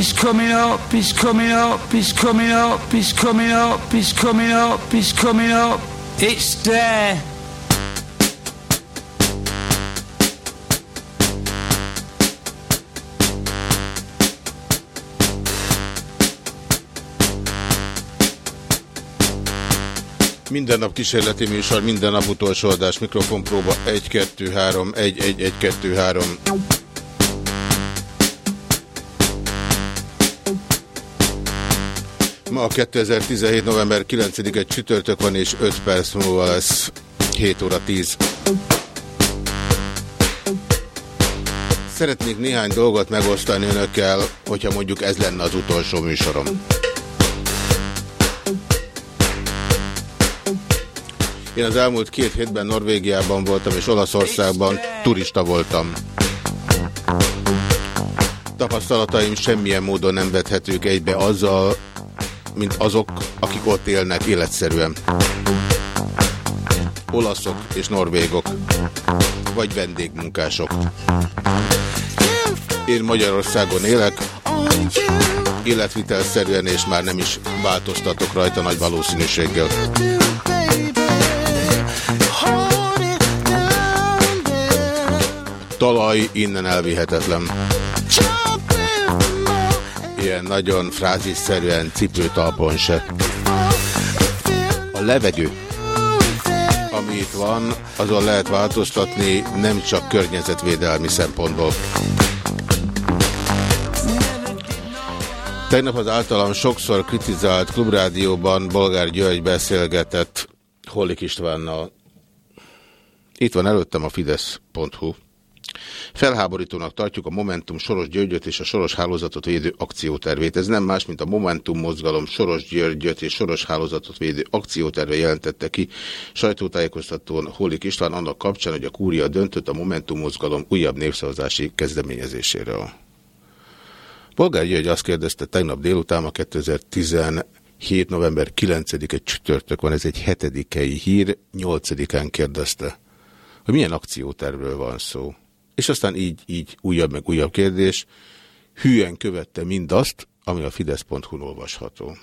He's coming up, he's coming up, he's coming up, he's coming up, he's coming up, he's coming up. It's there. Minden nap kísérleti műsor, minden nap utolsó adás, mikrofonpróba 1, 2, Ma a 2017. november 9-e csütörtök van, és 5 perc múlva lesz 7 óra 10. Szeretnék néhány dolgot megosztani önökkel, hogyha mondjuk ez lenne az utolsó műsorom. Én az elmúlt két hétben Norvégiában voltam, és Olaszországban turista voltam. Tapasztalataim semmilyen módon nem vethetők egybe azzal, mint azok, akik ott élnek életszerűen. Olaszok és norvégok, vagy vendégmunkások. Én Magyarországon élek, életvitelszerűen, és már nem is változtatok rajta nagy valószínűséggel. Talaj innen elvihetetlen. Ilyen nagyon frázisszerűen cipőtalpon se. A levegő, ami itt van, azon lehet változtatni nem csak környezetvédelmi szempontból. Tegnap az általam sokszor kritizált klubrádióban Bolgár György beszélgetett Hollik Istvánnal. Itt van előttem a Fidesz.hu. Felháborítónak tartjuk a Momentum Soros Györgyöt és a Soros Hálózatot védő akciótervét. Ez nem más, mint a Momentum mozgalom Soros Györgyöt és Soros Hálózatot védő akcióterve jelentette ki sajtótájékoztatón Hólik István annak kapcsán, hogy a kúria döntött a Momentum mozgalom újabb népszavazási kezdeményezéséről. Bolgár György azt kérdezte tegnap délután a 2017. november 9-e csütörtök van, ez egy hetedikei hír, 8-án kérdezte, hogy milyen akciótervről van szó. És aztán így, így újabb meg újabb kérdés. Hűen követte mindazt, ami a Fidesz.hu-n olvasható.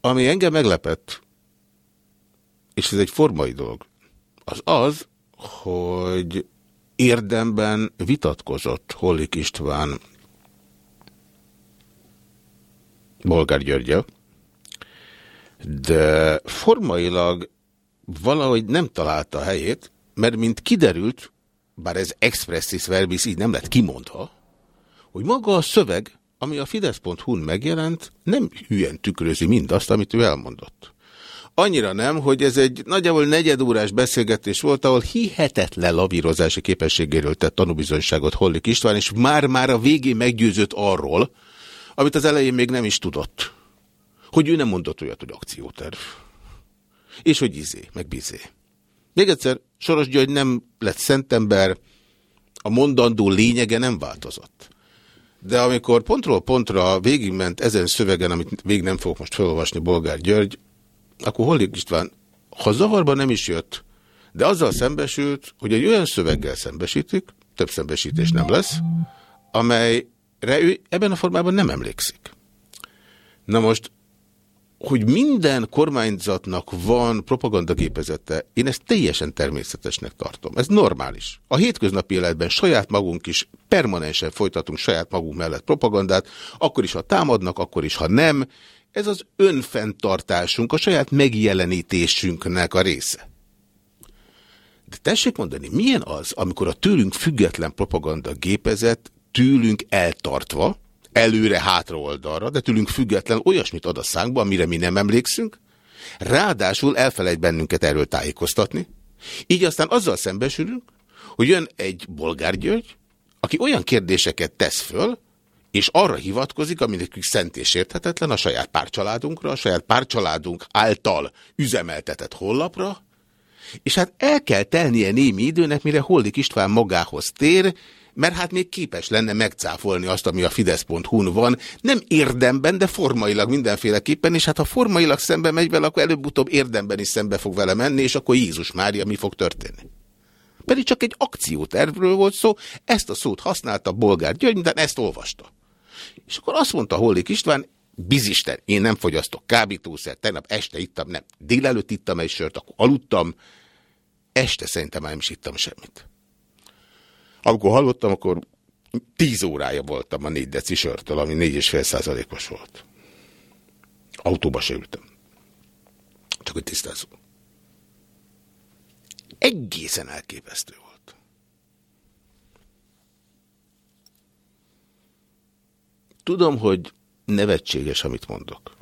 Ami engem meglepett, és ez egy formai dolog, az az, hogy érdemben vitatkozott Hollik István Bolgár Györgyel, de formailag valahogy nem találta helyét, mert mint kiderült, bár ez expressis verbis így nem lett kimondva, hogy maga a szöveg, ami a Fidesz.hu-n megjelent, nem hülyen tükrözi mindazt, amit ő elmondott. Annyira nem, hogy ez egy nagyjából negyedórás beszélgetés volt, ahol hihetetlen lavírozási képességéről tett tanúbizonyságot Hollik István, és már-már a végén meggyőzött arról, amit az elején még nem is tudott. Hogy ő nem mondott olyat, hogy akcióterv. És hogy izé, meg bizé. Még egyszer, Soros György nem lett szentember, a mondandó lényege nem változott. De amikor pontról pontra végigment ezen szövegen, amit végig nem fogok most felolvasni Bolgár György, akkor Hollik István, ha zavarban nem is jött, de azzal szembesült, hogy egy olyan szöveggel szembesítik, több szembesítés nem lesz, amelyre ő ebben a formában nem emlékszik. Na most hogy minden kormányzatnak van propagandagépezete, én ezt teljesen természetesnek tartom. Ez normális. A hétköznapi életben saját magunk is permanensen folytatunk saját magunk mellett propagandát, akkor is, ha támadnak, akkor is, ha nem. Ez az önfenntartásunk, a saját megjelenítésünknek a része. De tessék mondani, milyen az, amikor a tőlünk független propaganda gépezet tőlünk eltartva, előre-hátra oldalra, de tőlünk független olyasmit ad a szánkba, amire mi nem emlékszünk, ráadásul elfelejt bennünket erről tájékoztatni, így aztán azzal szembesülünk, hogy jön egy Bolgár György, aki olyan kérdéseket tesz föl, és arra hivatkozik, ami nekünk szent és érthetetlen a saját párcsaládunkra, a saját párcsaládunk által üzemeltetett hollapra, és hát el kell telnie némi időnek, mire Holdik István magához tér, mert hát még képes lenne megcáfolni azt, ami a Fidesz.hu-n van, nem érdemben, de formailag mindenféleképpen, és hát ha formailag szembe megy vele, akkor előbb-utóbb érdemben is szembe fog vele menni, és akkor Jézus Mária mi fog történni. Pedig csak egy akciótervről volt szó, ezt a szót használta Bolgár György, minden ezt olvasta. És akkor azt mondta Hollik István, bizisten, én nem fogyasztok kábítószert, tegnap este ittam, nem, délelőtt ittam egy sört, akkor aludtam, este szerintem már nem is ittam semmit. Amikor hallottam, akkor tíz órája voltam a négy deci sörtől, ami négy és fél százalékos volt. Autóba se ültem. Csak hogy tisztázunk. Egészen elképesztő volt. Tudom, hogy nevetséges, amit mondok.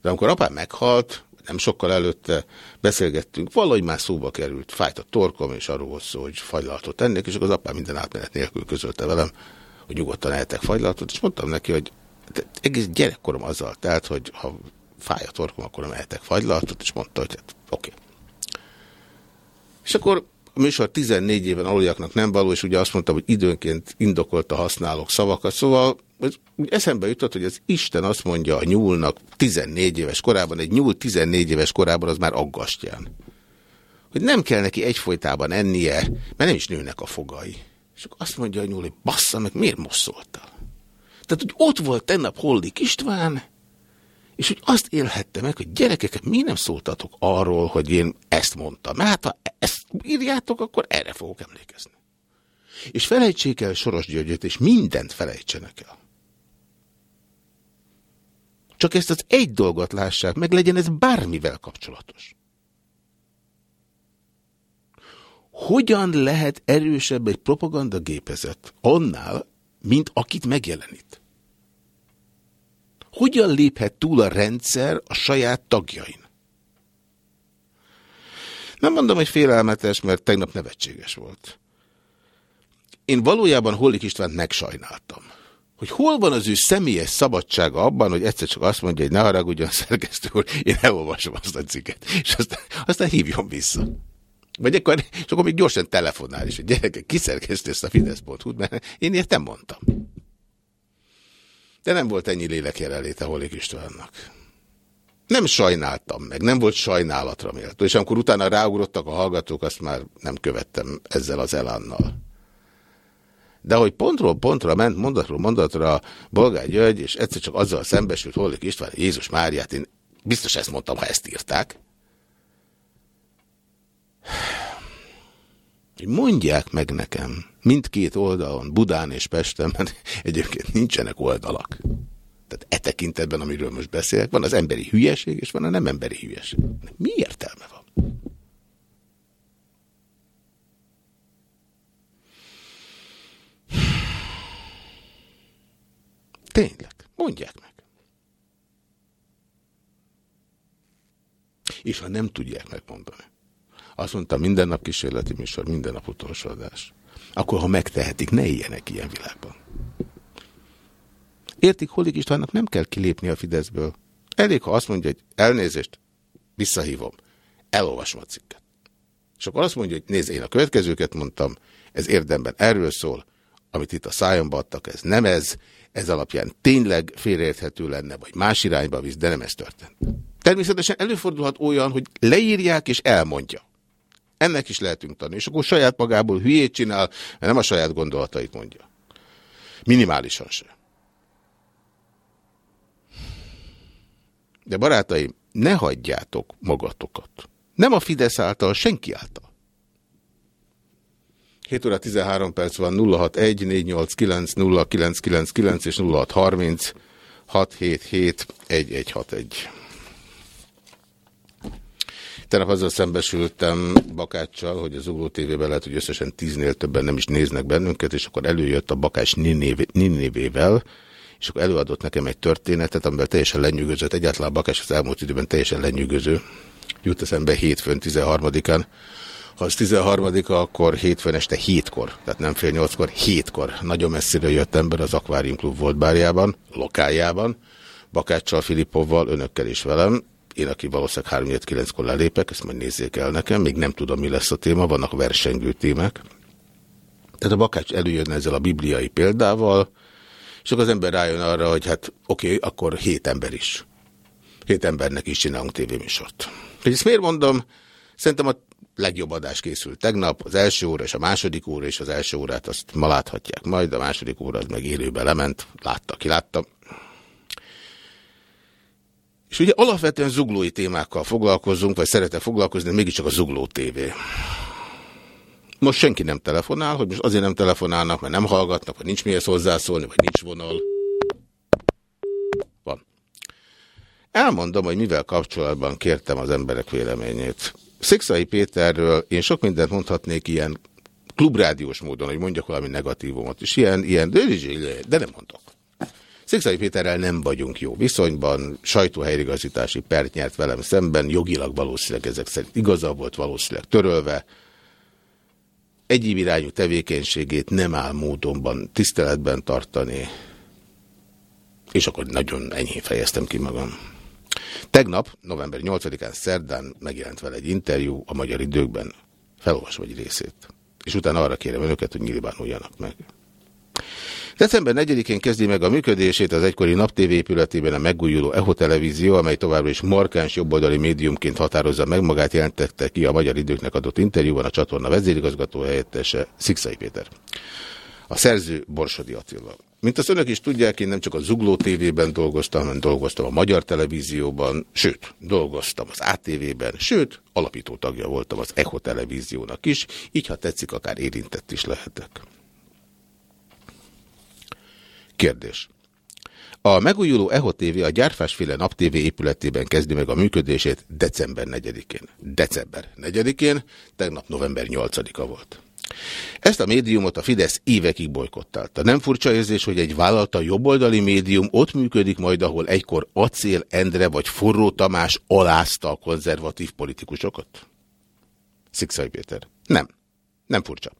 De amikor apám meghalt, nem sokkal előtte beszélgettünk, valahogy már szóba került, fájt a torkom, és arról volt szó, hogy fagylaltot tennék, és akkor az apám minden átmenet nélkül közölte velem, hogy nyugodtan eltek fagylaltot, és mondtam neki, hogy egész gyerekkorom azzal telt, hogy ha fáj a torkom, akkor nem ehetek fagylaltot, és mondta, hogy hát oké. Okay. És akkor a műsor 14 éven aluljaknak nem való, és ugye azt mondtam, hogy időnként indokolta használok szavakat, szóval úgy eszembe jutott, hogy az Isten azt mondja a nyúlnak 14 éves korában, egy nyúl 14 éves korában az már aggasztján. Hogy nem kell neki egyfolytában ennie, mert nem is nőnek a fogai. És akkor azt mondja a nyúl, hogy bassza meg, miért most? Tehát, hogy ott volt tennap Holdik István, és hogy azt élhette meg, hogy gyerekek, mi nem szóltatok arról, hogy én ezt mondtam. Mert hát ha ezt írjátok, akkor erre fogok emlékezni. És felejtsék el Soros Györgyöt, és mindent felejtsenek el. Csak ezt az egy dolgot lássák, meg legyen ez bármivel kapcsolatos. Hogyan lehet erősebb egy propagandagépezet annál, mint akit megjelenít? Hogyan léphet túl a rendszer a saját tagjain? Nem mondom, hogy félelmetes, mert tegnap nevetséges volt. Én valójában Hollik Istvánt megsajnáltam. Hogy hol van az ő személyes szabadsága abban, hogy egyszer csak azt mondja, hogy ne haragudjon szerkesztő úr, én elolvasom azt a cikket, és aztán, aztán hívjon vissza. Vagy akkor, és akkor még gyorsan telefonál is, hogy gyerekek, kiszerkesztő ezt a Fidesz.hu-t, mert én ilyet nem mondtam. De nem volt ennyi lélek jelenléte Holik Istvánnak. Nem sajnáltam meg, nem volt sajnálatra méltó, és amikor utána ráugrottak a hallgatók, azt már nem követtem ezzel az elánnal. De hogy pontról pontra ment, mondatról mondatra Bolgár György, és egyszer csak azzal szembesült Holik István, Jézus Máriát, én biztos ezt mondtam, ha ezt írták. Mondják meg nekem, mindkét oldalon, Budán és Pesten, mert egyébként nincsenek oldalak. Tehát e tekintetben, amiről most beszélek, van az emberi hülyeség, és van a nem emberi hülyeség. Mi értelme van? Tényleg, mondják meg. És ha nem tudják megmondani, azt mondta, minden nap kísérleti műsor, minden nap utolsó adás. Akkor, ha megtehetik, ne éljenek ilyen világban. Értik, Holik Istvánnak nem kell kilépni a Fideszből. Elég, ha azt mondja, hogy elnézést, visszahívom, elolvasom a cikket. És akkor azt mondja, hogy nézd, én a következőket mondtam, ez érdemben erről szól, amit itt a szájomba adtak, ez nem ez, ez alapján tényleg félreérthető lenne, vagy más irányba visz, de nem ez történt. Természetesen előfordulhat olyan, hogy leírják és elmondja. Ennek is lehetünk tanulni, és akkor saját magából hülyét csinál, mert nem a saját gondolatait mondja. Minimálisan se. De barátaim, ne hagyjátok magatokat. Nem a Fidesz által, senki által. 7 óra 13 perc van 061 489 0999 és 0630 677 1161. Tegnap azzal szembesültem Bakáccsal, hogy az Ugló TV-ben lehet, hogy összesen tíznél többen nem is néznek bennünket, és akkor előjött a Bakács Ninévével, és akkor előadott nekem egy történetet, amivel teljesen lenyűgözött, egyáltalán Bakás az elmúlt időben teljesen lenyűgöző. Jut eszembe hétfőn 13-án. Ha az 13-a, akkor hétfőn este hétkor, tehát nem fél nyolckor, hétkor. Nagyon messziről jött ember az Aquarium Klub volt bárjában, lokájában, Bakáccsal, Filipovval, önökkel is velem. Én, aki valószínűleg 3-9-kor lelépek, ezt majd nézzék el nekem, még nem tudom, mi lesz a téma, vannak versengő témák. Tehát a Bakács előjön ezzel a bibliai példával, és akkor az ember rájön arra, hogy hát oké, okay, akkor hét ember is. Hét embernek is csinálunk tévéműsort. Hogy ezt miért mondom? Szerintem a legjobb adás készült tegnap, az első óra és a második óra, és az első órát azt ma láthatják majd, a második óra az meg élőbe lement, látta, ki látta. És ugye alapvetően zuglói témákkal foglalkozunk, vagy szeretek foglalkozni, de mégiscsak a zugló tévé. Most senki nem telefonál, hogy most azért nem telefonálnak, mert nem hallgatnak, vagy nincs mihez hozzászólni, vagy nincs vonal. Van. Elmondom, hogy mivel kapcsolatban kértem az emberek véleményét. Szikszai Péterről én sok mindent mondhatnék ilyen klubrádiós módon, hogy mondjak valami negatívumot, és ilyen, ilyen, de nem mondok. Szikszai Péterrel nem vagyunk jó viszonyban, sajtóhelyigazítási pert nyert velem szemben, jogilag valószínűleg ezek szerint igaza volt, valószínűleg törölve, egyéb irányú tevékenységét nem áll módonban tiszteletben tartani, és akkor nagyon enyhén fejeztem ki magam. Tegnap, november 8-án szerdán megjelent vele egy interjú a magyar időkben. Felolvasom egy részét. És utána arra kérem önöket, hogy nyilvánuljanak meg. December 4-én kezdi meg a működését az egykori NapTV épületében a megújuló EHO televízió, amely továbbra is markáns jobboldali médiumként határozza meg magát, jelentette ki a magyar időknek adott interjúban a csatorna vezérigazgató helyettese Szikszai Péter. A szerző Borsodi Attila. Mint azt önök is tudják, én nem csak a Zugló TV-ben dolgoztam, hanem dolgoztam a Magyar Televízióban, sőt, dolgoztam az ATV-ben, sőt, alapító tagja voltam az ECHO televíziónak is, így ha tetszik, akár érintett is lehetek. Kérdés. A megújuló EHO TV a gyárfásféle Nap TV épületében kezdi meg a működését december 4-én. December 4-én, tegnap november 8-a volt. Ezt a médiumot a Fidesz évekig bolykottálta. Nem furcsa érzés, hogy egy vállalta jobboldali médium ott működik majd, ahol egykor Acél Endre vagy Forró Tamás alázta a konzervatív politikusokat? Szikszai Péter. Nem. Nem furcsa.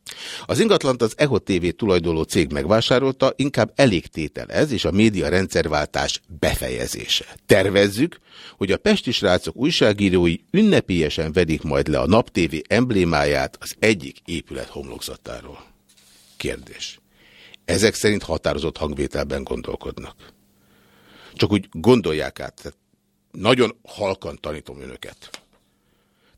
Az ingatlant az EHO TV tulajdonló cég megvásárolta, inkább elégtétel ez és a média rendszerváltás befejezése. Tervezzük, hogy a Pesti srácok újságírói ünnepélyesen vedik majd le a Nap TV emblémáját az egyik épület homlokzatáról. Kérdés. Ezek szerint határozott hangvételben gondolkodnak. Csak úgy gondolják át. Nagyon halkan tanítom önöket.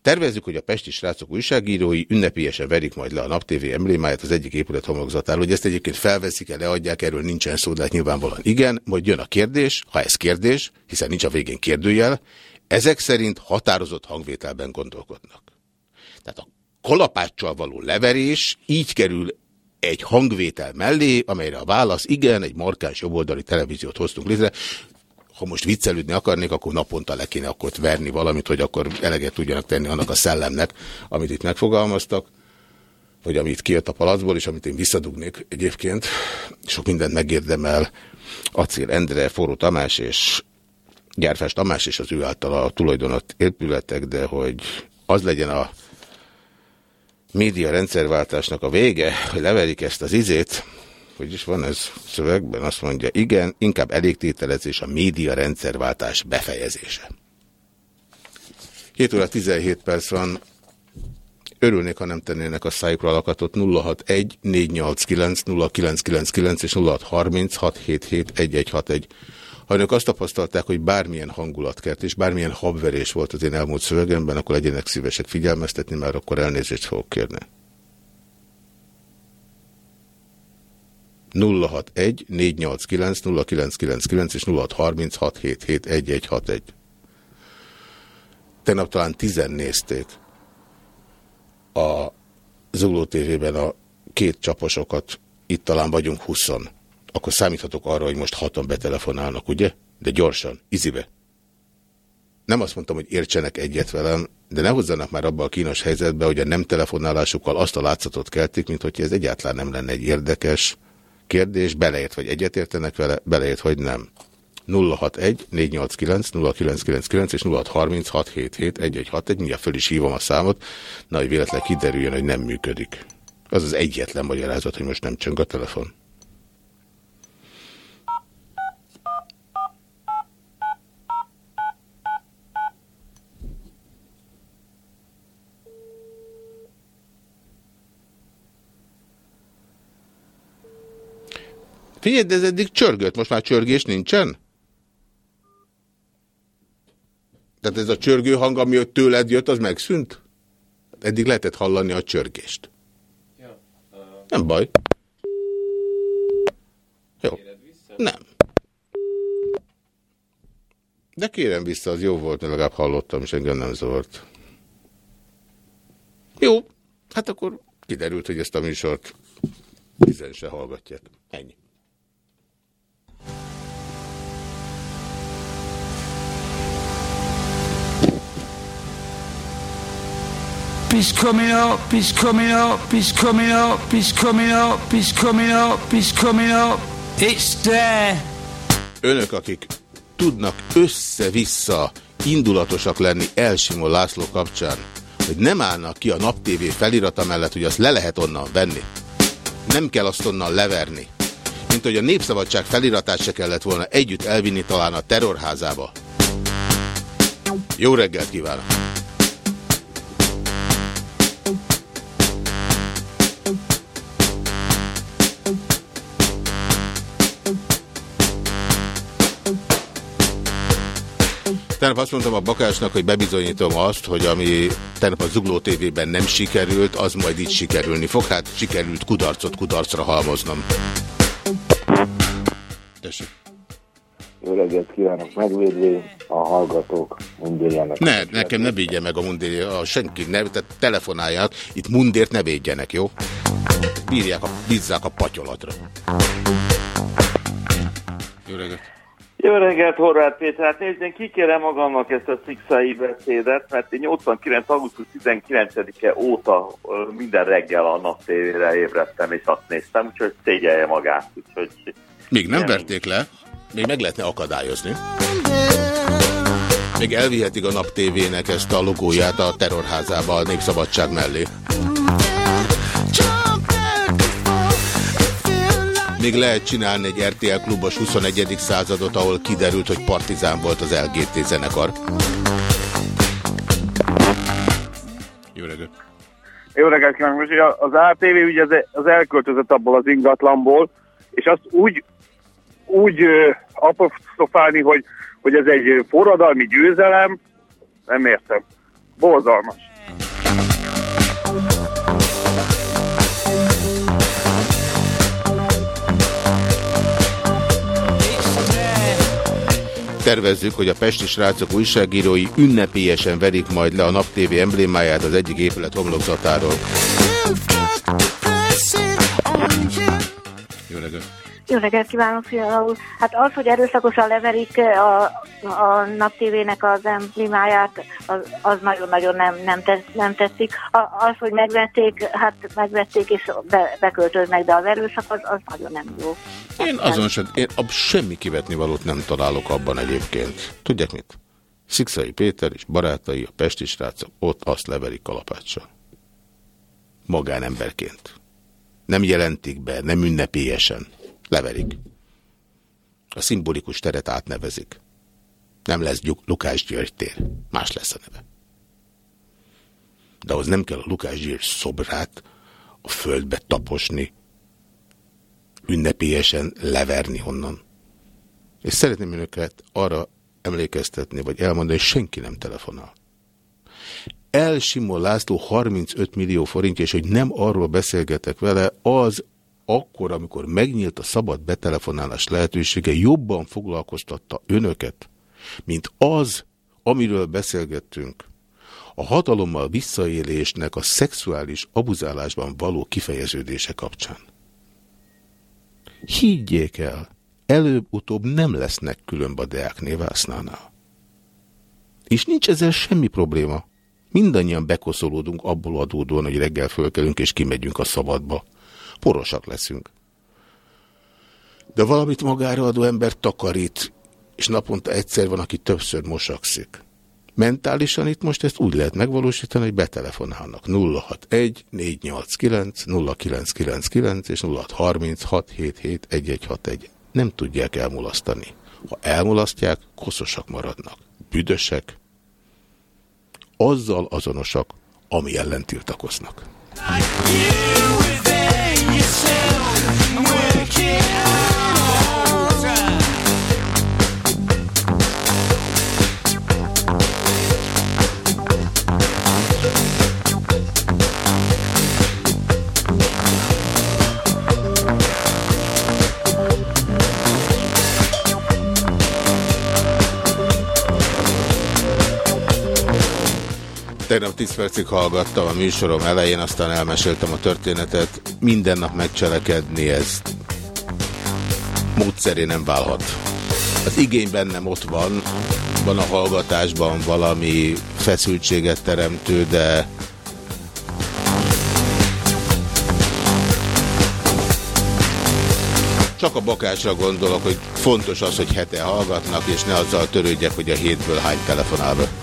Tervezzük, hogy a pesti srácok újságírói ünnepélyesen verik majd le a Nap TV emblémáját az egyik épület homlokzatáról. Hogy ezt egyébként felveszik-e, leadják, erről nincsen szó, de hát nyilvánvalóan igen. Majd jön a kérdés, ha ez kérdés, hiszen nincs a végén kérdőjel, ezek szerint határozott hangvételben gondolkodnak. Tehát a kalapáccsal való leverés így kerül egy hangvétel mellé, amelyre a válasz igen, egy markáns jobboldali televíziót hoztunk létre ha most viccelődni akarnék, akkor naponta le kéne akkor verni valamit, hogy akkor eleget tudjanak tenni annak a szellemnek, amit itt megfogalmaztak, vagy amit kijött a palacból, és amit én visszadugnék egyébként. Sok mindent megérdemel Acél Endre, Forró Tamás és Gyárfás Tamás és az ő által a tulajdonat épületek, de hogy az legyen a média rendszerváltásnak a vége, hogy leverik ezt az izét, hogy is van ez szövegben, azt mondja, igen, inkább elégtételezés a média rendszerváltás befejezése. 7 óra 17 perc van, örülnék, ha nem tennének a szájukra alakatot 061 489 0999 és 0636771161. Ha önök azt tapasztalták, hogy bármilyen hangulatkert és bármilyen habverés volt az én elmúlt szövegemben, akkor legyenek szívesek figyelmeztetni, mert akkor elnézést fogok kérni. 061 489 0999 és 0636771161. Tegnap talán tizen nézték a Zugló TV-ben a két csaposokat, itt talán vagyunk 20 Akkor számíthatok arra, hogy most hatan betelefonálnak, ugye? De gyorsan, izibe. Nem azt mondtam, hogy értsenek egyet velem, de ne hozzanak már abba a kínos helyzetbe, hogy a nem telefonálásukkal azt a látszatot keltik, mint hogy ez egyáltalán nem lenne egy érdekes, kérdés, beleért, vagy egyetértenek vele, beleért, hogy nem. 061 489 0999 és 0636 egy mindjárt föl is hívom a számot, na, hogy véletlen kiderüljön, hogy nem működik. Az az egyetlen magyarázat, hogy most nem csöng a telefon. Figyelj, de ez eddig csörgött, most már csörgés nincsen? Tehát ez a csörgő hang, ami ott tőled jött, az megszűnt? Eddig lehetett hallani a csörgést. Nem baj. Jó. Nem. De kérem vissza, az jó volt, mert legalább hallottam, és engem nem zavart. Jó, hát akkor kiderült, hogy ezt a műsort tizen se hallgatják. Ennyi. He's coming up, he's coming up, he's coming up, he's coming up, he's coming up, he's coming up. It's there. Önök, akik tudnak össze-vissza indulatosak lenni Elsimó László kapcsán, hogy nem állnak ki a Nap TV felirata mellett, hogy azt le lehet onnan venni. Nem kell azt onnan leverni. Mint hogy a Népszabadság feliratát se kellett volna együtt elvinni talán a terrorházába. Jó reggelt kívánok! Tegnap azt mondtam a Bakásnak, hogy bebizonyítom azt, hogy ami tegnap a Zugló TV-ben nem sikerült, az majd itt sikerülni fog. Hát sikerült kudarcot kudarcra halmoznom. Tessék. Jó reggelt kívánok, megvédvén a hallgatók mundérjának. Ne, nekem ne védje meg a mundér, a senki ne, tehát telefonálják, itt mundért ne védjenek, jó? Bírják a, bízzák a patyolatra. Jó reggelt! Jó reggelt, Horváth Péter. Hát nézd, én kikérem magamnak ezt a szikszai beszédet, mert én 89. augusztus 19-e óta minden reggel a nap tévére ébredtem, és azt néztem, úgyhogy szégyelje magát. Úgyhogy Még nem verték le, még meg lehetne akadályozni. Még elvihetik a nap tévének ezt a logóját a terrorházába a Népszabadság mellé. Még lehet csinálni egy RTL klubos 21. századot, ahol kiderült, hogy partizán volt az LGT zenekar. Jó reggelt! Jó reggelt kívánok! Most az ATV ugye az, az elköltözött abból az ingatlanból, és azt úgy, úgy apostrofálni, hogy, hogy ez egy forradalmi győzelem, nem értem. Borzalmas. Tervezzük, hogy a Pesti srácok újságírói ünnepélyesen verik majd le a Nap TV emblémáját az egyik épület homlokzatáról. Jó reggelt! Jó reggelt kívánok, Fiala úr. Hát az, hogy erőszakosan leverik a, a Nap TV-nek az emblémáját, az nagyon-nagyon nem, nem, tesz, nem tetszik. A, az, hogy megvették, hát megvették és be, beköltöznek, de az erőszak az, az nagyon nem jó. Én azon sem, én ab semmi kivetni valót nem találok abban egyébként. Tudják mit? Szikszai Péter és barátai, a Pesti srácok ott azt leverik kalapáccsal. Magánemberként. Nem jelentik be, nem ünnepélyesen. Leverik. A szimbolikus teret átnevezik. Nem lesz Lukás György tér. Más lesz a neve. De az nem kell a Lukás György szobrát a földbe taposni, ünnepélyesen leverni onnan. És szeretném önöket arra emlékeztetni, vagy elmondani, hogy senki nem telefonál. El Simon László 35 millió forintja, és hogy nem arról beszélgetek vele, az akkor, amikor megnyílt a szabad betelefonálás lehetősége, jobban foglalkoztatta önöket, mint az, amiről beszélgettünk. A hatalommal visszaélésnek a szexuális abuzálásban való kifejeződése kapcsán. Higgyék el, előbb-utóbb nem lesznek különbadeák névásznánál. És nincs ezzel semmi probléma. Mindannyian bekoszolódunk abból adódóan, hogy reggel fölkelünk és kimegyünk a szabadba porosak leszünk. De valamit magára adó ember takarít, és naponta egyszer van, aki többször mosakszik. Mentálisan itt most ezt úgy lehet megvalósítani, hogy betelefonálnak 061 489 0999 és 0636 77 1161. Nem tudják elmulasztani. Ha elmulasztják, koszosak maradnak. Büdösek, azzal azonosak, ami ellen tiltakoznak. myself. I'm working. Tegnap 10 percig hallgattam a műsorom elején, aztán elmeséltem a történetet. Minden nap megcselekedni, ez módszeré nem válhat. Az igény bennem ott van, van a hallgatásban valami feszültséget teremtő, de csak a bakásra gondolok, hogy fontos az, hogy hete hallgatnak, és ne azzal törődjek, hogy a hétből hány telefonál be.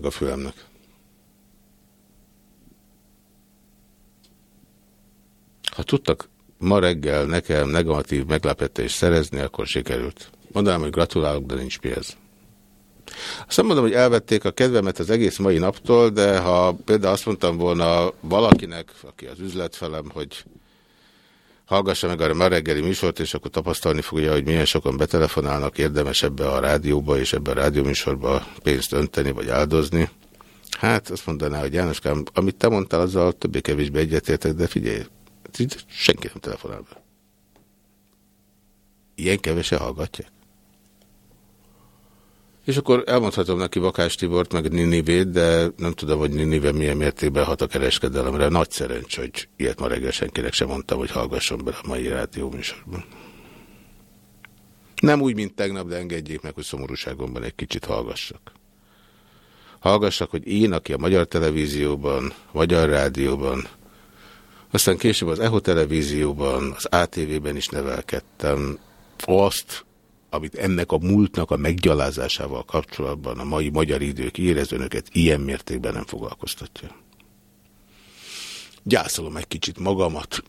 Komolyan, nem hiszek a fülemnek. Ha tudtak ma reggel nekem negatív meglepetést szerezni, akkor sikerült. Mondanám, hogy gratulálok, de nincs pénz. Azt mondom, hogy elvették a kedvemet az egész mai naptól, de ha például azt mondtam volna valakinek, aki az üzletfelem, hogy hallgassa meg a ma reggeli műsort, és akkor tapasztalni fogja, hogy milyen sokan betelefonálnak, érdemes ebbe a rádióba és ebbe a rádióműsorba pénzt önteni, vagy áldozni. Hát azt mondaná, hogy Jánoskám, amit te mondtál, azzal többé-kevésbé egyetértek, de figyelj, senki nem telefonál be. Ilyen kevesen hallgatják. És akkor elmondhatom neki Bakás Tibort, meg Ninivét, de nem tudom, hogy Ninive milyen mértékben hat a kereskedelemre. Nagy szerencs, hogy ilyet ma reggel senkinek sem mondtam, hogy hallgasson bele a mai rádió műsorban. Nem úgy, mint tegnap, de engedjék meg, hogy szomorúságomban egy kicsit hallgassak. Hallgassak, hogy én, aki a Magyar Televízióban, Magyar Rádióban, aztán később az EHO Televízióban, az ATV-ben is nevelkedtem, azt amit ennek a múltnak a meggyalázásával kapcsolatban a mai magyar idők érez önöket ilyen mértékben nem foglalkoztatja. Gyászolom egy kicsit magamat,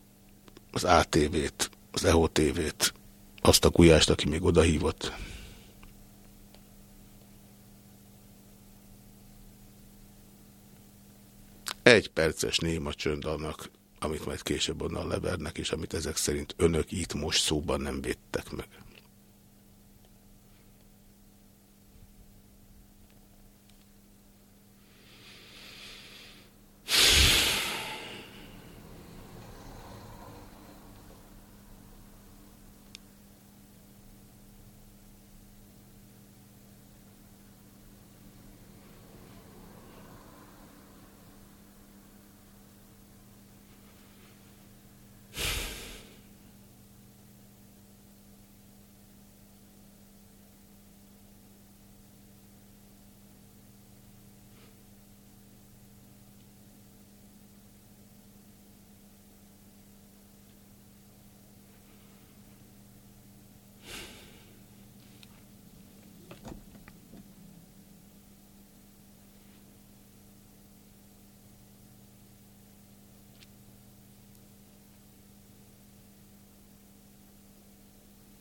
az ATV-t, az EHO-TV-t, azt a kujást, aki még odahívott. Egy perces néma csönd annak, amit majd később onnan levernek, és amit ezek szerint önök itt most szóban nem védtek meg.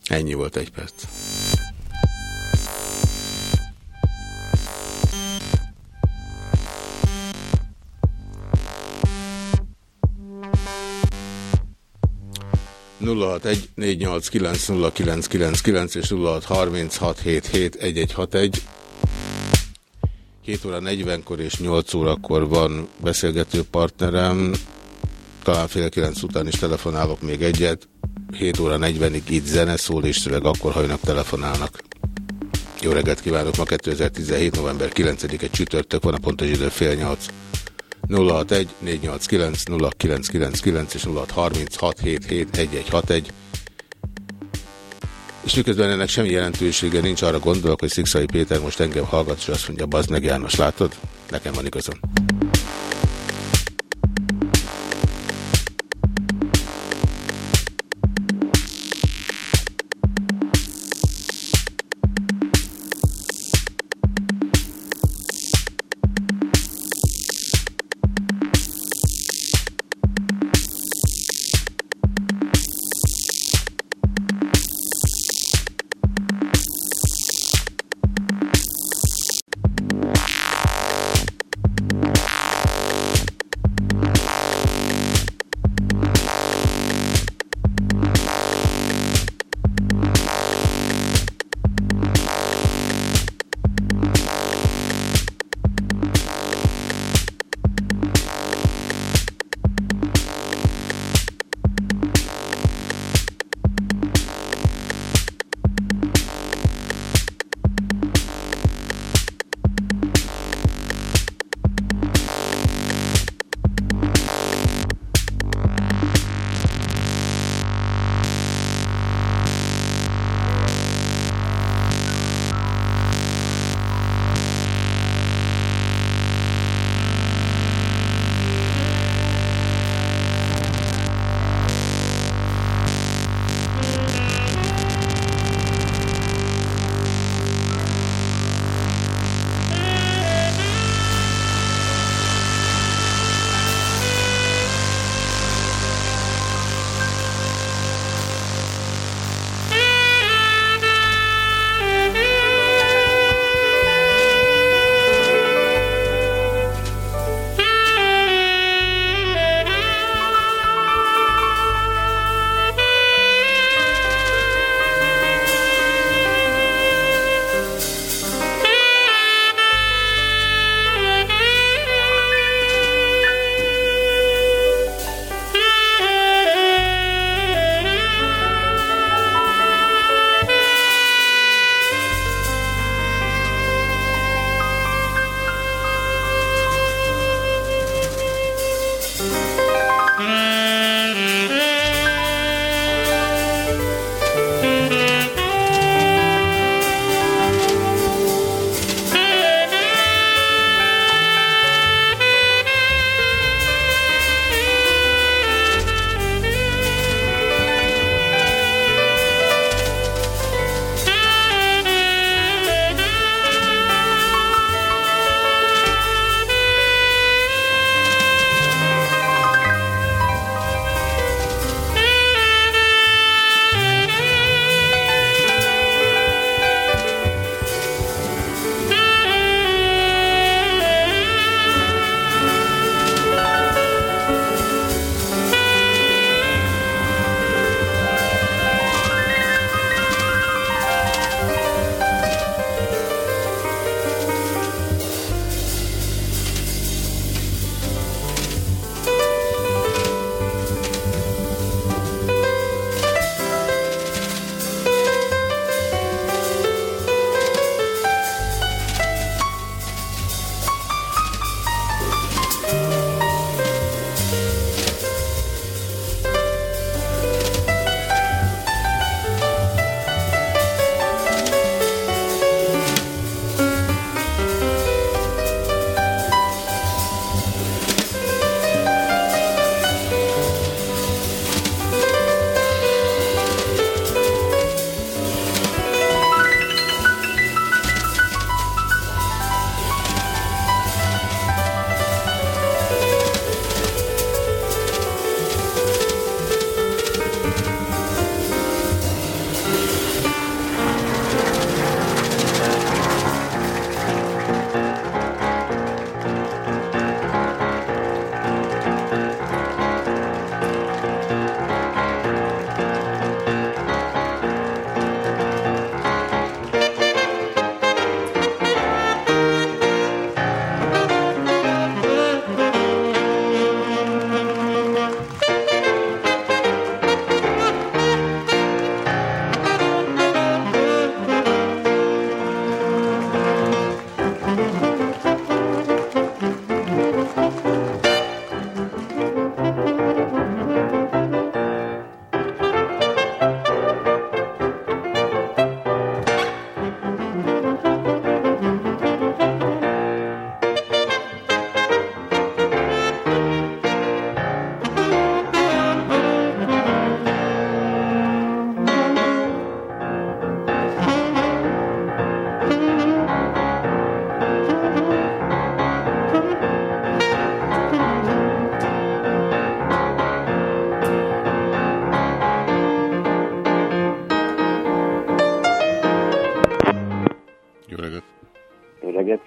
Ennyi volt egy perc. kilenc és nulla harminc hat hét hét egy egy hat egy 7 óra 40-kor és 8 órakor van beszélgető partnerem. Talán fél 9 után is telefonálok még egyet. 7 óra 40-ig itt zene szól, és szöveg akkor, ha önök telefonálnak. Jó reggelt kívánok! Ma 2017. november 9-e csütörtök van a pontos idő fél 8. 061 489 0999 és 0636 77 1161 és miközben ennek semmi jelentősége nincs, arra gondolok, hogy Szikszai Péter most engem hallgat, és azt mondja, bazd meg János, látod? Nekem van igazam.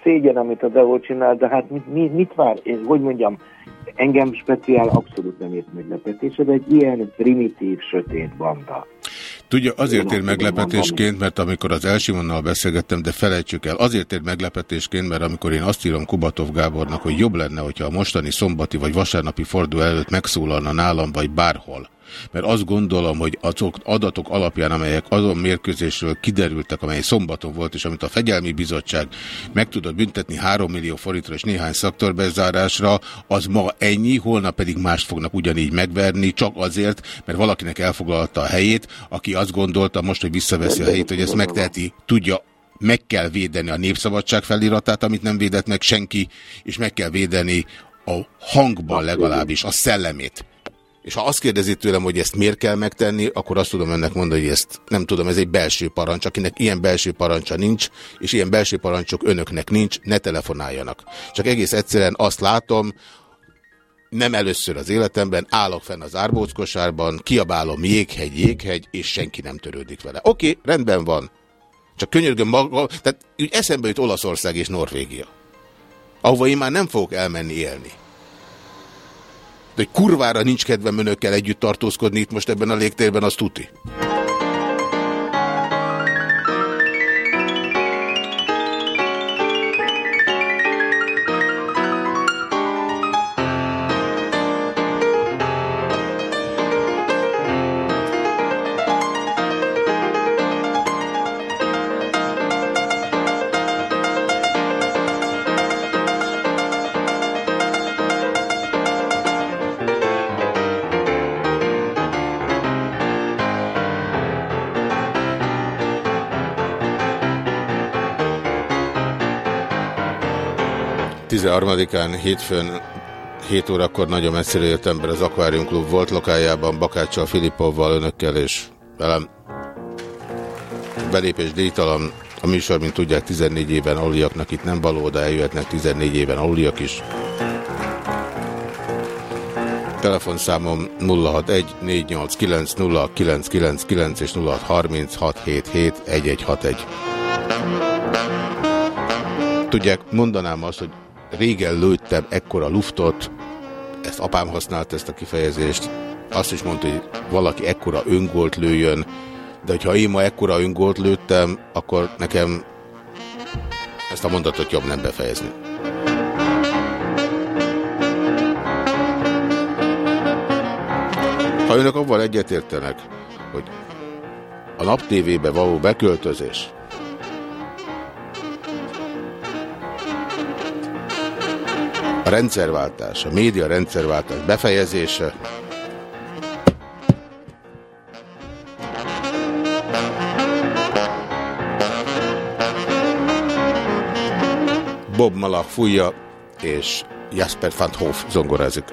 Szégyen, amit a Deó csinál, de hát mit, mit, mit vár? Én, hogy mondjam, engem speciál abszolút nem ért meglepetés, de egy ilyen primitív, sötét banda. Tudja, azért ér meglepetésként, mert amikor az Elsimonnal beszélgettem, de felejtsük el, azért ér meglepetésként, mert amikor én azt írom Kubatov Gábornak, hogy jobb lenne, hogyha a mostani szombati vagy vasárnapi forduló előtt megszólalna nálam, vagy bárhol, mert azt gondolom, hogy azok adatok alapján, amelyek azon mérkőzésről kiderültek, amely szombaton volt, és amit a Fegyelmi Bizottság meg tudott büntetni 3 millió forintra és néhány szaktorbezárásra, az ma ennyi, holnap pedig mást fognak ugyanígy megverni, csak azért, mert valakinek elfoglalta a helyét, aki azt gondolta most, hogy visszaveszi a helyét, hogy ezt megteheti, tudja meg kell védeni a népszabadság feliratát, amit nem védett meg senki, és meg kell védeni a hangban legalábbis a szellemét. És ha azt kérdezi tőlem, hogy ezt miért kell megtenni, akkor azt tudom önnek mondani, hogy ezt nem tudom, ez egy belső parancs. Akinek ilyen belső parancsa nincs, és ilyen belső parancsok önöknek nincs, ne telefonáljanak. Csak egész egyszerűen azt látom, nem először az életemben, állok fenn az árbóckosárban, kiabálom jéghegy, jéghegy, és senki nem törődik vele. Oké, rendben van. Csak könyörgöm maga, tehát úgy eszembe jut Olaszország és Norvégia. Ahova én már nem fogok elmenni élni de hogy kurvára nincs kedvem önökkel együtt tartózkodni itt most ebben a légtérben, az tuti. 13-án hétfőn 7 órakor nagyon messzire jött ember az Aquarium Club volt lokájában, Bakáccsal, Filipovval, önökkel és velem. Belépés díjtalan. A műsor, mint tudják, 14 éven aluliaknak itt nem való, de eljöhetnek 14 éven aluliak is. Telefonszámom 061 489 0999 és 0636771161. Tudják, mondanám azt, hogy régen lőttem ekkora luftot, ezt apám használt ezt a kifejezést, azt is mondta, hogy valaki ekkora öngolt lőjön, de hogyha én ma ekkora öngolt lőttem, akkor nekem ezt a mondatot jobb nem befejezni. Ha önök avval egyetértenek, hogy a naptévébe való beköltözés a rendszerváltás, a média rendszerváltás befejezése, Bob Malach fújja, és Jasper van Hof zongorázik.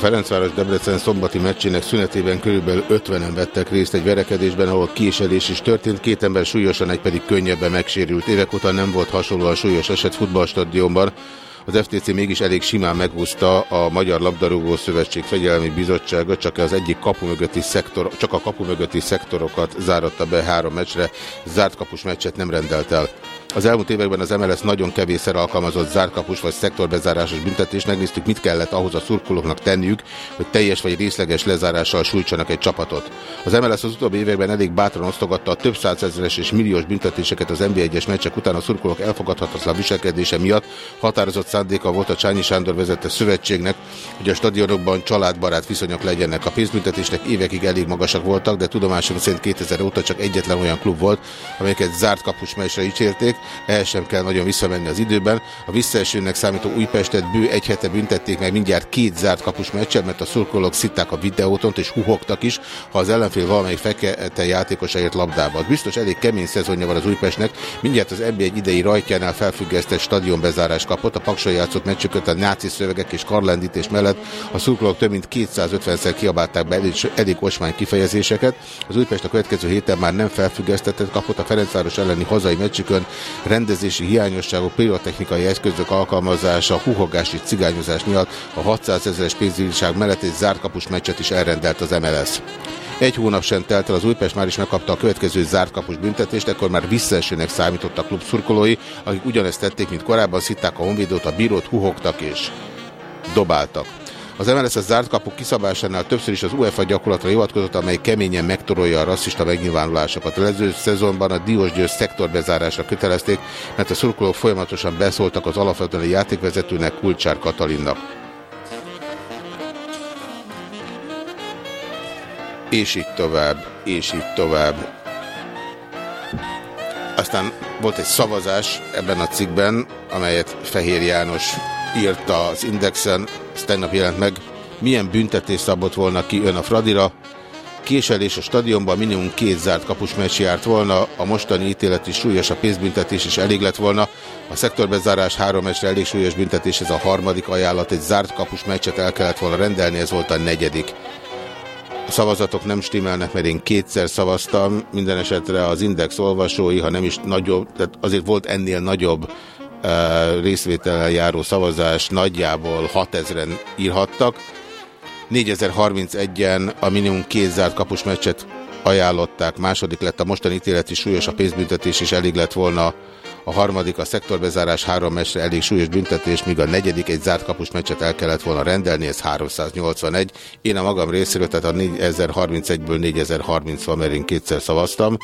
Ferencváros Debrecen szombati meccsének szünetében körülbelül 50-en vettek részt egy verekedésben, ahol késelés is történt, két ember súlyosan, egy pedig könnyebben megsérült. Évek óta nem volt hasonló a súlyos eset futballstadionban. Az FTC mégis elég simán megúszta a Magyar Labdarúgó Szövetség Fegyelmi Bizottsága, csak az egyik kapu mögötti szektor, csak a kapu mögötti szektorokat záratta be három meccsre, zárt kapus meccset nem rendelt el. Az elmúlt években az MLS nagyon kevésszer alkalmazott zárkapus vagy szektorbezárásos büntetés. Megnéztük, mit kellett ahhoz a szurkolóknak tenniük, hogy teljes vagy részleges lezárással sújtsanak egy csapatot. Az MLS az utóbbi években elég bátran osztogatta a több százezeres és milliós büntetéseket az NBA-es meccsek után a szurkolók elfogadhatatlan viselkedése miatt. Határozott szándéka volt a Csányi Sándor vezette szövetségnek, hogy a stadionokban családbarát viszonyok legyenek. A pénzbüntetésnek évekig elég magasak voltak, de tudomásom szerint 2000 óta csak egyetlen olyan klub volt, amelyeket zárt kapus meccsre ígérték ehhez sem kell nagyon visszamenni az időben. A visszaesőnek számító Újpestet bő egy hete büntették meg mindjárt két zárt kapus meccset, mert a szurkolók szitták a videótont és huhogtak is, ha az ellenfél valamelyik fekete játékosaért labdába. Biztos elég kemény szezonja van az Újpestnek, mindjárt az ebbi egy idei rajtjánál felfüggesztett stadionbezárás kapott, a Pakson játszott meccsöket a náci szövegek és karlendítés mellett a szurkolók több mint 250-szer kiabálták be elég, elég osmány kifejezéseket. Az Újpest a következő héten már nem felfüggesztettet kapott a Ferencváros elleni hazai meccsükön, rendezési hiányosságok, pirotechnikai eszközök alkalmazása, huhogási cigányozás miatt a 600 ezeres pénzügyiság mellett egy zárt kapus meccset is elrendelt az MLS. Egy hónap sem telt el, az Újpest már is megkapta a következő zárt kapus büntetést, ekkor már visszaesőnek számított a klub szurkolói, akik ugyanezt tették, mint korábban, szitták a honvédót, a bírót, huhogtak és dobáltak. Az MLS zárt kapuk kiszabásánál többször is az UEFA gyakorlatra hivatkozott, amely keményen megtorolja a rasszista megnyilvánulásokat. A lező szezonban a Diós Győr szektorbezárásra kötelezték, mert a szurkolók folyamatosan beszóltak az alapvetően játékvezetőnek Kulcsár Katalinnak. És így tovább, és így tovább. Aztán volt egy szavazás ebben a cikkben, amelyet Fehér János írta az Indexen, tegnap jelent meg, milyen büntetés szabott volna ki ön a Fradira, késelés a stadionban minimum két zárt kapusmeccs járt volna, a mostani ítélet is súlyos, a pénzbüntetés is elég lett volna, a szektorbezárás három meccsre elég súlyos büntetés, ez a harmadik ajánlat, egy zárt kapusmeccset el kellett volna rendelni, ez volt a negyedik. A szavazatok nem stimmelnek, mert én kétszer szavaztam, minden esetre az Index olvasói, ha nem is nagyobb, tehát azért volt ennél nagyobb részvétellel járó szavazás nagyjából 6000-en írhattak. 4031-en a minimum kézzárt kapus meccset ajánlották, második lett a mostani ítéleti súlyos, a pénzbüntetés is elég lett volna, a harmadik a szektorbezárás három meccsre elég súlyos büntetés, míg a negyedik egy zárt kapus meccset el kellett volna rendelni, ez 381. Én a magam részéről, tehát a 4031-ből 4030 van, mert én kétszer szavaztam.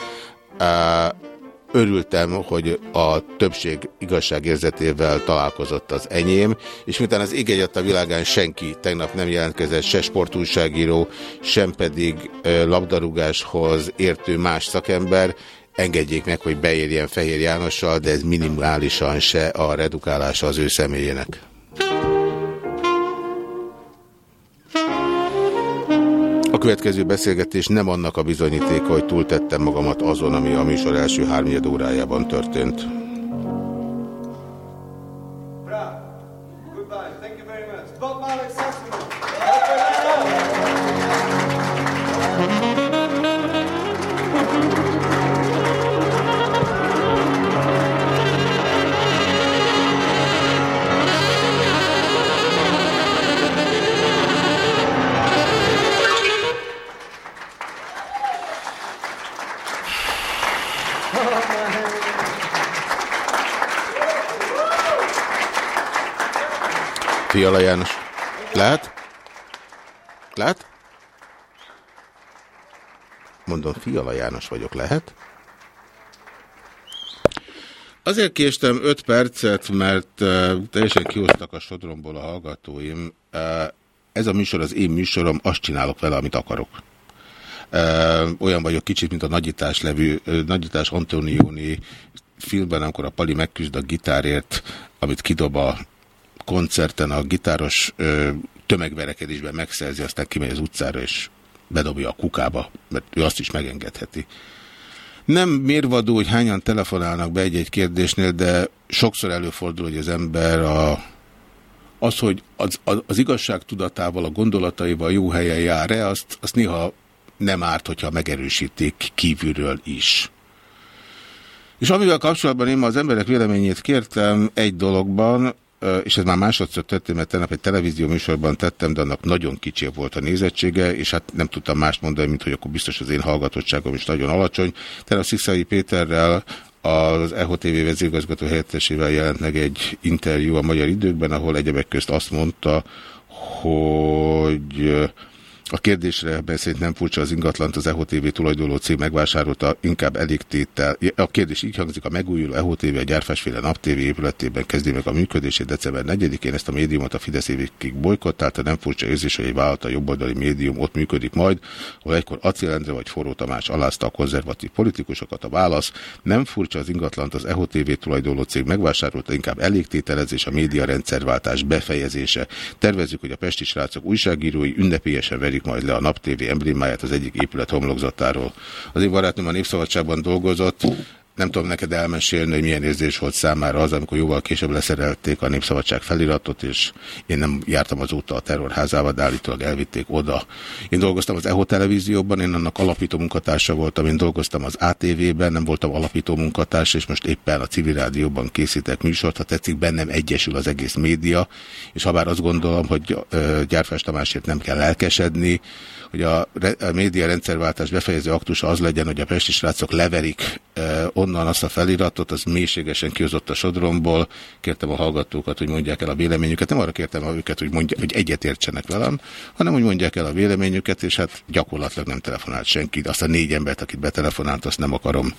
Örültem, hogy a többség igazságérzetével találkozott az enyém, és miután az ég a világán senki tegnap nem jelentkezett, se sportújságíró, sem pedig labdarúgáshoz értő más szakember, engedjék meg, hogy beérjen Fehér Jánossal, de ez minimálisan se a redukálása az ő személyének. A következő beszélgetés nem annak a bizonyítéka, hogy túltettem magamat azon, ami a műsor első hármnyed órájában történt. Fiala János. Lehet? Lehet? Mondom, Fiala János vagyok, lehet? Azért késtem 5 percet, mert uh, teljesen kihoztak a sodromból a hallgatóim. Uh, ez a műsor az én műsorom, azt csinálok vele, amit akarok. Uh, olyan vagyok kicsit, mint a nagyítás levő, uh, nagyítás Antonioni filmben, amikor a Pali megküzd a gitárért, amit kidob a koncerten a gitáros ö, tömegverekedésben megszerzi, aztán kimegy az utcára és bedobja a kukába, mert ő azt is megengedheti. Nem mérvadó, hogy hányan telefonálnak be egy-egy kérdésnél, de sokszor előfordul, hogy az ember a Az, hogy az, az, az igazság tudatával, a gondolataival jó helyen jár-e, azt, azt néha nem árt, hogyha megerősítik kívülről is. És amivel kapcsolatban én ma az emberek véleményét kértem egy dologban, és ez már másodszor tettem, mert tegnap egy televízió műsorban tettem, de annak nagyon kicsi volt a nézettsége, és hát nem tudtam mást mondani, mint hogy akkor biztos az én hallgatottságom is nagyon alacsony. Tegnap Szikszai Péterrel az EHO TV vezérigazgató helyettesével jelent meg egy interjú a Magyar Időkben, ahol egyebek közt azt mondta, hogy a kérdésre beszélt nem furcsa az ingatlant az EHO-TV tulajdonló cég megvásárolta, inkább elégtétel. A kérdés így hangzik, a megújuló EHO-TV a gyárfásféle nap-TV épületében kezdi meg a működését december 4-én. Ezt a médiumot a Fidesz évekig bolykottálta, nem furcsa érzés, hogy egy vállalta jobboldali médium ott működik majd, ahol egykor Acélendre vagy Forró Tamás alázta a konzervatív politikusokat. A válasz nem furcsa az ingatlant az EHO-TV tulajdonló cég megvásárolta, inkább elégtételezés a média rendszerváltás befejezése. Tervezzük, hogy a pesti srácok újságírói ünnepélyesen verik majd le a Nap TV emblémáját az egyik épület homlokzatáról. Az én barátom a Népszabadságban dolgozott, nem tudom neked elmesélni, hogy milyen érzés volt számára az, amikor jóval később leszerelték a Népszabadság feliratot, és én nem jártam azóta a terrorházába, de állítólag elvitték oda. Én dolgoztam az EHO televízióban, én annak alapító munkatársa voltam, én dolgoztam az ATV-ben, nem voltam alapító munkatárs, és most éppen a civil rádióban készítek műsort, ha tetszik, bennem egyesül az egész média, és ha bár azt gondolom, hogy Gyárfás Tamásért nem kell lelkesedni, hogy a, a média rendszerváltás befejező aktusa az legyen, hogy a pesti srácok leverik eh, onnan azt a feliratot, az mélységesen kihozott a sodromból. Kértem a hallgatókat, hogy mondják el a véleményüket. Nem arra kértem őket, hogy, mondja, hogy egyetértsenek velem, hanem hogy mondják el a véleményüket, és hát gyakorlatilag nem telefonált senki. Azt a négy embert, akit betelefonált, azt nem akarom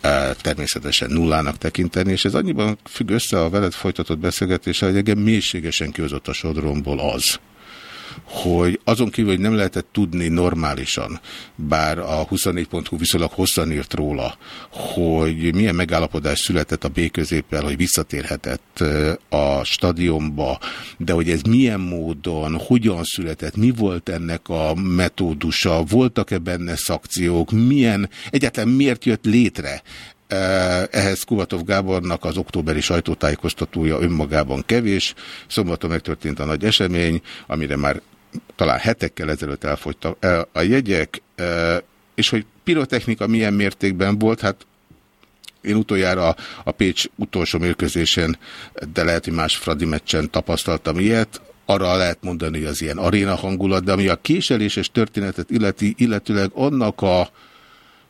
eh, természetesen nullának tekinteni, és ez annyiban függ össze a veled folytatott beszélgetése, hogy engem mélységesen kihozott a sodromból az, hogy azon kívül, hogy nem lehetett tudni normálisan, bár a 24.hu viszonylag hosszan írt róla, hogy milyen megállapodás született a B középpel, hogy visszatérhetett a stadionba, de hogy ez milyen módon, hogyan született, mi volt ennek a metódusa, voltak-e benne szakciók, milyen, egyáltalán miért jött létre ehhez Kuvatov Gábornak az októberi sajtótájékoztatója önmagában kevés. Szombaton megtörtént a nagy esemény, amire már talán hetekkel ezelőtt elfogytak a jegyek, és hogy pirotechnika milyen mértékben volt, hát én utoljára a Pécs utolsó mérkőzésen, de lehet, hogy más Fradi meccsen tapasztaltam ilyet, arra lehet mondani, hogy az ilyen aréna hangulat, de ami a késeléses történetet illeti, illetőleg annak a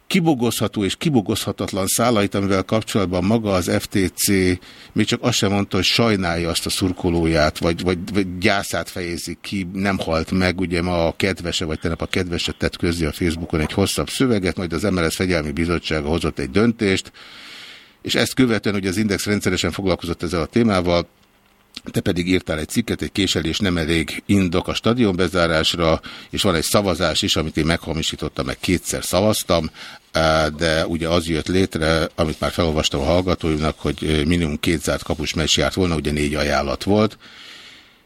kibogozható és kibogozhatatlan szálait, amivel kapcsolatban maga az FTC még csak azt sem mondta, hogy sajnálja azt a szurkolóját, vagy, vagy, vagy gyászát fejezik ki, nem halt meg, ugye ma a kedvese, vagy tegnap a kedvese tett közé a Facebookon egy hosszabb szöveget, majd az MLS Fegyelmi Bizottsága hozott egy döntést, és ezt követően, hogy az Index rendszeresen foglalkozott ezzel a témával, te pedig írtál egy cikket, egy késelés nem elég indok a stadionbezárásra, és van egy szavazás is, amit én meghamisítottam, meg kétszer szavaztam, de ugye az jött létre, amit már felolvastam a hallgatóimnak, hogy minimum két zárt kapus meccs járt volna, ugye négy ajánlat volt,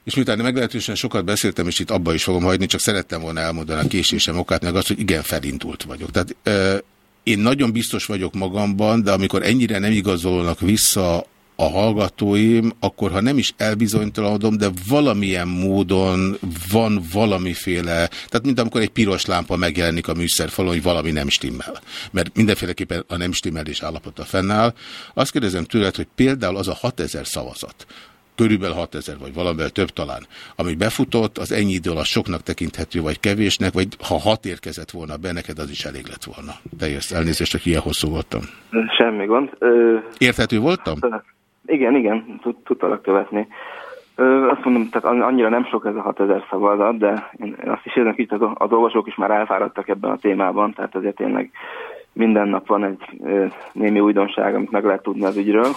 és miután meglehetősen sokat beszéltem, és itt abba is fogom hagyni, csak szerettem volna elmondani a késésem okát, meg azt, hogy igen, felindult vagyok. Tehát én nagyon biztos vagyok magamban, de amikor ennyire nem igazolnak vissza a hallgatóim, akkor ha nem is elbizonytalanodom, de valamilyen módon van valamiféle, tehát mint amikor egy piros lámpa megjelenik a műszerfalon, hogy valami nem stimmel. Mert mindenféleképpen a nem stimmelés állapota fennáll. Azt kérdezem tőled, hogy például az a 6000 szavazat, körülbelül 6000 vagy valamivel több talán, ami befutott, az ennyi idő alatt soknak tekinthető, vagy kevésnek, vagy ha hat érkezett volna be, neked az is elég lett volna. Teljes elnézést, hogy ilyen hosszú voltam. Semmi gond. Ö... Érthető voltam? Igen, igen, tudtalak követni. Ö, azt mondom, tehát annyira nem sok ez a 6000 szavazat, de én azt is érzem, hogy az olvasók is már elfáradtak ebben a témában, tehát azért tényleg minden nap van egy ö, némi újdonság, amit meg lehet tudni az ügyről.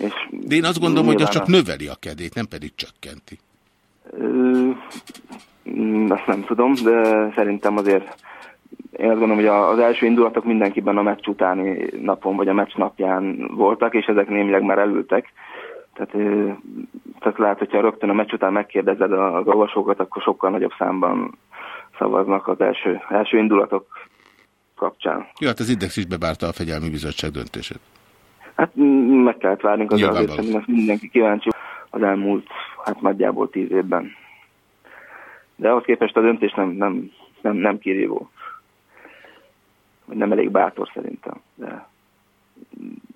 És de én azt gondolom, hogy az csak növeli a kedét, nem pedig csökkenti. Ö, azt nem tudom, de szerintem azért én azt gondolom, hogy az első indulatok mindenkiben a meccs utáni napon, vagy a meccs napján voltak, és ezek némileg már elültek. Tehát, tehát lehet, hogyha rögtön a meccs után megkérdezed az olvasókat, akkor sokkal nagyobb számban szavaznak az első, első indulatok kapcsán. Jó, hát az Index is bebárta a Fegyelmi Bizottság döntését. Hát meg kellett várnunk az azért, hogy mindenki kíváncsi az elmúlt hát nagyjából tíz évben. De ahhoz képest a döntés nem, nem, nem, nem kirívó. Nem elég bátor szerintem, de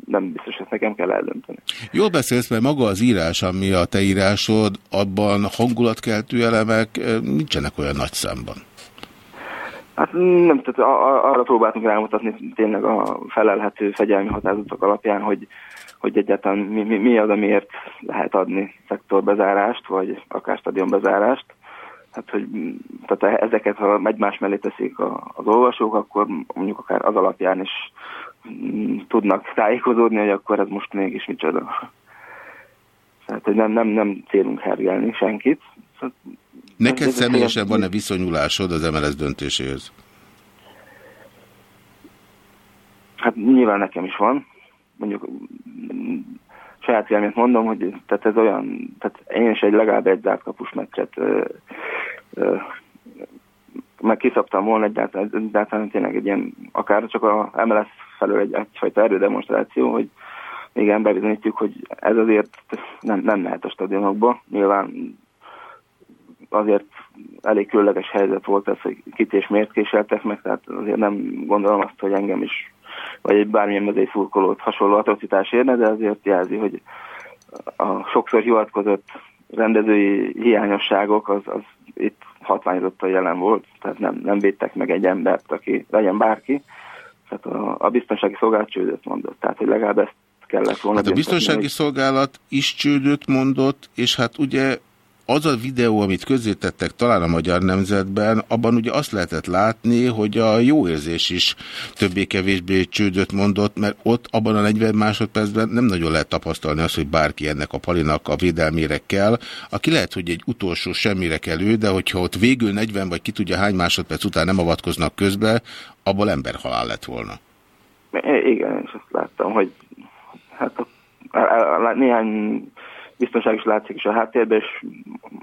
nem biztos, hogy nekem kell eldönteni. Jól beszélsz, mert maga az írás, ami a te írásod, abban hangulatkeltő elemek eh, nincsenek olyan nagy számban. Hát nem, tehát arra próbáltunk rámutatni tényleg a felelhető fegyelmi határozatok alapján, hogy, hogy egyáltalán mi, mi, mi az, amiért lehet adni szektorbezárást, vagy akár stadionbezárást. Hát, hogy tehát ezeket, ha egymás mellé teszik az olvasók, akkor mondjuk akár az alapján is mm, tudnak tájékozódni, hogy akkor ez most mégis micsoda. Tehát, hogy nem, nem, nem célunk hergelni senkit. Neked személyesen van-e viszonyulásod az MLS döntéséhez? Hát nyilván nekem is van. Mondjuk saját véleményt mondom, hogy tehát ez olyan, tehát én is egy legalább egy zárt kapus meccset ö, ö, meg kiszabtam volna egyáltalán, egyáltalán tényleg egy ilyen, akár csak a MLS felől egy, egyfajta erődemonstráció, hogy igen, bebizonyítjuk, hogy ez azért nem, nem mehet a stadionokba. Nyilván azért elég különleges helyzet volt ez, hogy kit és miért késeltek meg, tehát azért nem gondolom azt, hogy engem is, vagy egy bármilyen mezei szurkolót hasonló atrocitás érne, de azért jelzi, hogy a sokszor hivatkozott rendezői hiányosságok az, az itt hatványozottan jelen volt, tehát nem, nem védtek meg egy embert, aki legyen bárki. Tehát a, a biztonsági szolgálat csődöt mondott, tehát hogy legalább ezt kellett volna. Hát a biztonsági szolgálat is csődöt mondott, és hát ugye az a videó, amit közzétettek talán a Magyar Nemzetben, abban ugye azt lehetett látni, hogy a jó érzés is többé-kevésbé csődöt mondott, mert ott abban a 40 másodpercben nem nagyon lehet tapasztalni azt, hogy bárki ennek a palinak a védelmére kell, aki lehet, hogy egy utolsó semmire ő, de hogyha ott végül 40 vagy ki tudja hány másodperc után nem avatkoznak közbe, abból emberhalál lett volna. Igen, és azt láttam, hogy hát a, a, a, néhány biztonság is látszik is a háttérben, és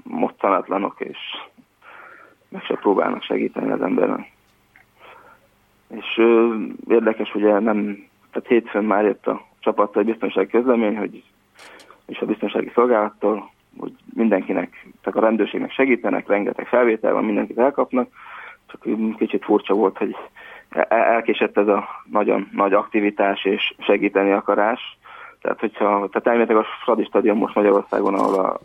moccanatlanok, és meg se próbálnak segíteni az emberen. És ö, érdekes, ugye nem, tehát hétfőn már jött a csapattal biztonsági közlemény, hogy és a biztonsági szolgálattól, hogy mindenkinek, tehát a rendőrségnek segítenek, rengeteg felvétel van, mindenkit elkapnak, csak kicsit furcsa volt, hogy elkésett ez a nagyon nagy aktivitás és segíteni akarás, tehát, hogyha, tehát elméletileg a Fradi stadion most Magyarországon, ahol a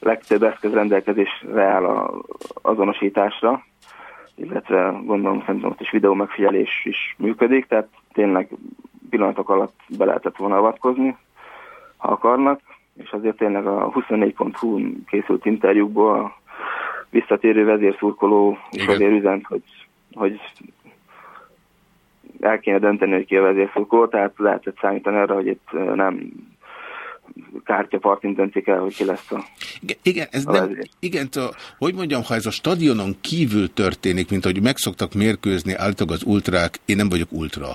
legtöbb eszköz rendelkezésre áll a azonosításra, illetve gondolom szerintem ott is videó megfigyelés is működik, tehát tényleg pillanatok alatt be lehetett volna avatkozni, ha akarnak, és azért tényleg a 24.hu készült interjúkból a visszatérő vezérszurkoló is azért üzent, hogy, hogy el kéne dönteni, hogy ki a vezérszurkoló, tehát lehetett számítani arra, hogy itt nem kártyapartin döntik el, hogy ki lesz a Igen, ez a nem, igen, a, hogy mondjam, ha ez a stadionon kívül történik, mint ahogy megszoktak mérkőzni általában az ultrák, én nem vagyok ultra.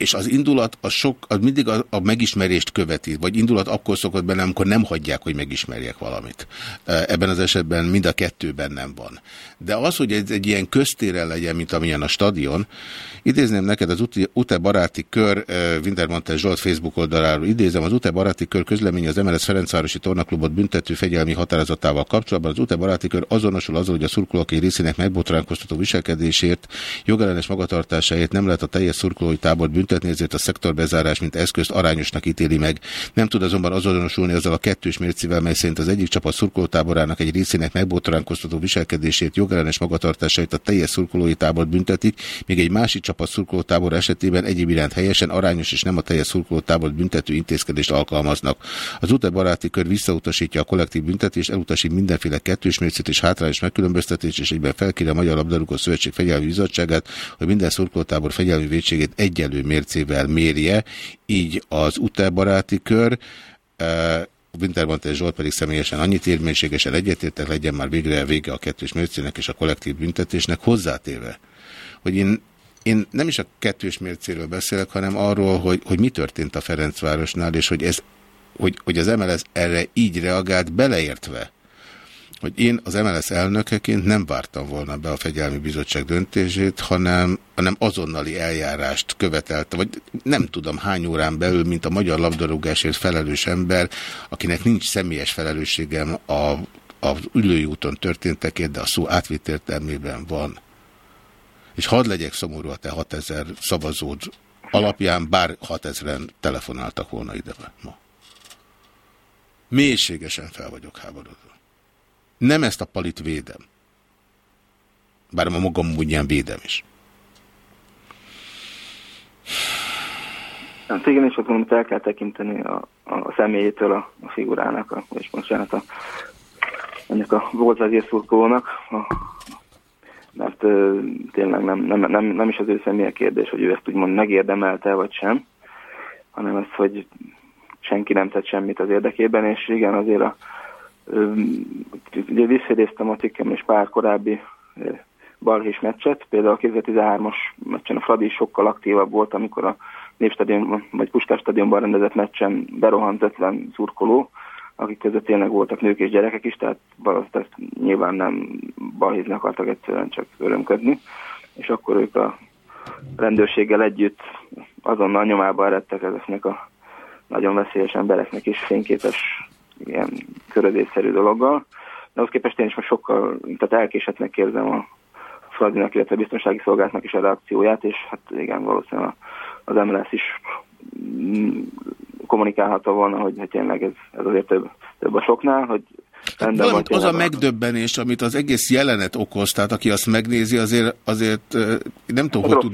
És az indulat az, sok, az mindig a, a megismerést követi, vagy indulat akkor szokott benne, amikor nem hagyják, hogy megismerjek valamit. Ebben az esetben mind a kettőben nem van. De az, hogy ez egy ilyen köztéren legyen, mint amilyen a stadion, idézném neked az UTE baráti kör, Wintermantel Zsolt Facebook oldaláról idézem, az UTE baráti kör közlemény az MLS Ferencvárosi Tornaklubot büntető fegyelmi határozatával kapcsolatban. Az UTE baráti kör azonosul azzal, hogy a szurkolók részének megbotránkoztató viselkedésért, jogellenes magatartásáért nem lehet a teljes szurkolói tábor büntetni, ezért a szektorbezárás, mint eszközt arányosnak ítéli meg. Nem tud azonban azonosulni azzal a kettős mércével, mely szerint az egyik csapat szurkolótáborának egy részének megbotránkoztató viselkedését, jogellenes magatartásait a teljes szurkolói tábor büntetik, míg egy másik csapat szurkolótábor esetében egyéb iránt helyesen, arányos és nem a teljes szurkolótábor büntető intézkedést alkalmaznak. Az UTE baráti kör visszautasítja a kollektív büntetést, elutasít mindenféle kettős mércét és hátrányos megkülönböztetés, és egyben felkéri a Magyar Labdarúgó Szövetség Fegyelmi Bizottságát, hogy minden szurkolótábor fegyelmi védségét egyenlő mércével mérje, így az UTE baráti kör, Wintermantel Zsolt pedig személyesen annyit érménységesen egyetértek, legyen már végre vége a kettős mércének és a kollektív büntetésnek, hozzátéve, hogy én, én nem is a kettős mércéről beszélek, hanem arról, hogy, hogy mi történt a Ferencvárosnál, és hogy, ez, hogy, hogy az MLS erre így reagált, beleértve hogy én az MLS elnökeként nem vártam volna be a Fegyelmi Bizottság döntését, hanem, hanem azonnali eljárást követelte, vagy nem tudom hány órán belül, mint a magyar labdarúgásért felelős ember, akinek nincs személyes felelősségem a, az ülői úton történtekért, de a szó átvitt értelmében van. És hadd legyek szomorú a te 6000 szavazód alapján, bár 6000-en telefonáltak volna ide ma. Mélységesen fel vagyok háborodva. Nem ezt a palit védem. Bár a magam ugyan védem is. Hát igen, és azt mondom, hogy el kell tekinteni a, a személyétől a, a figurának, a, és most jelent a, ennek a volt vezérszurkolónak, a, mert tényleg nem, nem, nem, nem is az ő személye kérdés, hogy ő ezt úgymond megérdemelte, vagy sem, hanem az, hogy senki nem tett semmit az érdekében, és igen, azért a, ugye visszaidéztem a cikkem és pár korábbi balhés meccset, például a 2013-as meccsen a Fradi sokkal aktívabb volt, amikor a Népstadion vagy Puskás stadionban rendezett meccsen berohant 50 szurkoló, akik között tényleg voltak nők és gyerekek is, tehát valószínűleg ezt nyilván nem balhézni akartak egyszerűen csak örömködni, és akkor ők a rendőrséggel együtt azonnal nyomába eredtek ezeknek a nagyon veszélyes embereknek is fényképes ilyen körözésszerű dologgal. De ahhoz képest én is most sokkal, tehát elkésetnek érzem a Fradinak, illetve a biztonsági szolgálatnak is a reakcióját, és hát igen, valószínűleg az MLS is mm, kommunikálható volna, hogy, hogy tényleg ez, ez azért több, több a soknál, hogy Hát van, az a megdöbbenés, amit az egész jelenet okoz, tehát aki azt megnézi, azért, azért nem tudom, hogy tud,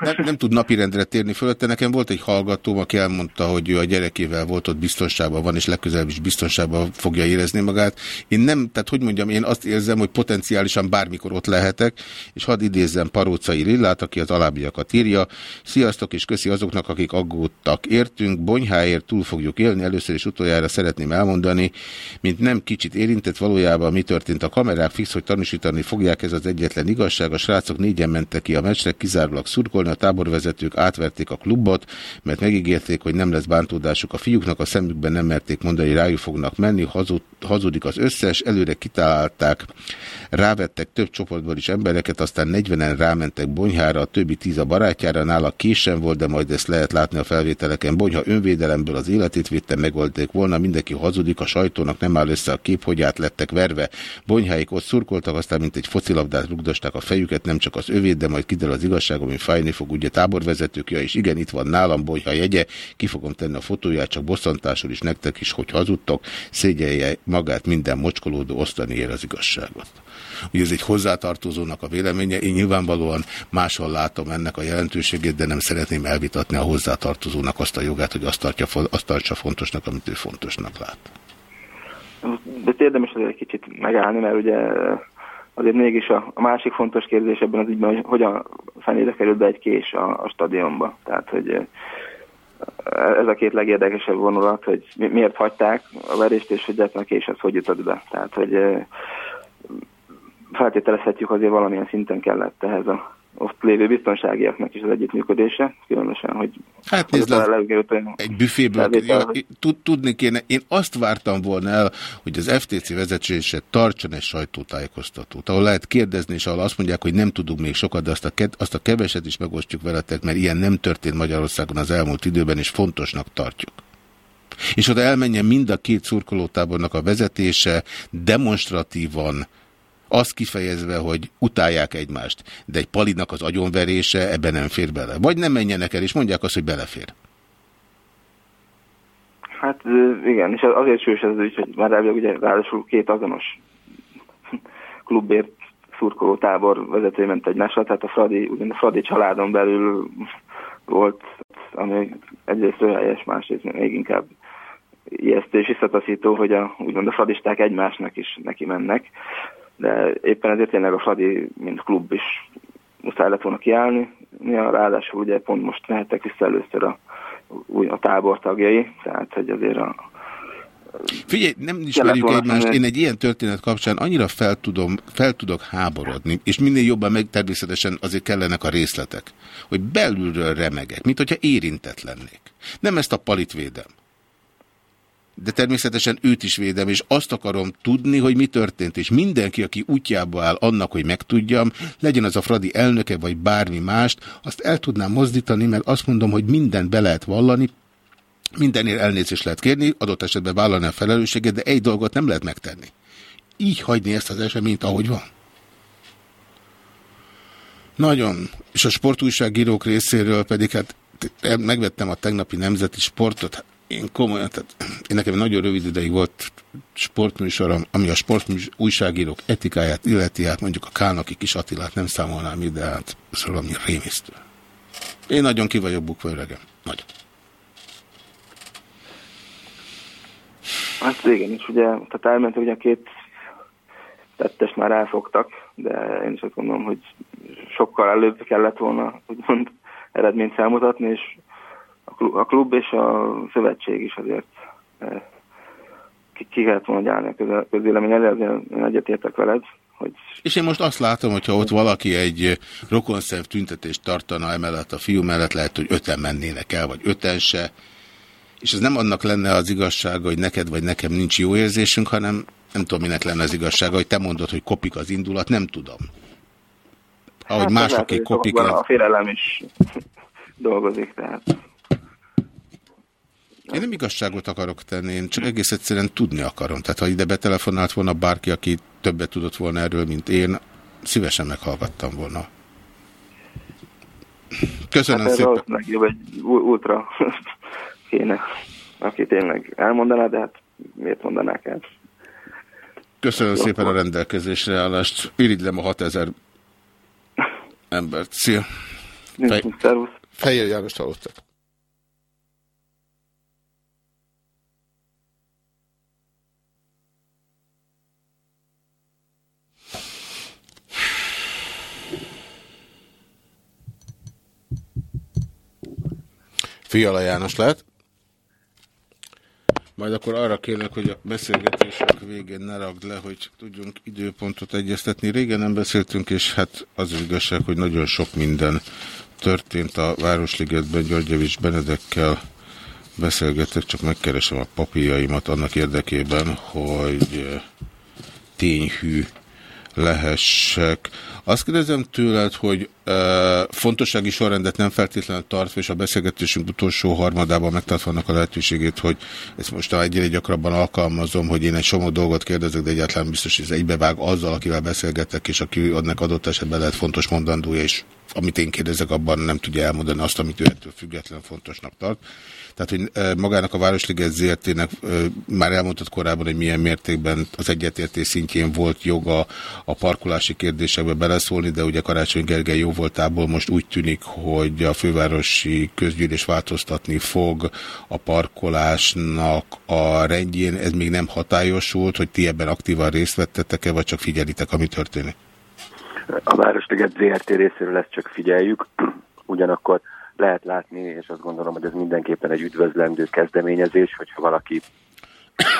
nem, nem tud napirendre térni fölötte. Nekem volt egy hallgató, aki elmondta, hogy ő a gyerekével volt ott biztonságban van, és legközelebb is biztonságban fogja érezni magát. Én nem, tehát hogy mondjam, én azt érzem, hogy potenciálisan bármikor ott lehetek, és hadd idézzem Parócai Lillát, aki az alábbiakat írja. Sziasztok, és köszi azoknak, akik aggódtak. Értünk, bonyháért túl fogjuk élni. Először és utoljára szeretném elmondani, mint nem kicsit kicsit érintett, valójában mi történt? A kamerák, fix, hogy tanúsítani fogják, ez az egyetlen igazság. A srácok négyen mentek ki a meccsre, kizárólag szurkolni, a táborvezetők átverték a klubot, mert megígérték, hogy nem lesz bántódásuk a fiúknak, a szemükben nem merték mondani, rájuk fognak menni, hazud, hazudik az összes, előre kitalálták, rávettek több csoportból is embereket, aztán 40-en rámentek Bonyhára, a többi tíz a barátjára, nála készen volt, de majd ezt lehet látni a felvételeken. Bonyha önvédelemből az életét vitte, megoldték volna, mindenki hazudik, a sajtónak nem áll össze a kép, hogy át lettek verve. Bonyháik ott szurkoltak, aztán mint egy focilabdát rugdosták a fejüket, nem csak az övét, de majd kiderül az igazság, ami fájni fog, ugye táborvezetők, ja, és igen, itt van nálam Bonyha jegye, ki fogom tenni a fotóját, csak bosszantásul is nektek is, hogy hazudtok, szégyelje magát minden mocskolódó osztani ér az igazságot. Ugye ez egy hozzátartozónak a véleménye, én nyilvánvalóan máshol látom ennek a jelentőségét, de nem szeretném elvitatni a hozzátartozónak azt a jogát, hogy azt, tartja, azt tartsa fontosnak, amit ő fontosnak lát. De érdemes azért egy kicsit megállni, mert ugye azért mégis a, a másik fontos kérdés ebben az ügyben, hogy hogyan fenébe került be egy kés a, a stadionba. Tehát, hogy ez a két legérdekesebb vonulat, hogy miért hagyták a verést, és hogy a kés az hogy jutott be. Tehát, hogy feltételezhetjük azért valamilyen szinten kellett ehhez a ott lévő biztonságiaknak is az együttműködése, különösen, hogy... Hát nézd, le, egy büféből, ja, tudni kéne, én azt vártam volna el, hogy az FTC vezetése tartson egy sajtótájékoztatót, ahol lehet kérdezni, és ahol azt mondják, hogy nem tudunk még sokat, de azt a, azt a keveset is megosztjuk veletek, mert ilyen nem történt Magyarországon az elmúlt időben, és fontosnak tartjuk. És oda elmenjen mind a két szurkolótábornak a vezetése demonstratívan azt kifejezve, hogy utálják egymást, de egy palinak az agyonverése ebben nem fér bele. Vagy nem menjenek el, és mondják azt, hogy belefér. Hát igen, és azért sős ez ügy, hogy már elvileg ugye ráadásul két azonos klubért szurkoló tábor vezető ment egymásra, tehát a Fradi, ugyan a Fradi családon belül volt, ami egyrészt helyes, másrészt még inkább ijesztő és visszataszító, hogy a, úgymond a fradisták egymásnak is neki mennek de éppen ezért tényleg a Fradi, mint klub is muszáj lett volna kiállni. Ráadásul ugye pont most mehettek vissza először a, a tábor tagjai, tehát hogy azért a Figyelj, nem ismerjük egymást, én egy ilyen történet kapcsán annyira fel, tudom, fel tudok háborodni, és minél jobban meg természetesen azért kellenek a részletek, hogy belülről remegek, mint hogyha érintett lennék. Nem ezt a palit védem. De természetesen őt is védem, és azt akarom tudni, hogy mi történt, és mindenki, aki útjába áll annak, hogy megtudjam, legyen az a Fradi elnöke, vagy bármi mást, azt el tudnám mozdítani, mert azt mondom, hogy mindent be lehet vallani, mindenért elnézést lehet kérni, adott esetben vállalni a felelősséget, de egy dolgot nem lehet megtenni. Így hagyni ezt az eseményt, ahogy van. Nagyon. És a sportújságírók részéről pedig, hát megvettem a tegnapi nemzeti sportot, én komolyan, tehát én nekem nagyon rövid ideig volt sportműsorom, ami a sportújságírók etikáját illeti, hát mondjuk a Kálnoki kis Attilát nem számolnám ide, hát ez valami rémisztő. Én nagyon ki vagyok bukva öregem. Nagyon. Hát igen, és ugye, tehát elment ugye két tettest már elfogtak, de én is azt gondolom, hogy sokkal előbb kellett volna úgymond eredményt felmutatni, és a klub és a szövetség is azért eh, ki, ki kellett volna gyárni a közélemény elé, azért én egyetértek veled. Hogy... És én most azt látom, hogyha ott valaki egy rokonszerv tüntetést tartana emellett a fiú mellett, lehet, hogy öten mennének el, vagy öten se, és ez nem annak lenne az igazsága, hogy neked vagy nekem nincs jó érzésünk, hanem nem tudom, minek lenne az igazsága, hogy te mondod, hogy kopik az indulat, nem tudom. Ahogy hát, mások kopik. A félelem is dolgozik, tehát... Én nem igazságot akarok tenni, én csak egész egyszerűen tudni akarom. Tehát ha ide betelefonált volna bárki, aki többet tudott volna erről, mint én, szívesen meghallgattam volna. Köszönöm hát szépen. Jobb egy ultra kéne, aki tényleg elmondaná, de hát miért mondanák el? Köszönöm Jó, szépen a rendelkezésre állást. Irigylem a 6000 embert. Szia! Fej... Fejjel János hallottak. Fiala János lehet. Majd akkor arra kérlek, hogy a beszélgetések végén ne ragd le, hogy tudjunk időpontot egyeztetni. Régen nem beszéltünk, és hát az az igazság, hogy nagyon sok minden történt a Városligetben. Györgyevics Benedekkel beszélgetek, csak megkeresem a papírjaimat annak érdekében, hogy tényhű lehessek. Azt kérdezem tőled, hogy e, fontossági sorrendet nem feltétlenül tartva, és a beszélgetésünk utolsó harmadában megtartvanak a lehetőségét, hogy ezt most egyre gyakrabban alkalmazom, hogy én egy somó dolgot kérdezek, de egyáltalán biztos, hogy ez egybevág azzal, akivel beszélgetek, és aki adnak adott esetben lehet fontos mondandója, és amit én kérdezek, abban nem tudja elmondani azt, amit ő ettől független fontosnak tart. Tehát, hogy magának a Városliget ZRT-nek már elmondott korábban, hogy milyen mértékben az egyetértés szintjén volt joga a parkolási kérdésekbe beleszólni, de ugye Karácsony Gergely jó voltából most úgy tűnik, hogy a fővárosi közgyűlés változtatni fog a parkolásnak a rendjén. Ez még nem hatályosult, hogy ti ebben aktívan részt vettetek-e, vagy csak figyelitek, ami történik? A Városliget ZRT részéről ezt csak figyeljük, ugyanakkor lehet látni, és azt gondolom, hogy ez mindenképpen egy üdvözlendő kezdeményezés, hogyha valaki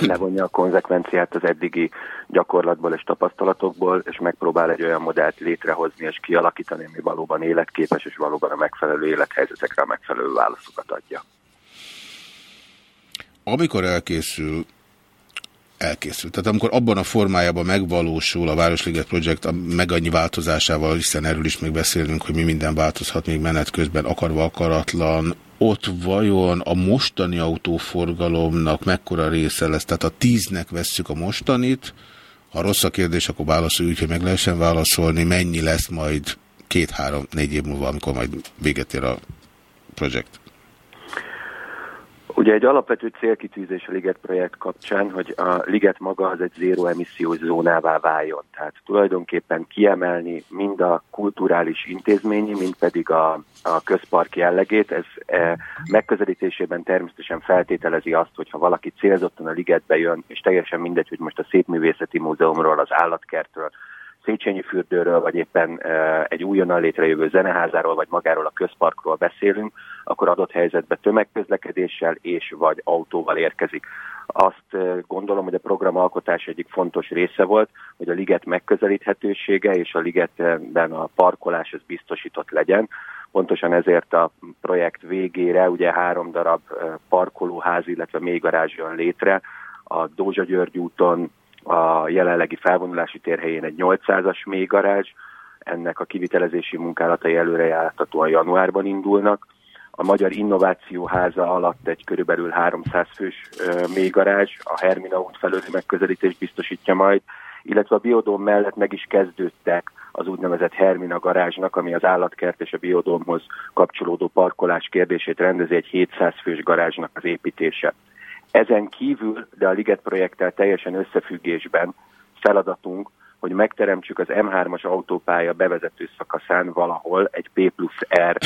levonja a konzekvenciát az eddigi gyakorlatból és tapasztalatokból, és megpróbál egy olyan modellt létrehozni és kialakítani, ami valóban életképes, és valóban a megfelelő élethelyzetekre a megfelelő válaszokat adja. Amikor elkészül elkészült. Tehát amikor abban a formájában megvalósul a Városliget Projekt a meg annyi változásával, hiszen erről is még beszélünk, hogy mi minden változhat még menet közben, akarva akaratlan, ott vajon a mostani autóforgalomnak mekkora része lesz? Tehát a tíznek vesszük a mostanit, ha rossz a kérdés, akkor válaszolj úgy, hogy meg lehessen válaszolni, mennyi lesz majd két-három-négy év múlva, amikor majd véget ér a projekt. Ugye egy alapvető célkitűzés a Liget projekt kapcsán, hogy a Liget maga az egy zéró emissziós zónává váljon. Tehát tulajdonképpen kiemelni mind a kulturális intézményi, mind pedig a, a közpark jellegét. Ez e, megközelítésében természetesen feltételezi azt, hogy ha valaki célzottan a Ligetbe jön, és teljesen mindegy, hogy most a Szépművészeti Múzeumról, az Állatkertről, Széchenyi fürdőről, vagy éppen egy újonnan létrejövő zeneházáról, vagy magáról a közparkról beszélünk, akkor adott helyzetben tömegközlekedéssel és vagy autóval érkezik. Azt gondolom, hogy a programalkotás egyik fontos része volt, hogy a liget megközelíthetősége és a ligetben a parkolás ez biztosított legyen. Pontosan ezért a projekt végére ugye három darab parkolóház, illetve még garázs jön létre, a Dózsa György úton, a jelenlegi felvonulási térhelyén egy 800-as mélygarázs, ennek a kivitelezési munkálatai előrejárhatóan januárban indulnak. A Magyar Innovációháza alatt egy körülbelül 300 fős mélygarázs, a Hermina út felőli megközelítés biztosítja majd, illetve a biodóm mellett meg is kezdődtek az úgynevezett Hermina garázsnak, ami az állatkert és a biodómhoz kapcsolódó parkolás kérdését rendezi egy 700 fős garázsnak az építése. Ezen kívül, de a Liget projekttel teljesen összefüggésben feladatunk, hogy megteremtsük az M3-as autópálya bevezető szakaszán valahol egy P plusz R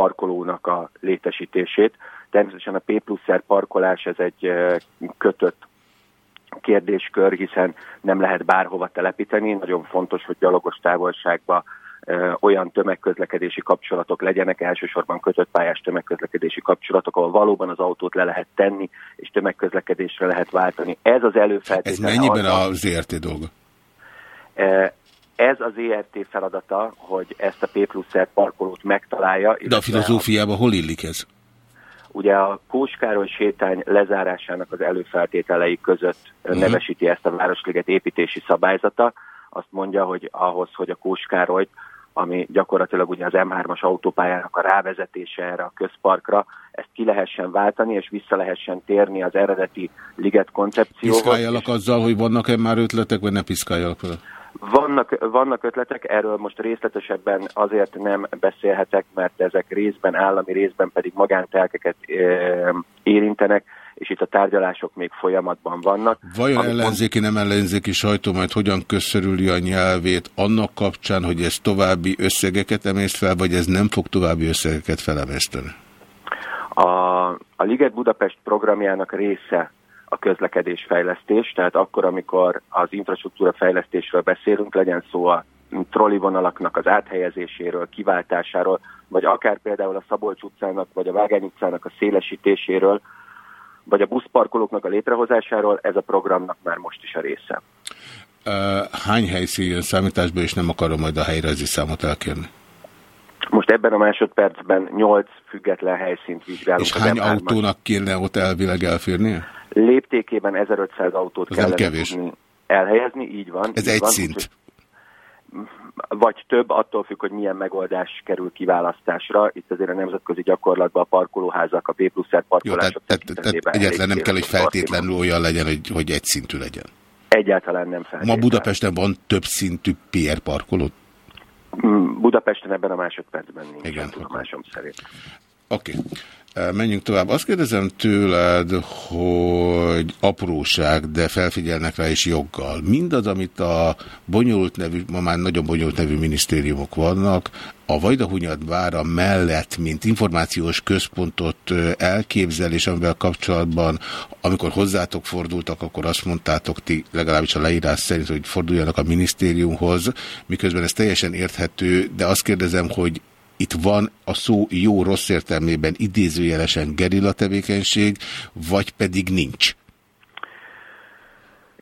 parkolónak a létesítését. Természetesen a P plusz R parkolás ez egy kötött kérdéskör, hiszen nem lehet bárhova telepíteni. Nagyon fontos, hogy gyalogos távolságba olyan tömegközlekedési kapcsolatok legyenek, elsősorban kötött pályás tömegközlekedési kapcsolatok, ahol valóban az autót le lehet tenni, és tömegközlekedésre lehet váltani. Ez az előfeltétel. Ez mennyiben az ZRT dolga? Ez az ERT feladata, hogy ezt a P plusz parkolót megtalálja. De a filozófiában hol illik ez? Ugye a Kóskároly sétány lezárásának az előfeltételei között uh -huh. nevesíti ezt a Városliget építési szabályzata. Azt mondja, hogy ahhoz, hogy a Kóskárolyt ami gyakorlatilag ugye az M3-as autópályának a rávezetése erre a közparkra, ezt ki lehessen váltani, és vissza lehessen térni az eredeti liget koncepcióhoz. Piszkáljalak azzal, hogy vannak-e már ötletek, vagy ne piszkáljalak vele? Vannak, vannak ötletek, erről most részletesebben azért nem beszélhetek, mert ezek részben állami, részben pedig magántelkeket érintenek, és itt a tárgyalások még folyamatban vannak. Vajon ellenzéki, nem ellenzéki sajtó majd hogyan köszörüli a nyelvét annak kapcsán, hogy ez további összegeket emészt fel, vagy ez nem fog további összegeket felemeszteni? A, a Liget Budapest programjának része a közlekedésfejlesztés, tehát akkor, amikor az infrastruktúra fejlesztésről beszélünk, legyen szó a trollivonalaknak az áthelyezéséről, kiváltásáról, vagy akár például a Szabolcs utcának, vagy a Vágány utcának a szélesítéséről, vagy a buszparkolóknak a létrehozásáról, ez a programnak már most is a része. Hány helyszín számításba, és nem akarom majd a helyrajzi számot elkérni? Most ebben a másodpercben 8 független helyszínt vizsgálunk. És hány autónak kéne ott elvileg elférnie? Léptékében 1500 autót kevés. elhelyezni, így van. Ez így egy van, szint. Vagy több, attól függ, hogy milyen megoldás kerül kiválasztásra. Itt azért a nemzetközi gyakorlatban a parkolóházak, a B plusz R parkolások Jó, tehát, tehát, tehát egyáltalán nem kell, hogy feltétlenül olyan legyen, hogy, hogy egy szintű legyen. Egyáltalán nem feltétlenül. Ma Budapesten van több szintű PR parkoló? Budapesten ebben a másodpercben nincs, Igen, tudomásom szerint. Oké. Okay. Menjünk tovább. Azt kérdezem tőled, hogy apróság, de felfigyelnek rá is joggal. Mindaz, amit a bonyolult nevű, ma már nagyon bonyolult nevű minisztériumok vannak, a Vajdahunyad vára mellett, mint információs központot elképzel, és amivel kapcsolatban, amikor hozzátok fordultak, akkor azt mondtátok ti, legalábbis a leírás szerint, hogy forduljanak a minisztériumhoz, miközben ez teljesen érthető, de azt kérdezem, hogy itt van a szó jó-rossz értelmében idézőjelesen gerilla tevékenység, vagy pedig nincs?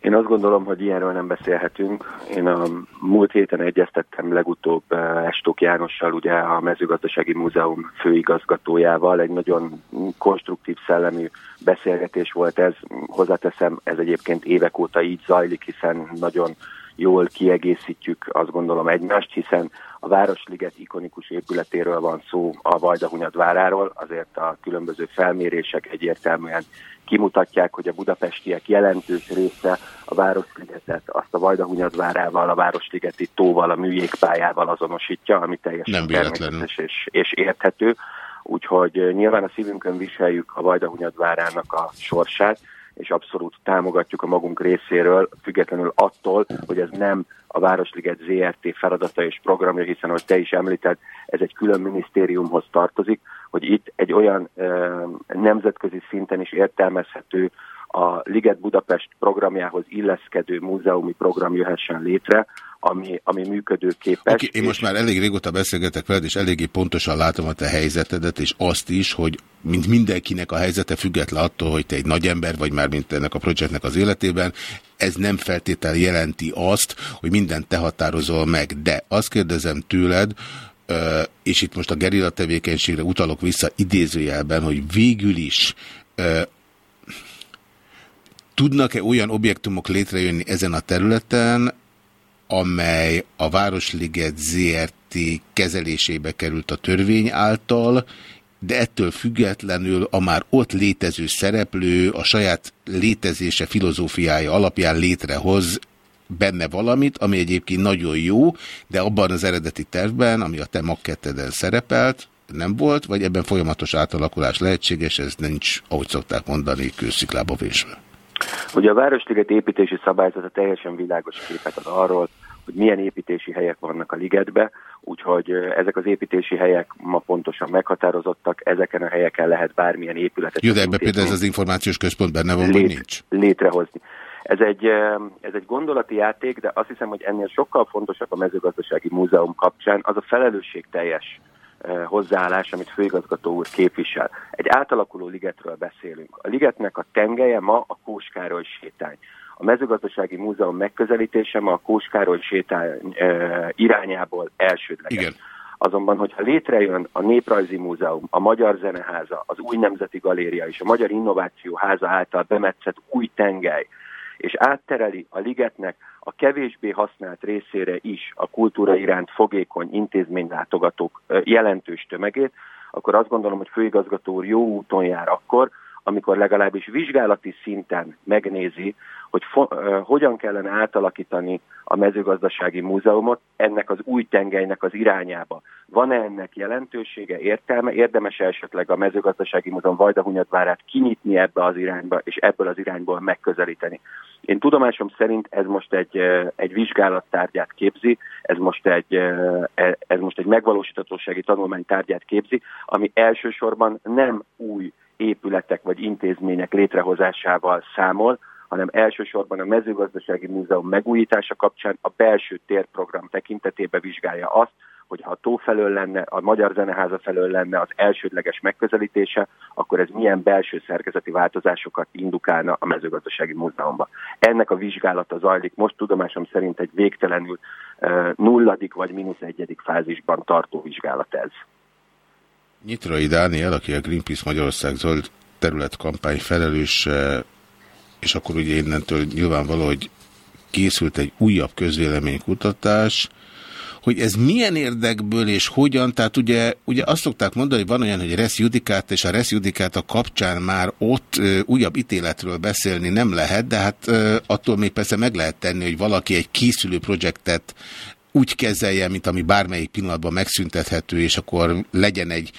Én azt gondolom, hogy ilyenről nem beszélhetünk. Én a múlt héten egyeztettem legutóbb eh, Estók Jánossal, ugye a mezőgazdasági múzeum főigazgatójával. Egy nagyon konstruktív szellemű beszélgetés volt ez. Hozzáteszem, ez egyébként évek óta így zajlik, hiszen nagyon jól kiegészítjük azt gondolom egymást, hiszen a Városliget ikonikus épületéről van szó a Vajdahunyad váráról, azért a különböző felmérések egyértelműen kimutatják, hogy a budapestiek jelentős része a Városligetet azt a Vajdahunyad várával, a Városligeti tóval, a műjégpályával azonosítja, ami teljesen természetes és, és érthető. Úgyhogy nyilván a szívünkön viseljük a Vajdahunyad várának a sorsát, és abszolút támogatjuk a magunk részéről, függetlenül attól, hogy ez nem a Városliget ZRT feladata és programja, hiszen, ahogy te is említed, ez egy külön minisztériumhoz tartozik, hogy itt egy olyan ö, nemzetközi szinten is értelmezhető a Liget Budapest programjához illeszkedő múzeumi program jöhessen létre, ami, ami működőképes. Okay, én most már elég régóta beszélgetek veled, és eléggé pontosan látom a te helyzetedet, és azt is, hogy mint mindenkinek a helyzete független attól, hogy te egy nagy ember vagy már, mint ennek a projektnek az életében, ez nem feltétel jelenti azt, hogy mindent te határozol meg. De azt kérdezem tőled, és itt most a gerilla tevékenységre utalok vissza idézőjelben, hogy végül is tudnak-e olyan objektumok létrejönni ezen a területen, amely a Városliget ZRT kezelésébe került a törvény által, de ettől függetlenül a már ott létező szereplő a saját létezése filozófiája alapján létrehoz benne valamit, ami egyébként nagyon jó, de abban az eredeti tervben, ami a te makketteden szerepelt, nem volt, vagy ebben folyamatos átalakulás lehetséges, ez nincs, ahogy szokták mondani, kősziklába vésve. Ugye a Városliget építési szabályzata teljesen világos képet ad arról, hogy milyen építési helyek vannak a ligetbe, úgyhogy ezek az építési helyek ma pontosan meghatározottak, ezeken a helyeken lehet bármilyen épületet... Jó, de ebben például ez az információs központ benne van, lét, vagy nincs? Létrehozni. Ez egy, ez egy gondolati játék, de azt hiszem, hogy ennél sokkal fontosabb a mezőgazdasági múzeum kapcsán az a felelősségteljes hozzáállás, amit főigazgató úr képvisel. Egy átalakuló ligetről beszélünk. A ligetnek a tengelye ma a Kóskároly sétány. A mezőgazdasági múzeum megközelítése ma a Kóskároly sétány e, irányából elsődleges. Igen. Azonban, hogyha létrejön a Néprajzi Múzeum, a Magyar Zeneháza, az Új Nemzeti Galéria és a Magyar Innováció Háza által bemetszett új tengely, és áttereli a ligetnek a kevésbé használt részére is a kultúra iránt fogékony intézménylátogatók jelentős tömegét, akkor azt gondolom, hogy főigazgató úr jó úton jár akkor, amikor legalábbis vizsgálati szinten megnézi, hogy fo- hogyan kellene átalakítani a mezőgazdasági múzeumot ennek az új tengelynek az irányába. Van-e ennek jelentősége, értelme? Érdemes esetleg a mezőgazdasági múzeum Vajdahunyadvárát kinyitni ebbe az irányba, és ebből az irányból megközelíteni. Én tudomásom szerint ez most egy, egy vizsgálattárgyát képzi, ez most egy, e, ez most egy megvalósítatósági tanulmány tárgyát képzi, ami elsősorban nem új épületek vagy intézmények létrehozásával számol, hanem elsősorban a mezőgazdasági múzeum megújítása kapcsán a belső térprogram tekintetében vizsgálja azt, hogy ha a tó felől lenne, a Magyar Zeneháza felől lenne az elsődleges megközelítése, akkor ez milyen belső szerkezeti változásokat indukálna a mezőgazdasági múzeumba. Ennek a vizsgálata zajlik, most tudomásom szerint egy végtelenül uh, nulladik vagy mínusz egyedik fázisban tartó vizsgálat ez. Nyitrai Dániel, aki a Greenpeace Magyarország zöld területkampány felelős, és akkor ugye innentől nyilvánvaló, hogy készült egy újabb közvéleménykutatás, hogy ez milyen érdekből és hogyan, tehát ugye, ugye azt szokták mondani, hogy van olyan, hogy resz judikát, és a resz a kapcsán már ott ö, újabb ítéletről beszélni nem lehet, de hát ö, attól még persze meg lehet tenni, hogy valaki egy készülő projektet úgy kezelje, mint ami bármelyik pillanatban megszüntethető, és akkor legyen egy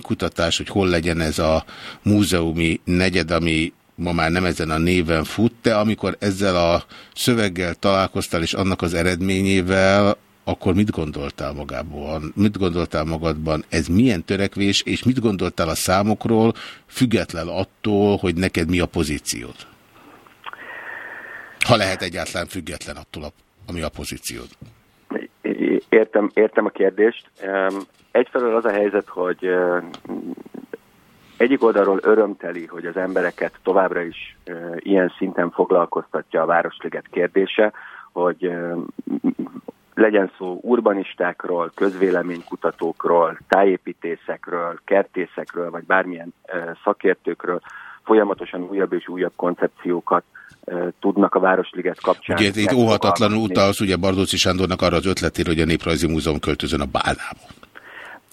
kutatás, hogy hol legyen ez a múzeumi negyed, ami ma már nem ezen a néven fut, de amikor ezzel a szöveggel találkoztál, és annak az eredményével, akkor mit gondoltál magában? Mit gondoltál magadban? Ez milyen törekvés, és mit gondoltál a számokról, független attól, hogy neked mi a pozíciód? Ha lehet egyáltalán független attól, ami a pozíciód. Értem, értem a kérdést. Egyfelől az a helyzet, hogy egyik oldalról örömteli, hogy az embereket továbbra is ilyen szinten foglalkoztatja a Városliget kérdése, hogy legyen szó urbanistákról, közvéleménykutatókról, tájépítészekről, kertészekről, vagy bármilyen szakértőkről, folyamatosan újabb és újabb koncepciókat tudnak a Városliget kapcsán. Ugye itt óhatatlanul utalsz ugye Bardóci Sándornak arra az ötletére, hogy a Néprajzi Múzeum költözön a Bálnába.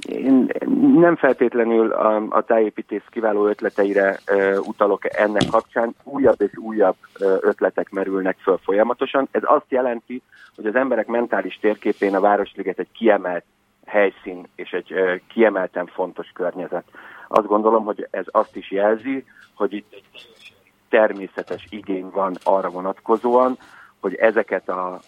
Én nem feltétlenül a, a tájépítész kiváló ötleteire uh, utalok ennek kapcsán, újabb és újabb uh, ötletek merülnek föl folyamatosan. Ez azt jelenti, hogy az emberek mentális térképén a Városliget egy kiemelt helyszín és egy uh, kiemelten fontos környezet. Azt gondolom, hogy ez azt is jelzi, hogy itt egy természetes igény van arra vonatkozóan, hogy ezeket a,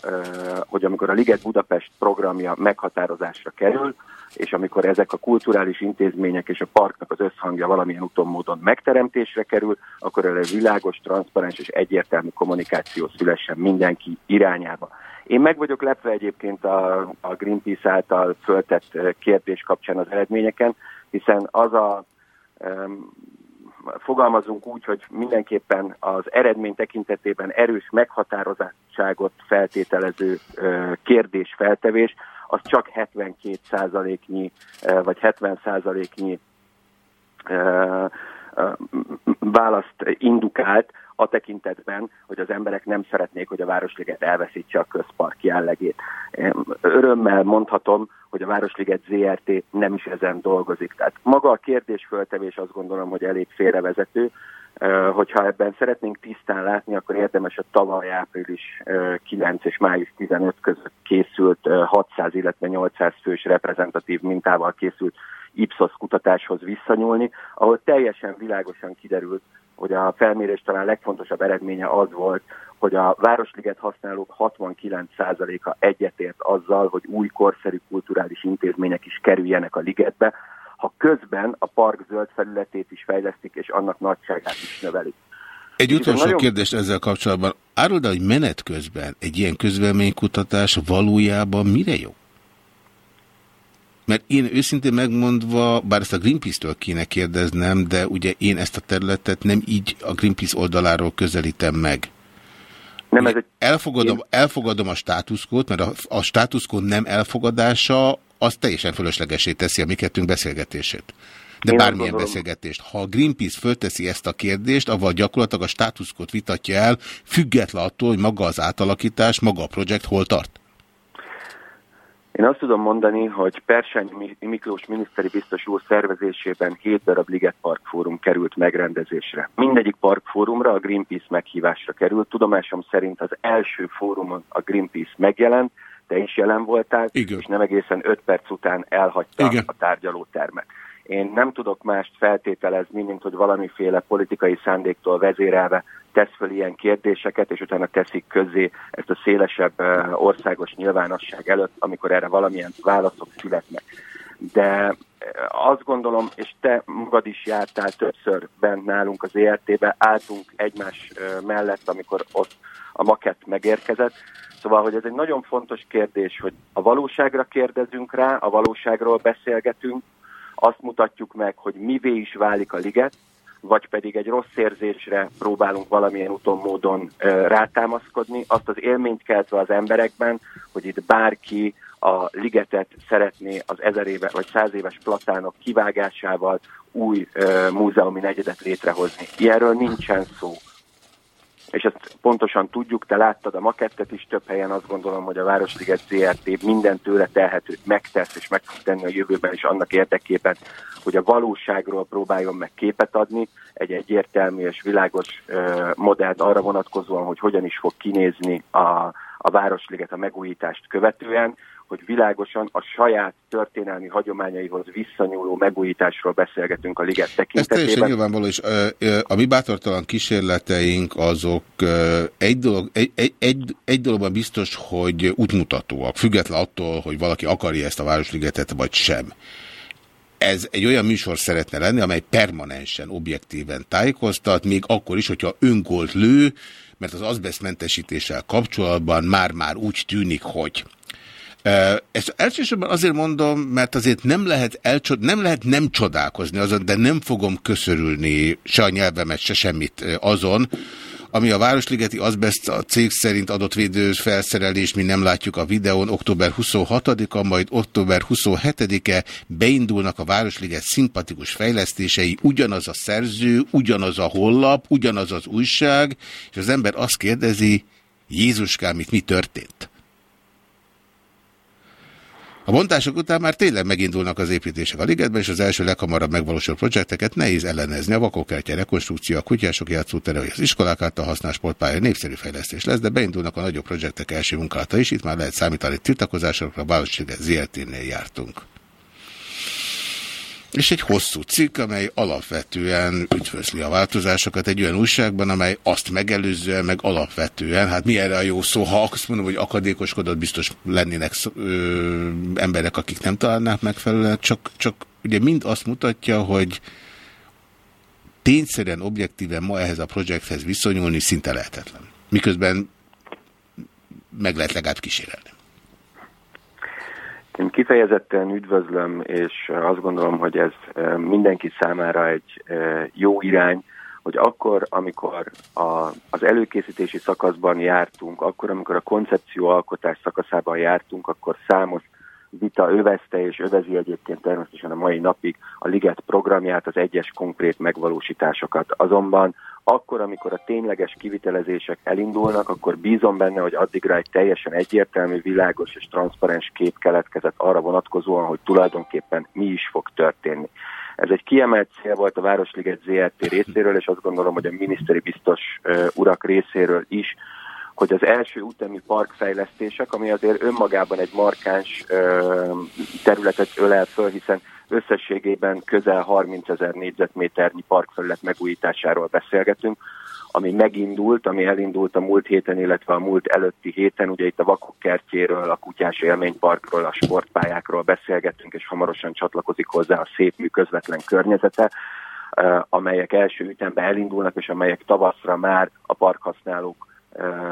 hogy amikor a Liget Budapest programja meghatározásra kerül, és amikor ezek a kulturális intézmények és a parknak az összhangja valamilyen úton módon megteremtésre kerül, akkor erre világos, transzparens és egyértelmű kommunikáció szülessen mindenki irányába. Én meg vagyok lepve egyébként a, a Greenpeace által föltett kérdés kapcsán az eredményeken, hiszen az a um, fogalmazunk úgy, hogy mindenképpen az eredmény tekintetében erős meghatározottságot feltételező kérdés feltevés, az csak 72 százaléknyi vagy 70 százaléknyi választ indukált a tekintetben, hogy az emberek nem szeretnék, hogy a Városliget elveszítse a közpark jellegét. Örömmel mondhatom, hogy a Városliget ZRT nem is ezen dolgozik. Tehát maga a kérdésföltevés azt gondolom, hogy elég félrevezető. Hogyha ebben szeretnénk tisztán látni, akkor érdemes a tavaly április 9 és május 15 között készült 600, illetve 800 fős reprezentatív mintával készült Ipsos kutatáshoz visszanyúlni, ahol teljesen világosan kiderült, hogy a felmérés talán legfontosabb eredménye az volt, hogy a Városliget használók 69%-a egyetért azzal, hogy új korszerű kulturális intézmények is kerüljenek a ligetbe, ha közben a park zöld felületét is fejlesztik, és annak nagyságát is növelik. Egy utolsó nagyon... kérdés ezzel kapcsolatban. Áruld, hogy menet közben egy ilyen közvelménykutatás valójában mire jó? Mert én őszintén megmondva, bár ezt a Greenpeace-től kéne kérdeznem, de ugye én ezt a területet nem így a Greenpeace oldaláról közelítem meg. Nem, ez egy... elfogadom, elfogadom a státuszkót, mert a, a státuszkó nem elfogadása az teljesen fölöslegesé teszi a mi kettőnk beszélgetését. De Én bármilyen beszélgetést. Ha a Greenpeace fölteszi ezt a kérdést, avval gyakorlatilag a státuszkót vitatja el, független attól, hogy maga az átalakítás, maga a projekt hol tart. Én azt tudom mondani, hogy Perseny Miklós miniszteri biztos úr szervezésében 7 darab Liget Park Fórum került megrendezésre. Mindegyik parkfórumra a Greenpeace meghívásra került. Tudomásom szerint az első fórumon a Greenpeace megjelent, te is jelen voltál, Igen. és nem egészen 5 perc után elhagyta Igen. a tárgyalótermet. Én nem tudok mást feltételezni, mint hogy valamiféle politikai szándéktól vezérelve tesz fel ilyen kérdéseket, és utána teszik közzé ezt a szélesebb országos nyilvánosság előtt, amikor erre valamilyen válaszok születnek. De azt gondolom, és te magad is jártál többször bent nálunk az ERT-be, álltunk egymás mellett, amikor ott a makett megérkezett. Szóval, hogy ez egy nagyon fontos kérdés, hogy a valóságra kérdezünk rá, a valóságról beszélgetünk, azt mutatjuk meg, hogy mivé is válik a liget, vagy pedig egy rossz érzésre próbálunk valamilyen úton, módon rátámaszkodni, azt az élményt keltve az emberekben, hogy itt bárki a ligetet szeretné az ezer éve vagy száz éves platánok kivágásával új múzeumi negyedet létrehozni. Ilyenről nincsen szó és ezt pontosan tudjuk, te láttad a makettet is több helyen, azt gondolom, hogy a Városliget ZRT minden tőle telhetőt megtesz, és meg tenni a jövőben is annak érdekében, hogy a valóságról próbáljon meg képet adni, egy egyértelmű és világos uh, modellt arra vonatkozóan, hogy hogyan is fog kinézni a, a Városliget a megújítást követően, hogy világosan a saját történelmi hagyományaihoz visszanyúló megújításról beszélgetünk a liget tekintetében. Ez teljesen nyilvánvaló, és a mi bátortalan kísérleteink azok egy, dolog, egy, egy, egy, egy dologban biztos, hogy útmutatóak, független attól, hogy valaki akarja ezt a Városligetet, vagy sem ez egy olyan műsor szeretne lenni, amely permanensen, objektíven tájékoztat, még akkor is, hogyha öngolt lő, mert az azbesztmentesítéssel kapcsolatban már-már úgy tűnik, hogy ezt elsősorban azért mondom, mert azért nem lehet, elcsod nem lehet nem csodálkozni azon, de nem fogom köszörülni se a nyelvemet, se semmit azon, ami a Városligeti Azbest a cég szerint adott védős felszerelés, mi nem látjuk a videón, október 26-a, majd október 27-e beindulnak a Városliget szimpatikus fejlesztései, ugyanaz a szerző, ugyanaz a hollap, ugyanaz az újság, és az ember azt kérdezi, Jézuskám, itt mi történt? A bontások után már tényleg megindulnak az építések a ligetben, és az első leghamarabb megvalósult projekteket nehéz ellenezni. A vakókertje rekonstrukció, a kutyások játszótere, az iskolák által használt sportpálya népszerű fejlesztés lesz, de beindulnak a nagyobb projektek első munkálata is. Itt már lehet számítani tiltakozásokra, Városliget ZRT-nél jártunk. És egy hosszú cikk, amely alapvetően üdvözli a változásokat egy olyan újságban, amely azt megelőzően, meg alapvetően, hát mi erre a jó szó, ha azt mondom, hogy akadékoskodott, biztos lennének ö, emberek, akik nem találnák megfelelően, csak, csak ugye mind azt mutatja, hogy tényszerűen, objektíven ma ehhez a projekthez viszonyulni szinte lehetetlen. Miközben meg lehet legalább kísérelni. Én kifejezetten üdvözlöm, és azt gondolom, hogy ez mindenki számára egy jó irány, hogy akkor, amikor a, az előkészítési szakaszban jártunk, akkor, amikor a koncepcióalkotás szakaszában jártunk, akkor számos vita övezte és övezi egyébként természetesen a mai napig a Liget programját, az egyes konkrét megvalósításokat. Azonban akkor, amikor a tényleges kivitelezések elindulnak, akkor bízom benne, hogy addigra egy teljesen egyértelmű, világos és transzparens kép keletkezett arra vonatkozóan, hogy tulajdonképpen mi is fog történni. Ez egy kiemelt cél volt a Városliget ZRT részéről, és azt gondolom, hogy a miniszteri biztos uh, urak részéről is, hogy az első utemi parkfejlesztések, ami azért önmagában egy markáns területet ölel föl, hiszen összességében közel 30 ezer négyzetméternyi parkfelület megújításáról beszélgetünk, ami megindult, ami elindult a múlt héten, illetve a múlt előtti héten, ugye itt a Vakok kertjéről, a Kutyás élményparkról, a sportpályákról beszélgetünk, és hamarosan csatlakozik hozzá a szép mű közvetlen környezete, amelyek első ütemben elindulnak, és amelyek tavaszra már a parkhasználók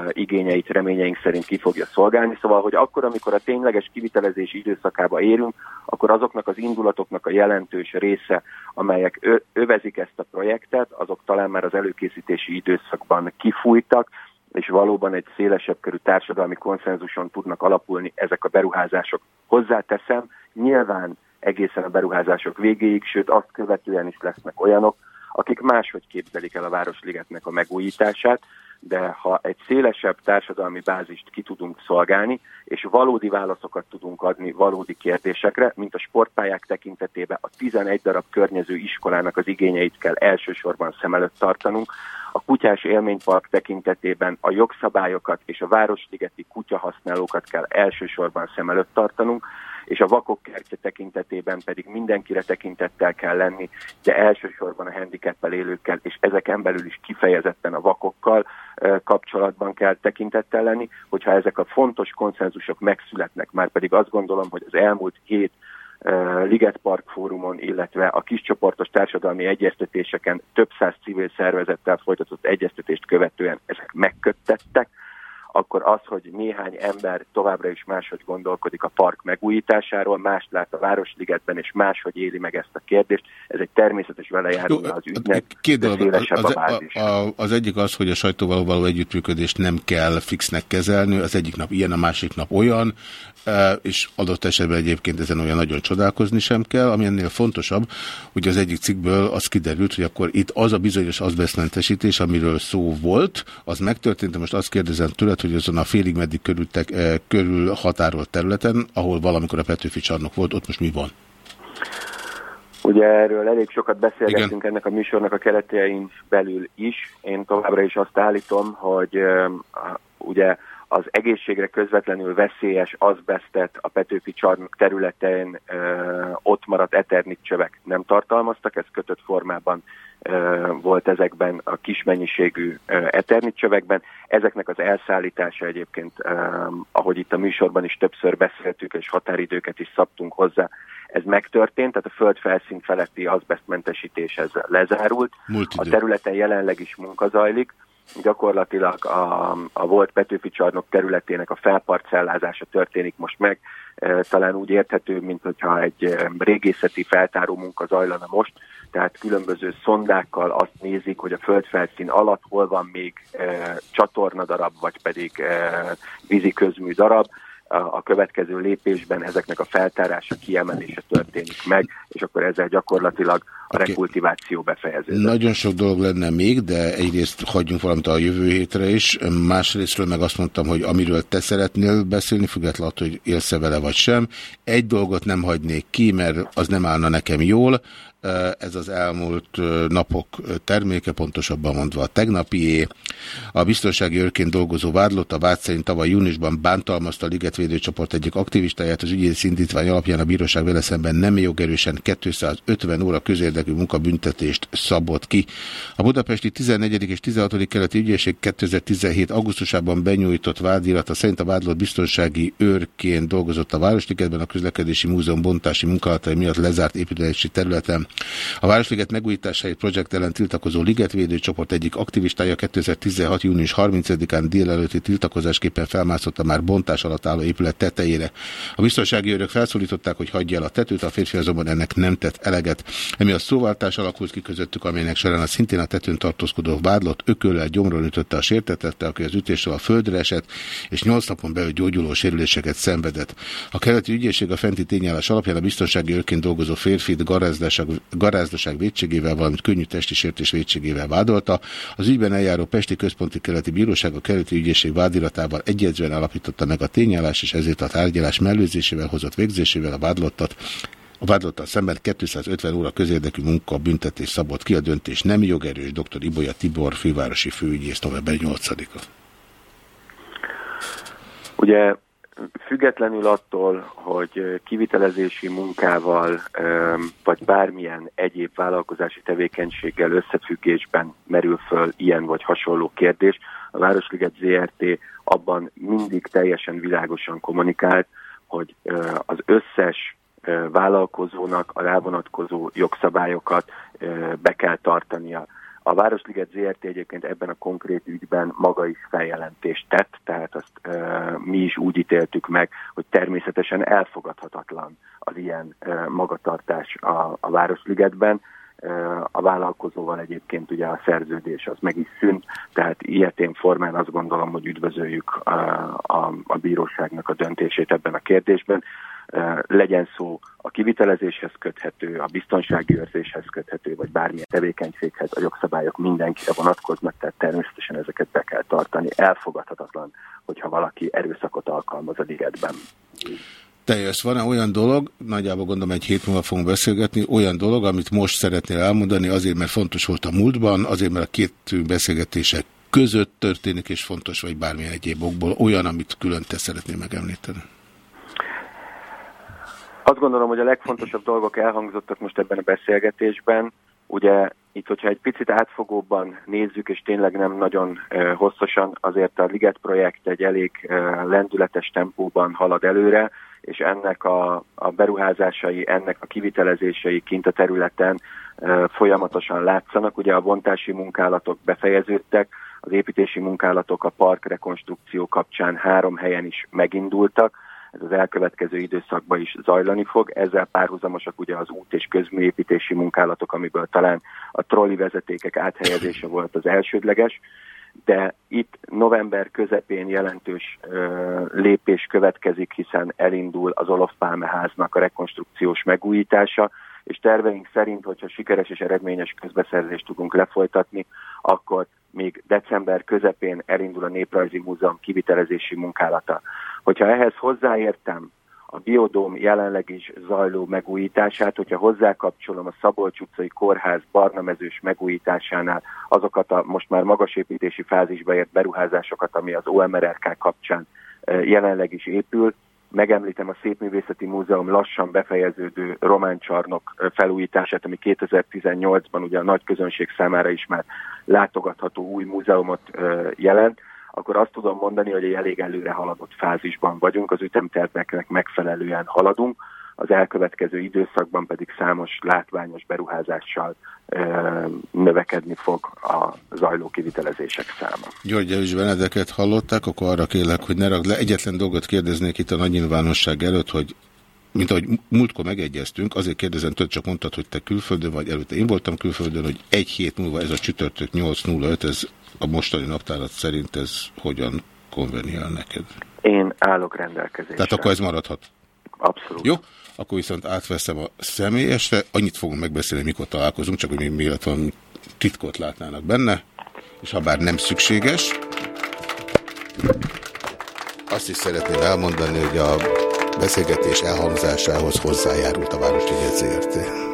igényeit reményeink szerint ki fogja szolgálni. Szóval, hogy akkor, amikor a tényleges kivitelezési időszakába érünk, akkor azoknak az indulatoknak a jelentős része, amelyek övezik ezt a projektet, azok talán már az előkészítési időszakban kifújtak, és valóban egy szélesebb körű társadalmi konszenzuson tudnak alapulni ezek a beruházások. Hozzáteszem, nyilván egészen a beruházások végéig, sőt azt követően is lesznek olyanok, akik máshogy képzelik el a Városligetnek a megújítását, de ha egy szélesebb társadalmi bázist ki tudunk szolgálni, és valódi válaszokat tudunk adni valódi kérdésekre, mint a sportpályák tekintetében a 11 darab környező iskolának az igényeit kell elsősorban szem előtt tartanunk, a kutyás élménypark tekintetében a jogszabályokat és a városligeti kutyahasználókat kell elsősorban szem előtt tartanunk, és a vakok kertje tekintetében pedig mindenkire tekintettel kell lenni, de elsősorban a handicappel élőkkel, és ezeken belül is kifejezetten a vakokkal kapcsolatban kell tekintettel lenni, hogyha ezek a fontos konszenzusok megszületnek, már pedig azt gondolom, hogy az elmúlt hét Liget Park fórumon, illetve a kiscsoportos társadalmi egyeztetéseken több száz civil szervezettel folytatott egyeztetést követően ezek megköttettek, akkor az, hogy néhány ember továbbra is máshogy gondolkodik a park megújításáról, mást lát a Városligetben, és máshogy éli meg ezt a kérdést, ez egy természetes velejárulna az ügynek, Két dolog, az, az, a, a, az egyik az, hogy a sajtóval való együttműködést nem kell fixnek kezelni, az egyik nap ilyen, a másik nap olyan, és adott esetben egyébként ezen olyan nagyon csodálkozni sem kell, ami ennél fontosabb, hogy az egyik cikkből az kiderült, hogy akkor itt az a bizonyos azbesztmentesítés, amiről szó volt, az megtörtént, most azt kérdezem tőled, hogy azon a félig meddig körül, eh, körül határolt területen, ahol valamikor a Petőfi csarnok volt, ott most mi van? Ugye erről elég sokat beszélgettünk Igen. ennek a műsornak a keretein belül is. Én továbbra is azt állítom, hogy uh, ugye az egészségre közvetlenül veszélyes azbesztet a Petőfi csarnok területén uh, ott maradt eternit csövek nem tartalmaztak, ez kötött formában volt ezekben a kis mennyiségű eternit csövekben. Ezeknek az elszállítása egyébként, ahogy itt a műsorban is többször beszéltük, és határidőket is szabtunk hozzá, ez megtörtént, tehát a föld felszín feletti azbesztmentesítés ez lezárult. A területen jelenleg is munka zajlik, gyakorlatilag a, a volt Petőfi csarnok területének a felparcellázása történik most meg, talán úgy érthető, mint hogyha egy régészeti feltáró munka zajlana most, tehát különböző szondákkal azt nézik, hogy a földfelszín alatt hol van még e, csatornadarab, vagy pedig e, vízi közmű darab, a következő lépésben ezeknek a feltárása, kiemelése történik meg, és akkor ezzel gyakorlatilag a rekultiváció befejeződött. Nagyon sok dolog lenne még, de egyrészt hagyjunk valamit a jövő hétre is. Másrésztről meg azt mondtam, hogy amiről te szeretnél beszélni, függetlenül attól, hogy élsz -e vele vagy sem. Egy dolgot nem hagynék ki, mert az nem állna nekem jól. Ez az elmúlt napok terméke, pontosabban mondva a tegnapié. A biztonsági őrként dolgozó vádlott a vád szerint tavaly júniusban bántalmazta a Ligetvédő csoport egyik aktivistáját. Az ügyész indítvány alapján a bíróság vele szemben nem jogerősen 250 óra közérdekű munkabüntetést szabott ki. A budapesti 14. és 16. keleti ügyészség 2017. augusztusában benyújtott vádirata szerint a vádlott biztonsági őrként dolgozott a Városligetben a közlekedési múzeum bontási munkálatai miatt lezárt építési területen. A Városliget megújításáért projekt ellen tiltakozó ligetvédő csoport egyik aktivistája 2016. június 30-án délelőtti tiltakozásképpen felmászott a már bontás alatt álló épület tetejére. A biztonsági őrök felszólították, hogy hagyja el a tetőt, a férfi azonban ennek nem tett eleget. Emi a szóváltás alakult ki közöttük, amelynek során a szintén a tetőn tartózkodó vádlott ököllel gyomron ütötte a sértetette, aki az ütéssel a földre esett, és nyolc napon belül gyógyuló sérüléseket szenvedett. A keleti ügyészség a fenti tényállás alapján a biztonsági őrként dolgozó férfit garázdaság, garázdaság védségével, valamint könnyű testi sértés védségével vádolta. Az ügyben eljáró Pesti Központi Keleti Bíróság a keleti ügyészség vádiratával egyezően alapította meg a tényállás, és ezért a tárgyalás mellőzésével hozott végzésével a vádlottat a vádlottal szemben 250 óra közérdekű munka büntetés szabott ki a döntés nem jogerős dr. Ibolya Tibor fővárosi főügyész november 8-a. Ugye függetlenül attól, hogy kivitelezési munkával vagy bármilyen egyéb vállalkozási tevékenységgel összefüggésben merül föl ilyen vagy hasonló kérdés, a Városliget ZRT abban mindig teljesen világosan kommunikált, hogy az összes vállalkozónak a rávonatkozó jogszabályokat be kell tartania. A Városliget ZRT egyébként ebben a konkrét ügyben maga is feljelentést tett, tehát azt e, mi is úgy ítéltük meg, hogy természetesen elfogadhatatlan az ilyen e, magatartás a, a Városligetben. A vállalkozóval egyébként ugye a szerződés az meg is szűnt, tehát ilyetén formán azt gondolom, hogy üdvözöljük a, a, a bíróságnak a döntését ebben a kérdésben legyen szó a kivitelezéshez köthető, a biztonsági őrzéshez köthető, vagy bármilyen tevékenységhez a jogszabályok mindenkire vonatkoznak, tehát természetesen ezeket be kell tartani. Elfogadhatatlan, hogyha valaki erőszakot alkalmaz a ligetben. Teljes, van-e olyan dolog, nagyjából gondolom egy hét múlva fogunk beszélgetni, olyan dolog, amit most szeretnél elmondani, azért, mert fontos volt a múltban, azért, mert a két beszélgetések között történik, és fontos, vagy bármilyen egyéb okból, olyan, amit külön te szeretnél megemlíteni? Azt gondolom, hogy a legfontosabb dolgok elhangzottak most ebben a beszélgetésben. Ugye itt, hogyha egy picit átfogóbban nézzük, és tényleg nem nagyon uh, hosszasan, azért a Liget projekt egy elég uh, lendületes tempóban halad előre, és ennek a, a beruházásai, ennek a kivitelezései kint a területen uh, folyamatosan látszanak. Ugye a bontási munkálatok befejeződtek, az építési munkálatok a park rekonstrukció kapcsán három helyen is megindultak, ez az elkövetkező időszakban is zajlani fog. Ezzel párhuzamosak ugye az út- és közműépítési munkálatok, amiből talán a trolli vezetékek áthelyezése volt az elsődleges, de itt november közepén jelentős ö, lépés következik, hiszen elindul az Olof Pálme háznak a rekonstrukciós megújítása, és terveink szerint, hogyha sikeres és eredményes közbeszerzést tudunk lefolytatni, akkor még december közepén elindul a Néprajzi Múzeum kivitelezési munkálata. Hogyha ehhez hozzáértem a biodóm jelenleg is zajló megújítását, hogyha hozzákapcsolom a Szabolcs utcai kórház barnamezős megújításánál azokat a most már magasépítési fázisba ért beruházásokat, ami az OMRRK kapcsán eh, jelenleg is épül, megemlítem a Szépművészeti Múzeum lassan befejeződő román csarnok felújítását, ami 2018-ban ugye a nagy közönség számára is már látogatható új múzeumot jelent. Akkor azt tudom mondani, hogy egy elég előre haladott fázisban vagyunk, az ütemterveknek megfelelően haladunk, az elkövetkező időszakban pedig számos látványos beruházással növekedni fog a zajló kivitelezések száma. György Elvis Benedeket hallották, akkor arra kérlek, hogy ne ragd le. Egyetlen dolgot kérdeznék itt a nagy nyilvánosság előtt, hogy mint ahogy múltkor megegyeztünk, azért kérdezem, tőle csak mondtad, hogy te külföldön vagy, előtte én voltam külföldön, hogy egy hét múlva ez a csütörtök 8.05, ez a mostani naptárat szerint ez hogyan konveniál neked? Én állok rendelkezésre. Tehát akkor ez maradhat? Abszolút. Jó, akkor viszont átveszem a személyesre. Annyit fogunk megbeszélni, mikor találkozunk, csak hogy még miért van titkot látnának benne, és ha bár nem szükséges, azt is szeretném elmondani, hogy a beszélgetés elhangzásához hozzájárult a Városliget ZRT.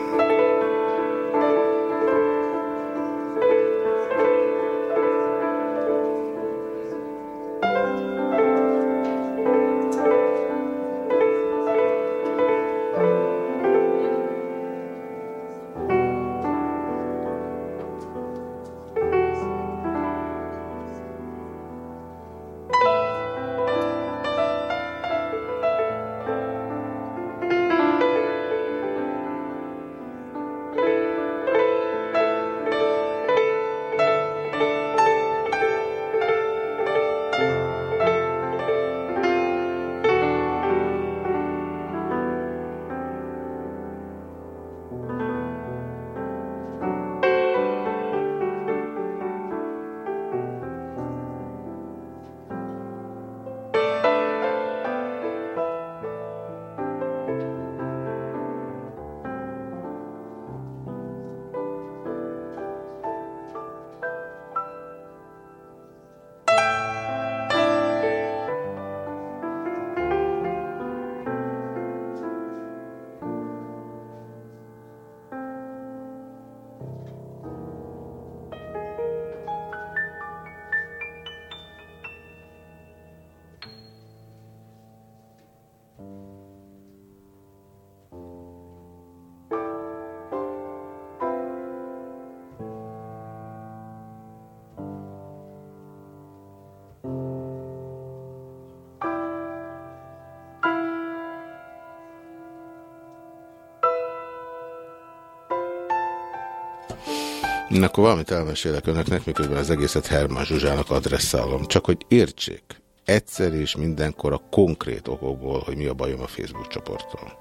Akkor valamit elmesélek önöknek, miközben az egészet Herman Zsuzsának adresszálom. Csak hogy értsék, egyszer és mindenkor a konkrét okokból, hogy mi a bajom a Facebook csoporttal.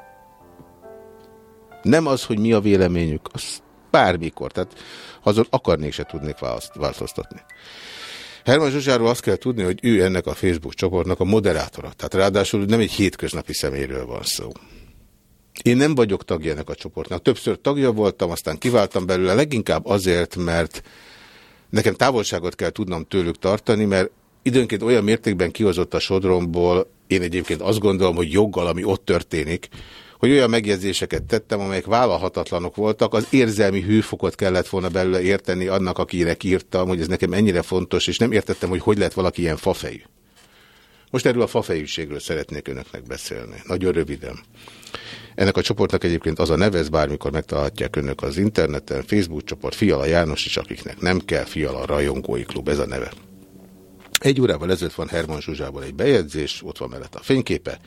Nem az, hogy mi a véleményük, az bármikor. Tehát azon akarnék se tudnék változtatni. Herman Zsuzsáról azt kell tudni, hogy ő ennek a Facebook csoportnak a moderátora. Tehát ráadásul nem egy hétköznapi szeméről van szó. Én nem vagyok tagja ennek a csoportnak. Többször tagja voltam, aztán kiváltam belőle, leginkább azért, mert nekem távolságot kell tudnom tőlük tartani, mert időnként olyan mértékben kihozott a sodromból, én egyébként azt gondolom, hogy joggal, ami ott történik, hogy olyan megjegyzéseket tettem, amelyek vállalhatatlanok voltak, az érzelmi hőfokot kellett volna belőle érteni annak, akinek írtam, hogy ez nekem ennyire fontos, és nem értettem, hogy hogy lehet valaki ilyen fafejű. Most erről a fafejűségről szeretnék önöknek beszélni. Nagyon röviden. Ennek a csoportnak egyébként az a neve, ez bármikor megtalálhatják önök az interneten, Facebook csoport Fiala János is, akiknek nem kell, Fiala Rajongói Klub, ez a neve. Egy órával ezelőtt van Herman Zsuzsából egy bejegyzés, ott van mellett a fényképe.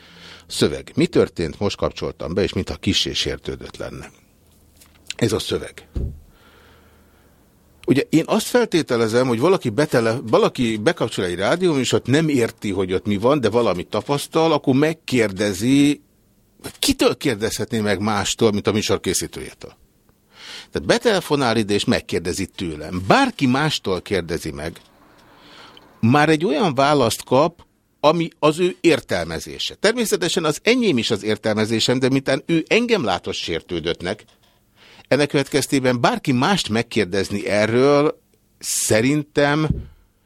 Szöveg. Mi történt? Most kapcsoltam be, és mintha kis és sértődött lenne. Ez a szöveg. Ugye én azt feltételezem, hogy valaki, betele, valaki bekapcsol egy rádió, és ott nem érti, hogy ott mi van, de valamit tapasztal, akkor megkérdezi, kitől kérdezhetné meg mástól, mint a műsor készítőjétől? Tehát betelefonál ide, és megkérdezi tőlem. Bárki mástól kérdezi meg, már egy olyan választ kap, ami az ő értelmezése. Természetesen az enyém is az értelmezésem, de mintán ő engem látott sértődöttnek, ennek következtében bárki mást megkérdezni erről szerintem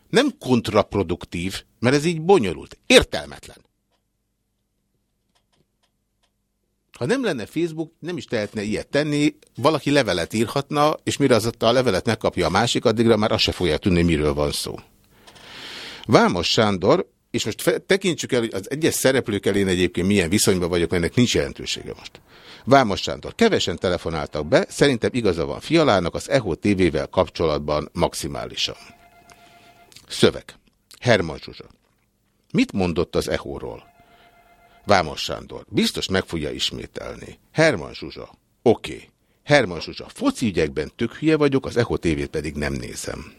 nem kontraproduktív, mert ez így bonyolult, értelmetlen. Ha nem lenne Facebook, nem is tehetne ilyet tenni, valaki levelet írhatna, és mire az a levelet megkapja a másik, addigra már azt se fogja tudni, miről van szó. Vámos Sándor, és most tekintsük el, hogy az egyes szereplők én egyébként milyen viszonyban vagyok, mert ennek nincs jelentősége most. Vámos Sándor, kevesen telefonáltak be, szerintem igaza van Fialának az EHO TV-vel kapcsolatban maximálisan. Szöveg. Herman Zsuzsa. Mit mondott az EHO-ról? Vámos Sándor. Biztos meg fogja ismételni. Herman Zsuzsa. Oké. Okay. Herman Zsuzsa. Foci ügyekben tök hülye vagyok, az EHO TV-t pedig nem nézem.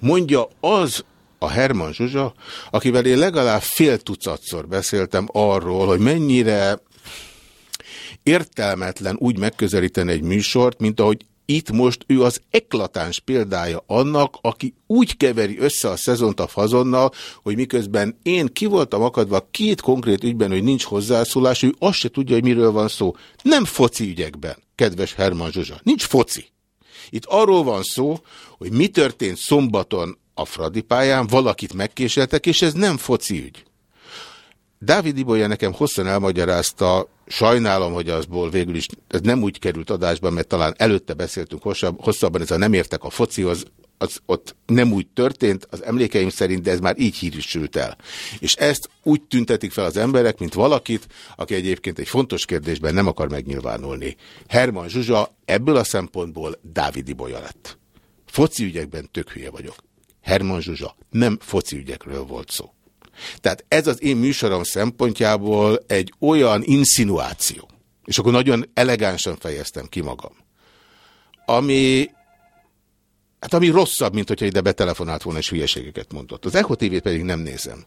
Mondja az a Herman Zsuzsa, akivel én legalább fél tucatszor beszéltem arról, hogy mennyire értelmetlen úgy megközelíteni egy műsort, mint ahogy itt most ő az eklatáns példája annak, aki úgy keveri össze a szezont a fazonnal, hogy miközben én ki voltam akadva két konkrét ügyben, hogy nincs hozzászólás, ő azt se tudja, hogy miről van szó. Nem foci ügyekben, kedves Herman Zsuzsa. Nincs foci. Itt arról van szó, hogy mi történt szombaton a Fradi pályán, valakit megkéseltek, és ez nem foci ügy. Dávid Ibolya nekem hosszan elmagyarázta, sajnálom, hogy azból végül is ez nem úgy került adásba, mert talán előtte beszéltünk hosszabb, hosszabban, ez a nem értek a focihoz, az ott nem úgy történt, az emlékeim szerint, de ez már így hírűsült el. És ezt úgy tüntetik fel az emberek, mint valakit, aki egyébként egy fontos kérdésben nem akar megnyilvánulni. Herman Zsuzsa ebből a szempontból Dávid Ibolya lett. Foci ügyekben tök hülye vagyok. Herman Zsuzsa, nem foci ügyekről volt szó. Tehát ez az én műsorom szempontjából egy olyan insinuáció, és akkor nagyon elegánsan fejeztem ki magam, ami, hát ami rosszabb, mint hogyha ide betelefonált volna és hülyeségeket mondott. Az Echo TV-t pedig nem nézem.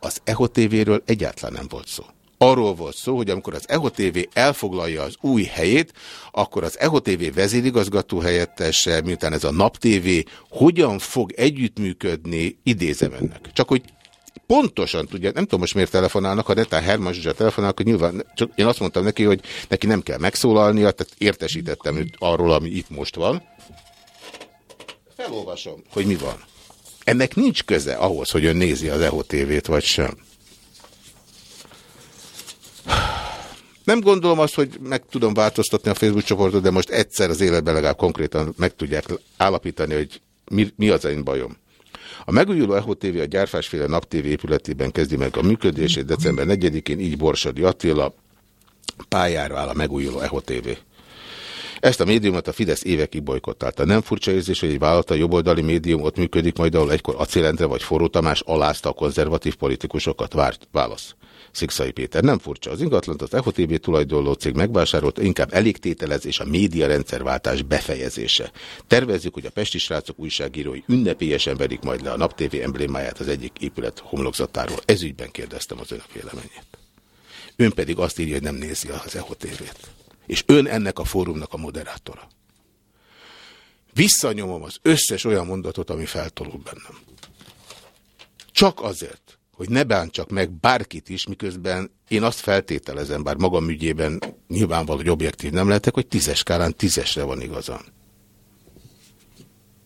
Az Echo TV-ről egyáltalán nem volt szó. Arról volt szó, hogy amikor az Echo TV elfoglalja az új helyét, akkor az Echo TV vezérigazgató helyettese, miután ez a Nap TV, hogyan fog együttműködni, idézem önnek. Csak hogy pontosan tudja, nem tudom most miért telefonálnak, ha netán Herman Zsuzsa telefonálnak, hogy nyilván, csak én azt mondtam neki, hogy neki nem kell megszólalnia, tehát értesítettem őt arról, ami itt most van. Felolvasom, hogy mi van. Ennek nincs köze ahhoz, hogy ön nézi az EHO TV-t, vagy sem. Nem gondolom azt, hogy meg tudom változtatni a Facebook csoportot, de most egyszer az életben legalább konkrétan meg tudják állapítani, hogy mi, mi az én bajom. A megújuló EHO TV a gyárfásféle Nap TV épületében kezdi meg a működését december 4-én, így Borsodi Attila pályára áll a megújuló EHO TV. Ezt a médiumot a Fidesz évekig bolykottálta. Nem furcsa érzés, hogy egy vállalat a jobboldali médium ott működik, majd ahol egykor Acélendre vagy Forró Tamás alázta a konzervatív politikusokat. Várt, válasz. Szikszai Péter. Nem furcsa. Az ingatlant az EHO TV tulajdonló cég megvásárolt, inkább elégtételez és a média rendszerváltás befejezése. Tervezzük, hogy a Pesti srácok újságírói ünnepélyesen verik majd le a Nap TV emblémáját az egyik épület homlokzatáról. Ez ügyben kérdeztem az önök véleményét. Ön pedig azt írja, hogy nem nézi az EHO TV-t. És ön ennek a fórumnak a moderátora. Visszanyomom az összes olyan mondatot, ami feltolul bennem. Csak azért, hogy ne bántsak meg bárkit is, miközben én azt feltételezem, bár magam ügyében nyilvánvaló, hogy objektív nem lehetek, hogy tízes skálán tízesre van igazam.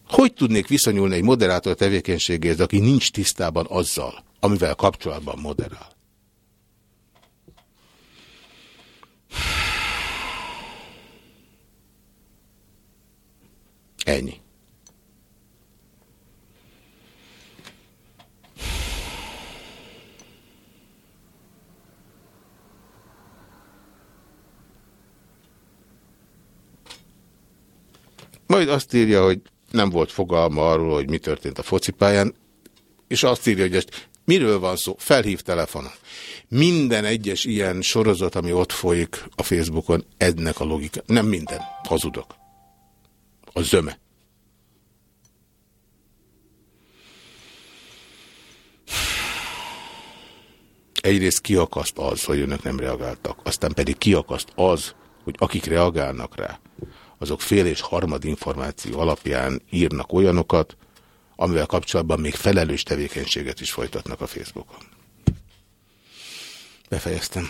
Hogy tudnék viszonyulni egy moderátor tevékenységéhez, aki nincs tisztában azzal, amivel kapcsolatban moderál? Ennyi. Majd azt írja, hogy nem volt fogalma arról, hogy mi történt a focipályán, és azt írja, hogy ezt miről van szó? Felhív telefonon. Minden egyes ilyen sorozat, ami ott folyik a Facebookon, ennek a logika. Nem minden. Hazudok. A zöme. Egyrészt kiakaszt az, hogy önök nem reagáltak, aztán pedig kiakaszt az, hogy akik reagálnak rá, azok fél és harmad információ alapján írnak olyanokat, amivel kapcsolatban még felelős tevékenységet is folytatnak a Facebookon. Befejeztem.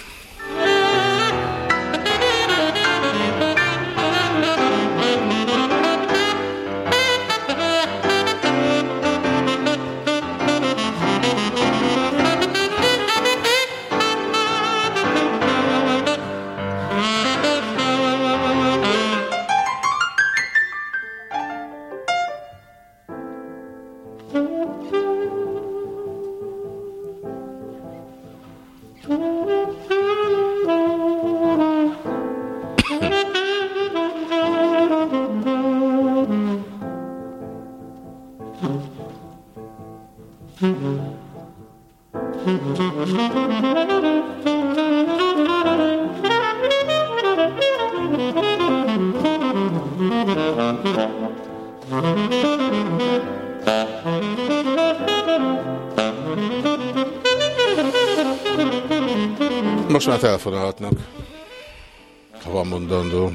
a telefonálatnak, ha van mondandó.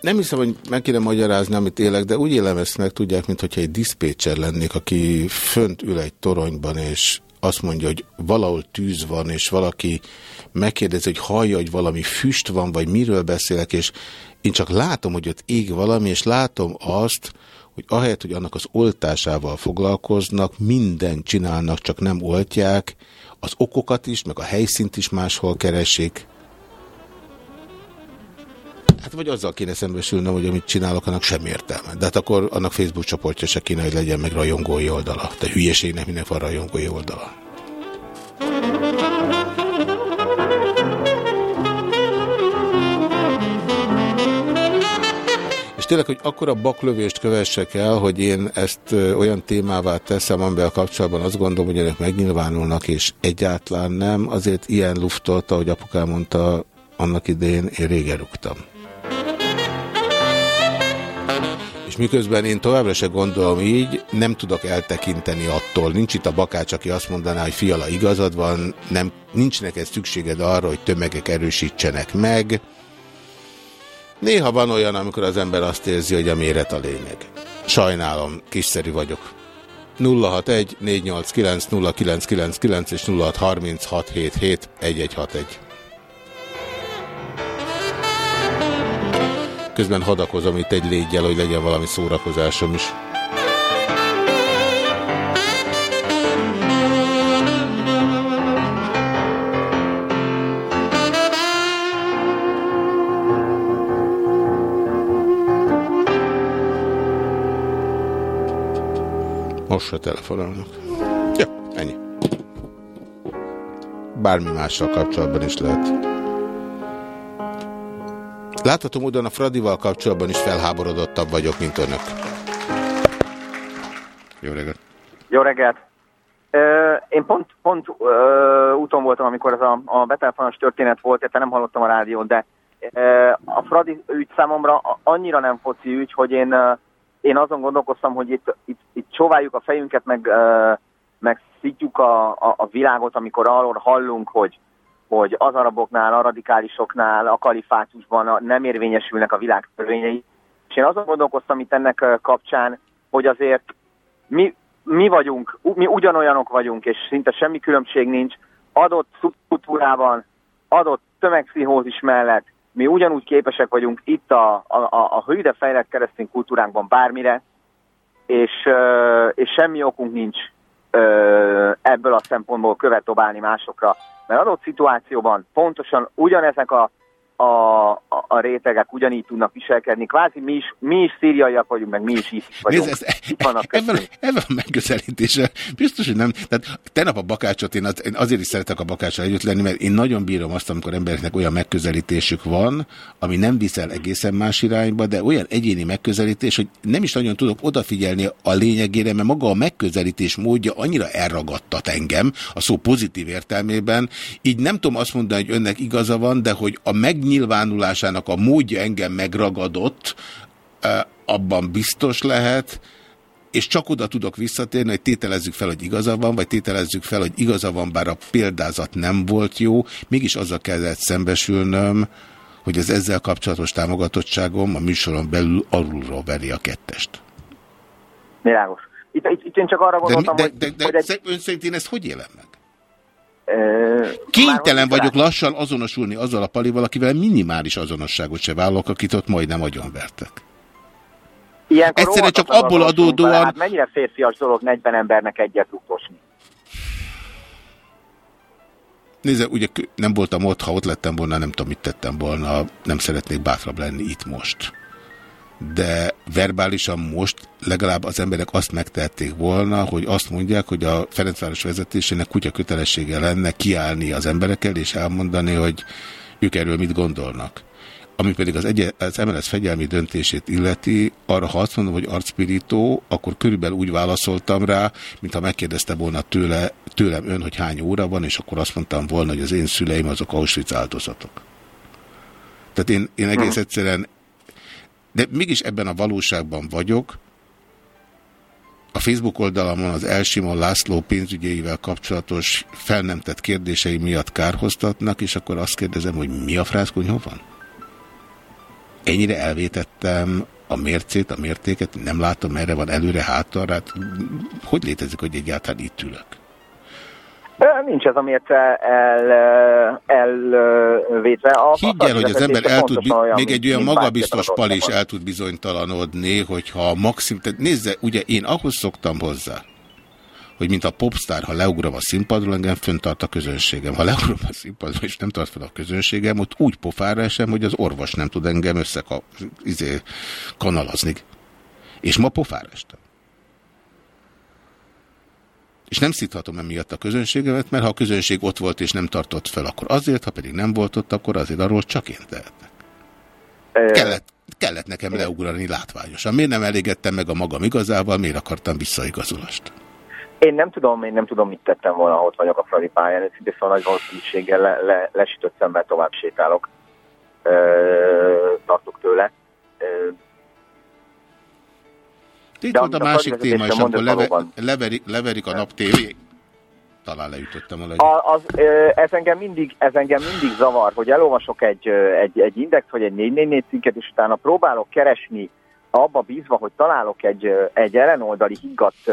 Nem hiszem, hogy meg kéne magyarázni, amit élek, de úgy élem ezt meg, tudják, mintha egy diszpécser lennék, aki fönt ül egy toronyban, és azt mondja, hogy valahol tűz van, és valaki megkérdezi, hogy hallja, hogy valami füst van, vagy miről beszélek, és én csak látom, hogy ott ég valami, és látom azt, hogy ahelyett, hogy annak az oltásával foglalkoznak, mindent csinálnak, csak nem oltják, az okokat is, meg a helyszínt is máshol keresik. Hát vagy azzal kéne szembesülnöm, hogy amit csinálok, annak sem értelme. De hát akkor annak Facebook csoportja se kéne, hogy legyen meg rajongói oldala. De hülyeségnek minek van rajongói oldala. Tényleg, hogy akkora baklövést kövessek el, hogy én ezt olyan témává teszem, amivel kapcsolatban azt gondolom, hogy önök megnyilvánulnak, és egyáltalán nem, azért ilyen luftot, ahogy apukám mondta, annak idején én régen rúgtam. És miközben én továbbra se gondolom így, nem tudok eltekinteni attól. Nincs itt a bakács, aki azt mondaná, hogy fiala igazad van, nem, nincs neked szükséged arra, hogy tömegek erősítsenek meg. Néha van olyan, amikor az ember azt érzi, hogy a méret a lényeg. Sajnálom, kiszerű vagyok. 061 489 0999 és 063677 1161. Közben hadakozom itt egy légyel, hogy legyen valami szórakozásom is. 061 Most Mostra telefonálnak. Ja, ennyi. Bármi mással kapcsolatban is lehet. Látható hogy a Fradival kapcsolatban is felháborodottabb vagyok, mint önök. Jó reggelt! Jó reggelt! Én pont, pont ö, úton voltam, amikor ez a, a betelefonos történet volt, érte nem hallottam a rádión, de a Fradi ügy számomra annyira nem foci ügy, hogy én én azon gondolkoztam, hogy itt, itt, itt csóváljuk a fejünket, meg, ö, meg szítjuk a, a, a világot, amikor arról hallunk, hogy hogy az araboknál, a radikálisoknál, a kalifátusban nem érvényesülnek a világ törvényei. És én azon gondolkoztam itt ennek kapcsán, hogy azért mi, mi vagyunk, mi ugyanolyanok vagyunk, és szinte semmi különbség nincs, adott szubkultúrában, adott tömegpszichózis mellett mi ugyanúgy képesek vagyunk itt a, a, a hőde fejlett keresztény kultúránkban bármire, és, és semmi okunk nincs ebből a szempontból követ dobálni másokra. Mert adott szituációban pontosan ugyanezek a, a, a, a rétegek ugyanígy tudnak viselkedni. Kvázi mi is, mi is szíriaiak vagyunk, meg mi is is vagyunk. Nézd, ez, Itt vannak ebben, ebben a megközelítése biztos, hogy nem. Tehát tegnap a bakácsot, én, az, én azért is szeretek a bakácsal együtt lenni, mert én nagyon bírom azt, amikor embereknek olyan megközelítésük van, ami nem viszel egészen más irányba, de olyan egyéni megközelítés, hogy nem is nagyon tudok odafigyelni a lényegére, mert maga a megközelítés módja annyira elragadtat engem, a szó pozitív értelmében, így nem tudom azt mondani, hogy önnek igaza van, de hogy a meg megnyilvánulásának a módja engem megragadott, abban biztos lehet, és csak oda tudok visszatérni, hogy tételezzük fel, hogy igaza van, vagy tételezzük fel, hogy igaza van, bár a példázat nem volt jó, mégis azzal kellett szembesülnöm, hogy az ezzel kapcsolatos támogatottságom a műsoron belül alulról veri a kettest. Világos. Itt, itt, itt én csak arra gondoltam, de, de, de, de, hogy... De egy... ön szerint én ezt hogy élem meg? Kénytelen vagyok lassan azonosulni azzal a palival, akivel minimális azonosságot se vállalok, akit ott majdnem agyonvertek. Ilyenkor Egyszerűen csak abból adódóan... Vele, hát mennyire férfias dolog 40 embernek egyet rúgtosni? Nézze, ugye nem voltam ott, ha ott lettem volna, nem tudom, mit tettem volna, nem szeretnék bátrabb lenni itt most de verbálisan most legalább az emberek azt megtehették volna, hogy azt mondják, hogy a Ferencváros vezetésének kutya kötelessége lenne kiállni az emberekkel, és elmondani, hogy ők erről mit gondolnak. Ami pedig az, egy, az MLS fegyelmi döntését illeti, arra ha azt mondom, hogy arcpirító, akkor körülbelül úgy válaszoltam rá, mintha megkérdezte volna tőle, tőlem ön, hogy hány óra van, és akkor azt mondtam volna, hogy az én szüleim azok Auschwitz áldozatok. Tehát én, én egész hm. egyszerűen de mégis ebben a valóságban vagyok. A Facebook oldalamon az Elsimon László pénzügyeivel kapcsolatos fel nem tett kérdései miatt kárhoztatnak, és akkor azt kérdezem, hogy mi a frászkonyhó van? ennyire elvétettem a mércét, a mértéket, nem látom, merre van előre, hátra, hát hogy létezik, hogy egyáltalán itt ülök? Nincs ez a mérce el, elvétve. A, Higgy el, hogy az ember el tud, olyan, még egy olyan magabiztos pal is el tud bizonytalanodni, hogyha maxim, tehát nézze, ugye én ahhoz szoktam hozzá, hogy mint a popstar, ha leugrom a színpadról, engem föntart a közönségem. Ha leugrom a színpadról, és nem tart fel a közönségem, ott úgy pofára esem, hogy az orvos nem tud engem összeka, izé, kanalazni. És ma pofára estem. És nem szíthatom emiatt a közönségemet, mert ha a közönség ott volt és nem tartott fel, akkor azért, ha pedig nem volt ott, akkor azért arról csak én tehetnek. Kellett, kellett nekem leugrani látványosan. Miért nem elégedtem meg a magam igazával, miért akartam visszaigazolást? Én nem tudom, én nem tudom, mit tettem volna, ha ott vagyok a Fradi pályán, őszintén szóval nagy valószínűséggel le, le, lesütött szemben tovább sétálok. Ö, tartok tőle. Ö, Itt volt a másik téma, és akkor leve, leverik, leverik a nap tévé. Talán leütöttem a legyen. A, az, ez, engem mindig, ez engem mindig zavar, hogy elolvasok egy, egy, egy index vagy egy 444 cikket, és utána próbálok keresni abba bízva, hogy találok egy, egy ellenoldali higgadt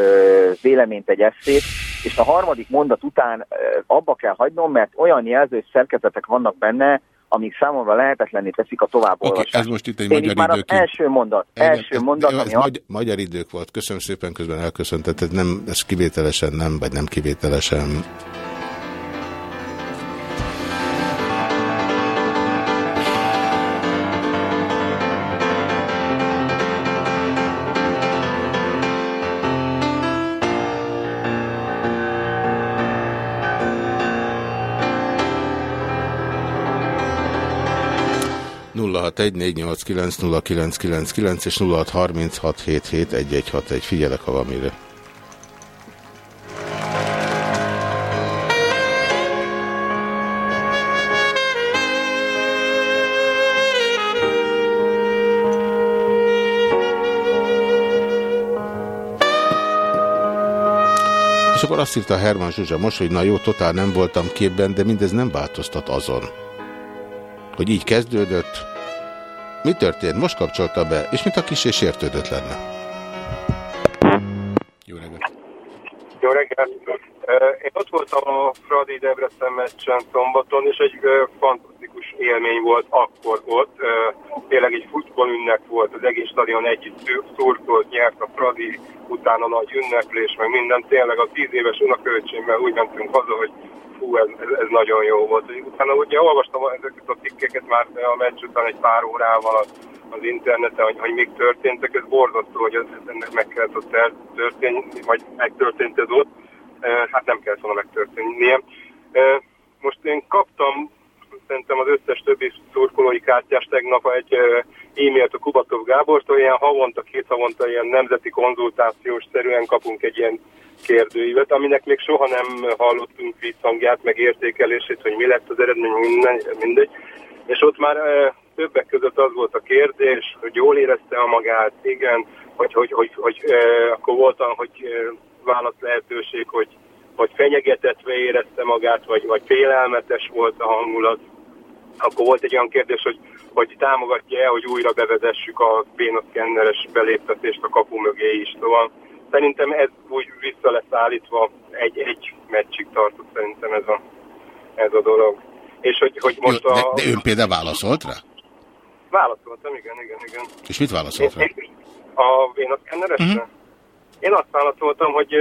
véleményt, egy eszét, és a harmadik mondat után abba kell hagynom, mert olyan jelzős szerkezetek vannak benne, amik számomra lehetetlenné teszik a továbbolvasást. Oké, ez most itt egy Én magyar már az első mondat, Engem- első ez- mondat, ami ez azt magy magyar idők volt. Köszönöm szépen, közben elköszöntett. Ez, nem, ez kivételesen nem, vagy nem kivételesen. És 0636771161. Figyelek, ha van mire. És akkor azt írta Herman Zsuzsa most, hogy na jó, totál nem voltam képben, de mindez nem változtat azon, hogy így kezdődött. Mi történt? Most kapcsolta be, és mint a kis és értődött lenne. Jó reggelt! Ö, Én ott voltam a Fradi Debrecen meccsen szombaton, és egy fantasztikus élmény volt akkor ott. Tényleg egy futballünnek volt, az egész stadion együtt szurkolt, nyert a Fradi, utána nagy ünneplés, meg minden. Tényleg a tíz éves unokaöcsémmel úgy mentünk haza, hogy fú, ez, ez, ez nagyon jó volt. Utána ugye olvastam ezeket a cikkeket már a meccs után egy pár órával az, az interneten, hogy, hogy még történtek, ez borzasztó, hogy ez, ennek meg kellett ott történni, vagy megtörtént ez ott. Hát nem kellett volna megtörténnie. Most én kaptam szerintem az összes többi szurkolói kártyás tegnap egy e-mailt a Kubatov Gábortól, ilyen havonta, két havonta ilyen nemzeti konzultációs szerűen kapunk egy ilyen kérdőívet, aminek még soha nem hallottunk visszhangját, meg értékelését, hogy mi lett az eredmény, mindegy. És ott már többek között az volt a kérdés, hogy jól érezte a magát, igen, hogy, hogy, hogy, hogy akkor voltam, hogy válasz lehetőség, hogy, hogy fenyegetetve érezte magát, vagy, vagy félelmetes volt a hangulat. Akkor volt egy olyan kérdés, hogy, hogy támogatja-e, hogy újra bevezessük a bénaszkenneres beléptetést a kapu mögé is. Szóval szerintem ez úgy vissza lesz állítva, egy, egy meccsig tartott szerintem ez a, ez a dolog. És hogy, hogy most Jó, de, a... de ön például válaszolt rá? Válaszoltam, igen, igen, igen. És mit válaszolt rá? A bénaszkenneresre? Mhm. Uh-huh. Én azt válaszoltam, hogy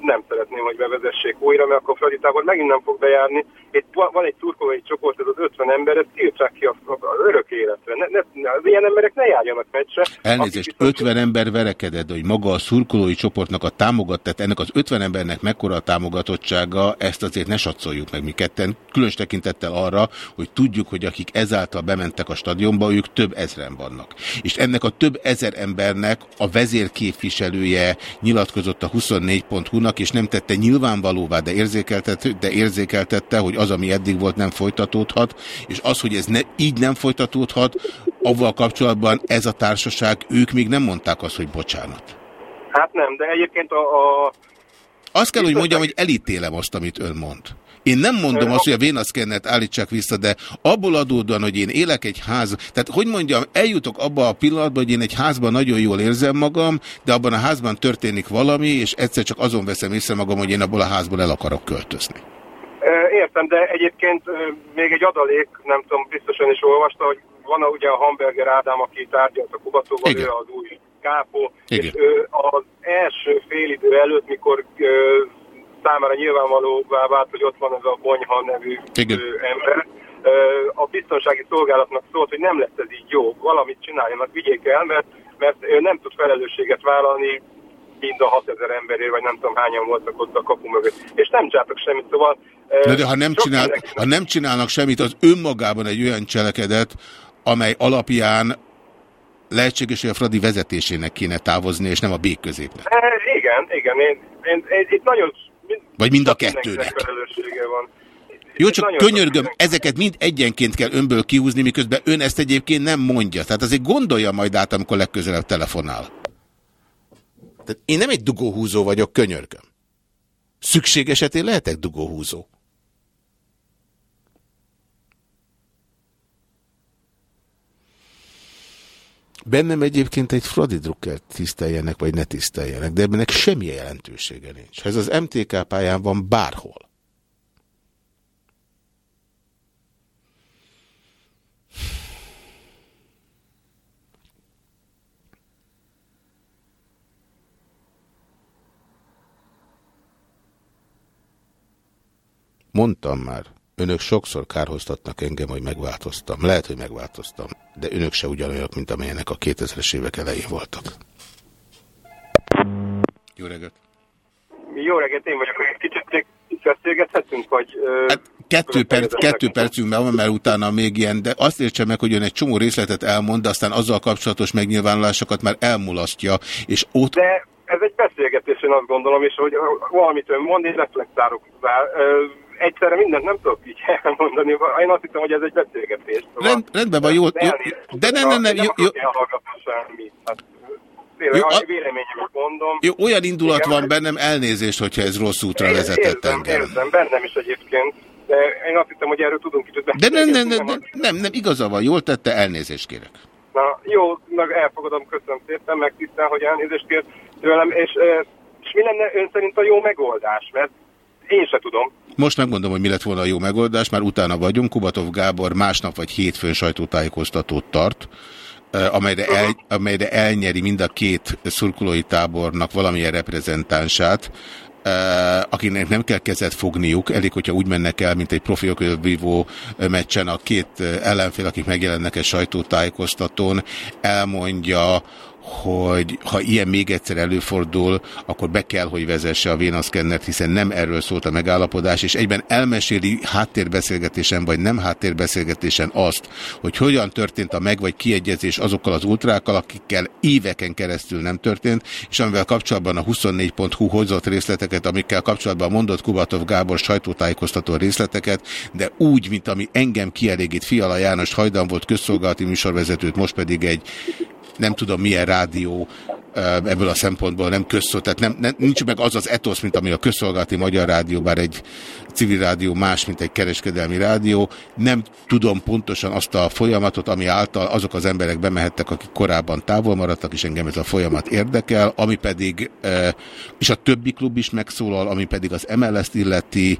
nem szeretném, hogy bevezessék újra, mert akkor Fradi tábor megint nem fog bejárni. Itt va- van egy szurkolói csoport, ez az 50 ember, ezt tiltsák ki a, a, a örök életre. Ne, ne, az ilyen emberek ne járjanak meccsre. Elnézést, 50 ember verekedett, hogy maga a szurkolói csoportnak a támogat, tehát ennek az 50 embernek mekkora a támogatottsága, ezt azért ne satszoljuk meg mi ketten, különös tekintettel arra, hogy tudjuk, hogy akik ezáltal bementek a stadionba, ők több ezren vannak. És ennek a több ezer embernek a vezérképviselője nyilatkozott a 24.hu-nak, és nem tette nyilvánvalóvá, de érzékeltette, de érzékeltette, hogy az, ami eddig volt, nem folytatódhat, és az, hogy ez ne, így nem folytatódhat, avval kapcsolatban ez a társaság, ők még nem mondták azt, hogy bocsánat. Hát nem, de egyébként a... a Azt kell, hogy mondjam, hogy elítélem azt, amit ön mond. Én nem mondom azt, hogy a vénaszkennert állítsák vissza, de abból adódóan, hogy én élek egy ház, tehát hogy mondjam, eljutok abba a pillanatba, hogy én egy házban nagyon jól érzem magam, de abban a házban történik valami, és egyszer csak azon veszem észre magam, hogy én abból a házból el akarok költözni. Értem, de egyébként még egy adalék, nem tudom, biztosan is olvasta, hogy van a, ugye a Hamburger Ádám, aki tárgyalt a Kubatóval, ő az új kápó, Igen. és ő az első félidő előtt, mikor számára nyilvánvalóvá vált, hogy ott van az a Bonyha nevű Igen. ember, a biztonsági szolgálatnak szólt, hogy nem lesz ez így jó, valamit csináljanak, vigyék el, mert, mert ő nem tud felelősséget vállalni mind a 6000 emberért, vagy nem tudom hányan voltak ott a kapu mögött. És nem csináltak semmit, szóval... Na de ha nem, csinál, mindenki- ha nem csinálnak semmit, az önmagában egy olyan cselekedet, amely alapján lehetséges, hogy a Fradi vezetésének kéne távozni, és nem a bék középnek. Igen, igen, én, én, én, itt nagyon... Vagy mind a kettőnek. van. Jó, csak könyörgöm, ezeket mind egyenként kell önből kihúzni, miközben ön ezt egyébként nem mondja. Tehát azért gondolja majd át, amikor legközelebb telefonál. Tehát én nem egy dugóhúzó vagyok, könyörgöm. Szükség esetén lehetek dugóhúzó. Bennem egyébként egy Fradi Drucker tiszteljenek, vagy ne tiszteljenek, de ebbenek semmi jelentősége nincs. Ha ez az MTK pályán van bárhol, Mondtam már, önök sokszor kárhoztatnak engem, hogy megváltoztam. Lehet, hogy megváltoztam, de önök se ugyanolyanok, mint amilyenek a 2000-es évek elején voltak. Jó reggelt! Jó reggelt, én vagyok, egy kicsit beszélgethetünk, vagy... Hát Kettő, perc, kettő percünk van, mert utána még ilyen, de azt értse meg, hogy ön egy csomó részletet elmond, de aztán azzal kapcsolatos megnyilvánulásokat már elmulasztja, és ott De ez egy beszélgetés, én azt gondolom, és hogy valamit ön mond, én reflektálok rá. Egyszerre mindent nem tudok így elmondani. Én azt hiszem, hogy ez egy beszélgetés. Szóval Rend, rendben van, jó, jó, de nem, nem, nem, jó, jó, semmit. Hát, tényleg, Jó, a véleményemet mondom. jó, olyan indulat Igen, van bennem, elnézést, hogyha ez rossz útra Én vezetett érzem, engem. Érzem, bennem is egyébként. De én azt hiszem, hogy erről tudunk kicsit De nem, nem, nem, nem, nem, nem, igaza van, jól tette, elnézést kérek. Na, jó, meg elfogadom, köszönöm szépen, meg tisztán, hogy elnézést kért tőlem, és, és mi lenne ön szerint a jó megoldás? Mert én se tudom. Most megmondom, hogy mi lett volna a jó megoldás, már utána vagyunk. Kubatov Gábor másnap vagy hétfőn sajtótájékoztatót tart, amelyre, el, amelyre elnyeri mind a két szurkolói tábornak valamilyen reprezentánsát, akinek nem kell kezet fogniuk, elég, hogyha úgy mennek el, mint egy profi vívó meccsen a két ellenfél, akik megjelennek egy sajtótájékoztatón, elmondja, hogy ha ilyen még egyszer előfordul, akkor be kell, hogy vezesse a vénaszkennert, hiszen nem erről szólt a megállapodás, és egyben elmeséli háttérbeszélgetésen, vagy nem háttérbeszélgetésen azt, hogy hogyan történt a meg vagy kiegyezés azokkal az ultrákkal, akikkel éveken keresztül nem történt, és amivel kapcsolatban a 24.hu hozott részleteket, amikkel kapcsolatban mondott Kubatov Gábor sajtótájékoztató részleteket, de úgy, mint ami engem kielégít Fiala János hajdan volt közszolgálati műsorvezetőt, most pedig egy nem tudom milyen rádió ebből a szempontból nem közszó, tehát nem, nem, nincs meg az az etosz, mint ami a közszolgálati magyar rádió, bár egy civil rádió más, mint egy kereskedelmi rádió. Nem tudom pontosan azt a folyamatot, ami által azok az emberek bemehettek, akik korábban távol maradtak, és engem ez a folyamat érdekel, ami pedig, és a többi klub is megszólal, ami pedig az MLS-t illeti,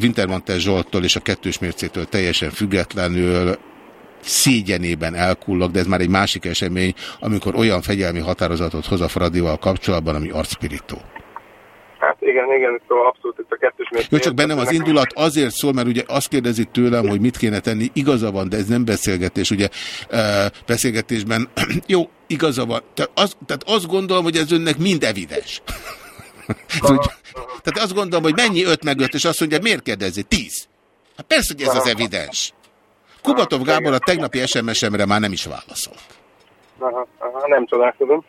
Wintermantel Zsolttól és a kettős mércétől teljesen függetlenül szégyenében elkullak, de ez már egy másik esemény, amikor olyan fegyelmi határozatot hoz a Fradival kapcsolatban, ami arcpirító. Hát igen, igen, szóval abszolút itt a kettős Jó, mércélet. csak bennem az indulat azért szól, mert ugye azt kérdezi tőlem, hogy mit kéne tenni. Igaza van, de ez nem beszélgetés. Ugye beszélgetésben, jó, igaza van. Tehát, az, tehát azt gondolom, hogy ez önnek mind evidens. Úgy, tehát azt gondolom, hogy mennyi 5 meg 5, és azt mondja, miért kérdezi? 10. Hát persze, hogy ez az evidens. Kubatov Gábor a tegnapi SMS-emre már nem is válaszolt. Aha, aha, nem csodálkozom.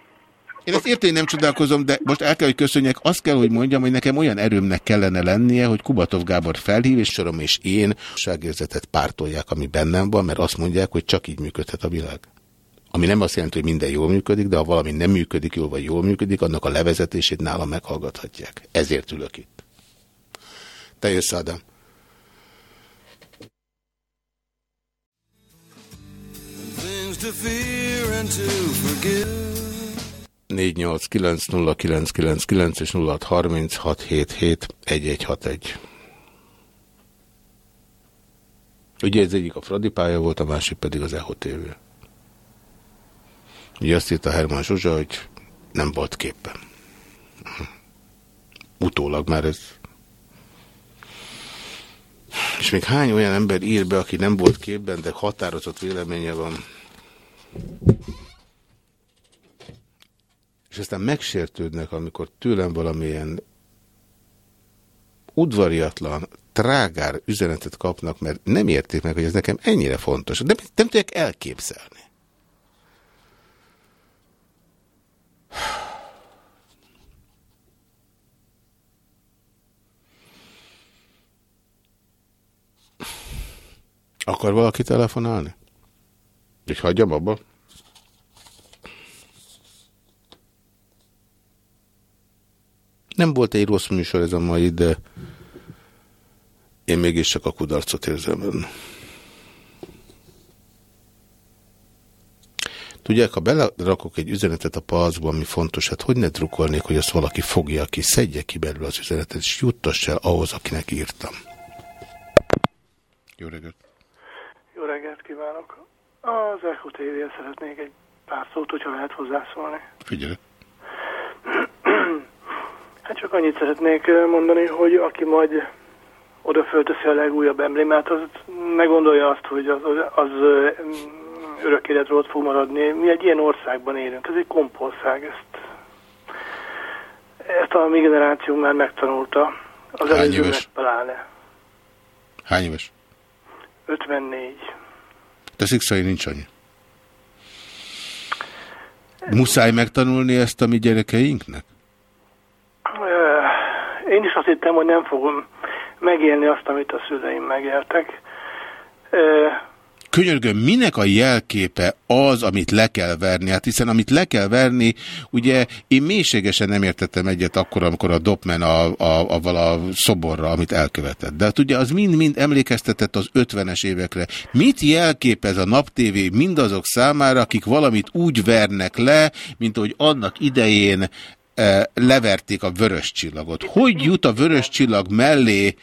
Én ezt értem, nem csodálkozom, de most el kell, hogy köszönjek. Azt kell, hogy mondjam, hogy nekem olyan erőmnek kellene lennie, hogy Kubatov Gábor felhív, és sorom és én ságérzetet pártolják, ami bennem van, mert azt mondják, hogy csak így működhet a világ. Ami nem azt jelenti, hogy minden jól működik, de ha valami nem működik jól, vagy jól működik, annak a levezetését nálam meghallgathatják. Ezért ülök itt. Te jössz, Ádám. 489 és 0636771161. Ugye ez egyik a Fradi pálya volt, a másik pedig az EHO TV. Ugye azt írta Herman Zsuzsa, hogy nem volt képen. Utólag már ez... És még hány olyan ember ír be, aki nem volt képben, de határozott véleménye van. És aztán megsértődnek, amikor tőlem valamilyen udvariatlan, trágár üzenetet kapnak, mert nem érték meg, hogy ez nekem ennyire fontos. De nem tudják elképzelni. Akar valaki telefonálni? Hogy hagyjam abba? Nem volt egy rossz műsor ez a mai, de én mégis csak a kudarcot érzem benne. Tudják, ha belerakok egy üzenetet a palcba, ami fontos, hát hogy ne drukolnék, hogy azt valaki fogja ki, szedje ki belőle az üzenetet, és juttass el ahhoz, akinek írtam. Jó reggelt! Az Echo tv szeretnék egy pár szót, hogyha lehet hozzászólni. Figyelj! Hát csak annyit szeretnék mondani, hogy aki majd oda fölteszi a legújabb emblémát, az ne gondolja azt, hogy az, az, az örök életről ott fog maradni. Mi egy ilyen országban élünk, ez egy kompország, ezt, ezt a mi generációnk már megtanulta. Az Hány éves? Pláne. Hány éves? 54. De szikszai nincs annyi. Muszáj megtanulni ezt a mi gyerekeinknek? Én is azt hittem, hogy nem fogom megélni azt, amit a szüleim megéltek. Könyörgöm, minek a jelképe az, amit le kell verni? Hát hiszen amit le kell verni, ugye én mélységesen nem értettem egyet akkor, amikor a Dopman a, a, a, a szoborra, amit elkövetett. De hát ugye az mind-mind emlékeztetett az 50-es évekre. Mit jelképez a naptévé mindazok számára, akik valamit úgy vernek le, mint hogy annak idején leverték a vörös csillagot. Hogy jut a vörös csillag mellé,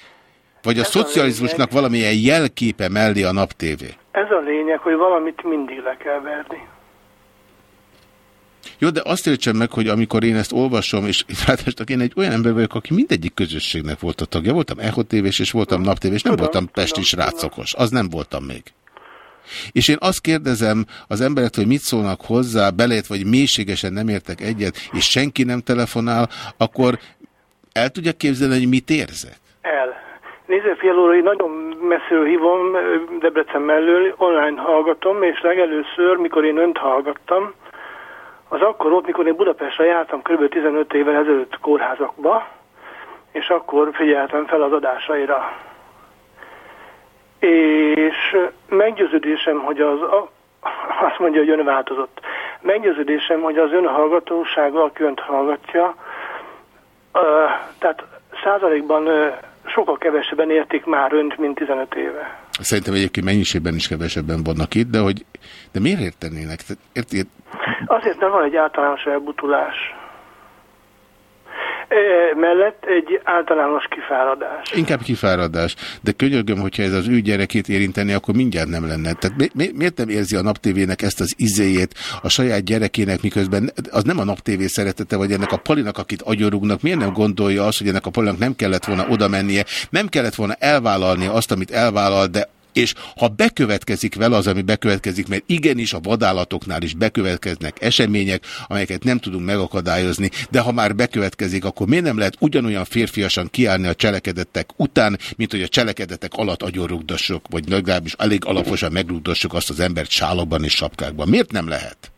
vagy a szocializmusnak valamilyen jelképe mellé a naptévé? Ez a lényeg, hogy valamit mindig le kell verni. Jó, de azt értsem meg, hogy amikor én ezt olvasom, és ráadásul én egy olyan ember vagyok, aki mindegyik közösségnek volt a tagja. Voltam Echo tévés, és voltam naptévés, nem tudom, voltam Pesti srácokos. Az nem voltam még. És én azt kérdezem az emberektől, hogy mit szólnak hozzá, belét vagy mélységesen nem értek egyet, és senki nem telefonál, akkor el tudja képzelni, hogy mit érzek? El. Nézze, fialóra, én nagyon messziről hívom Debrecen mellől, online hallgatom, és legelőször, mikor én önt hallgattam, az akkor ott, mikor én Budapestre jártam kb. 15 évvel ezelőtt kórházakba, és akkor figyeltem fel az adásaira és meggyőződésem, hogy az, azt mondja, hogy ön változott. Meggyőződésem, hogy az ön hallgatósága, aki önt hallgatja, tehát százalékban sokkal kevesebben értik már önt, mint 15 éve. Szerintem egyébként mennyiségben is kevesebben vannak itt, de hogy de miért értenének? Érti? Azért, mert van egy általános elbutulás mellett egy általános kifáradás. Inkább kifáradás. De könyörgöm, hogyha ez az ő gyerekét érinteni, akkor mindjárt nem lenne. Tehát mi, mi, miért nem érzi a naptévének ezt az izéjét a saját gyerekének, miközben az nem a naptévé szeretete, vagy ennek a palinak, akit agyorúgnak, miért nem gondolja azt, hogy ennek a palinak nem kellett volna oda mennie, nem kellett volna elvállalni azt, amit elvállal, de és ha bekövetkezik vele az, ami bekövetkezik, mert igenis a vadállatoknál is bekövetkeznek események, amelyeket nem tudunk megakadályozni, de ha már bekövetkezik, akkor miért nem lehet ugyanolyan férfiasan kiállni a cselekedetek után, mint hogy a cselekedetek alatt agyorrugdassuk, vagy legalábbis elég alaposan megrugdassuk azt az embert sálokban és sapkákban. Miért nem lehet?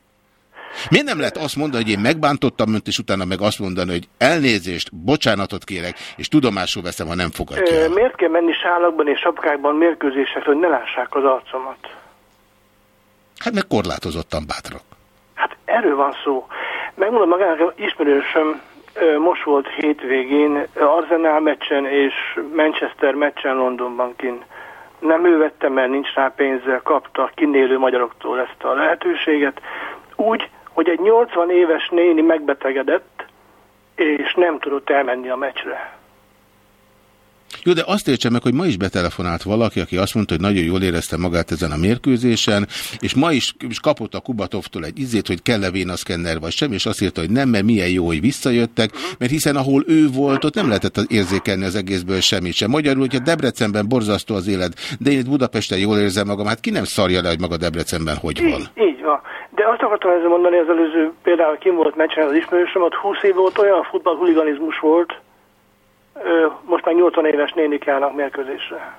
Miért nem lehet azt mondani, hogy én megbántottam önt, és utána meg azt mondani, hogy elnézést, bocsánatot kérek, és tudomásul veszem, ha nem fogadja el. Miért kell menni sálakban és sapkákban mérkőzésekre, hogy ne lássák az arcomat? Hát meg korlátozottan bátrak. Hát erről van szó. Megmondom magának, ismerősöm most volt hétvégén Arsenal meccsen és Manchester meccsen Londonban kint. nem ő vette, mert nincs rá pénzzel, kapta kinélő magyaroktól ezt a lehetőséget, úgy, hogy egy 80 éves néni megbetegedett, és nem tudott elmenni a meccsre. Jó, de azt értsem meg, hogy ma is betelefonált valaki, aki azt mondta, hogy nagyon jól érezte magát ezen a mérkőzésen, és ma is, is kapott a Kubatovtól egy izét, hogy kell-e vénaszkenner vagy sem, és azt írta, hogy nem, mert milyen jó, hogy visszajöttek, mert hiszen ahol ő volt, ott nem lehetett érzékelni az egészből semmit sem. Magyarul, hogyha Debrecenben borzasztó az élet, de én itt Budapesten jól érzem magam, hát ki nem szarja le, hogy maga Debrecenben hogy van? Így, így van. Azt akartam ezzel mondani, az előző például kim volt meccsen az ismerősöm, ott 20 év volt olyan futballhuliganizmus volt, most már 80 éves nénik állnak mérkőzésre.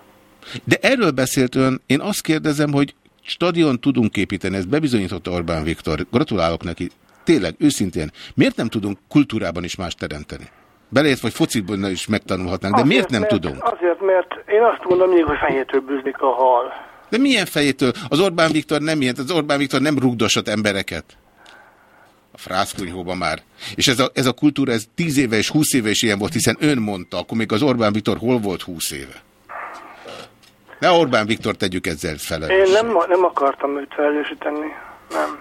De erről beszélt ön, én azt kérdezem, hogy stadion tudunk építeni, ezt bebizonyította Orbán Viktor, gratulálok neki, tényleg, őszintén, miért nem tudunk kultúrában is más teremteni? Belét vagy fociban is megtanulhatnánk, de azért, miért nem mert, tudunk? Azért, mert én azt mondom mindig, hogy fenyétől bűzlik a hal. De milyen fejétől? Az Orbán Viktor nem ilyen, az Orbán Viktor nem rugdosott embereket a frászkunyhóban már. És ez a, ez a kultúra, ez 10 éve és 20 éve is ilyen volt, hiszen ön mondta, akkor még az Orbán Viktor hol volt 20 éve? Ne Orbán Viktor tegyük ezzel felelős. Én nem, nem akartam őt felelősíteni. Nem.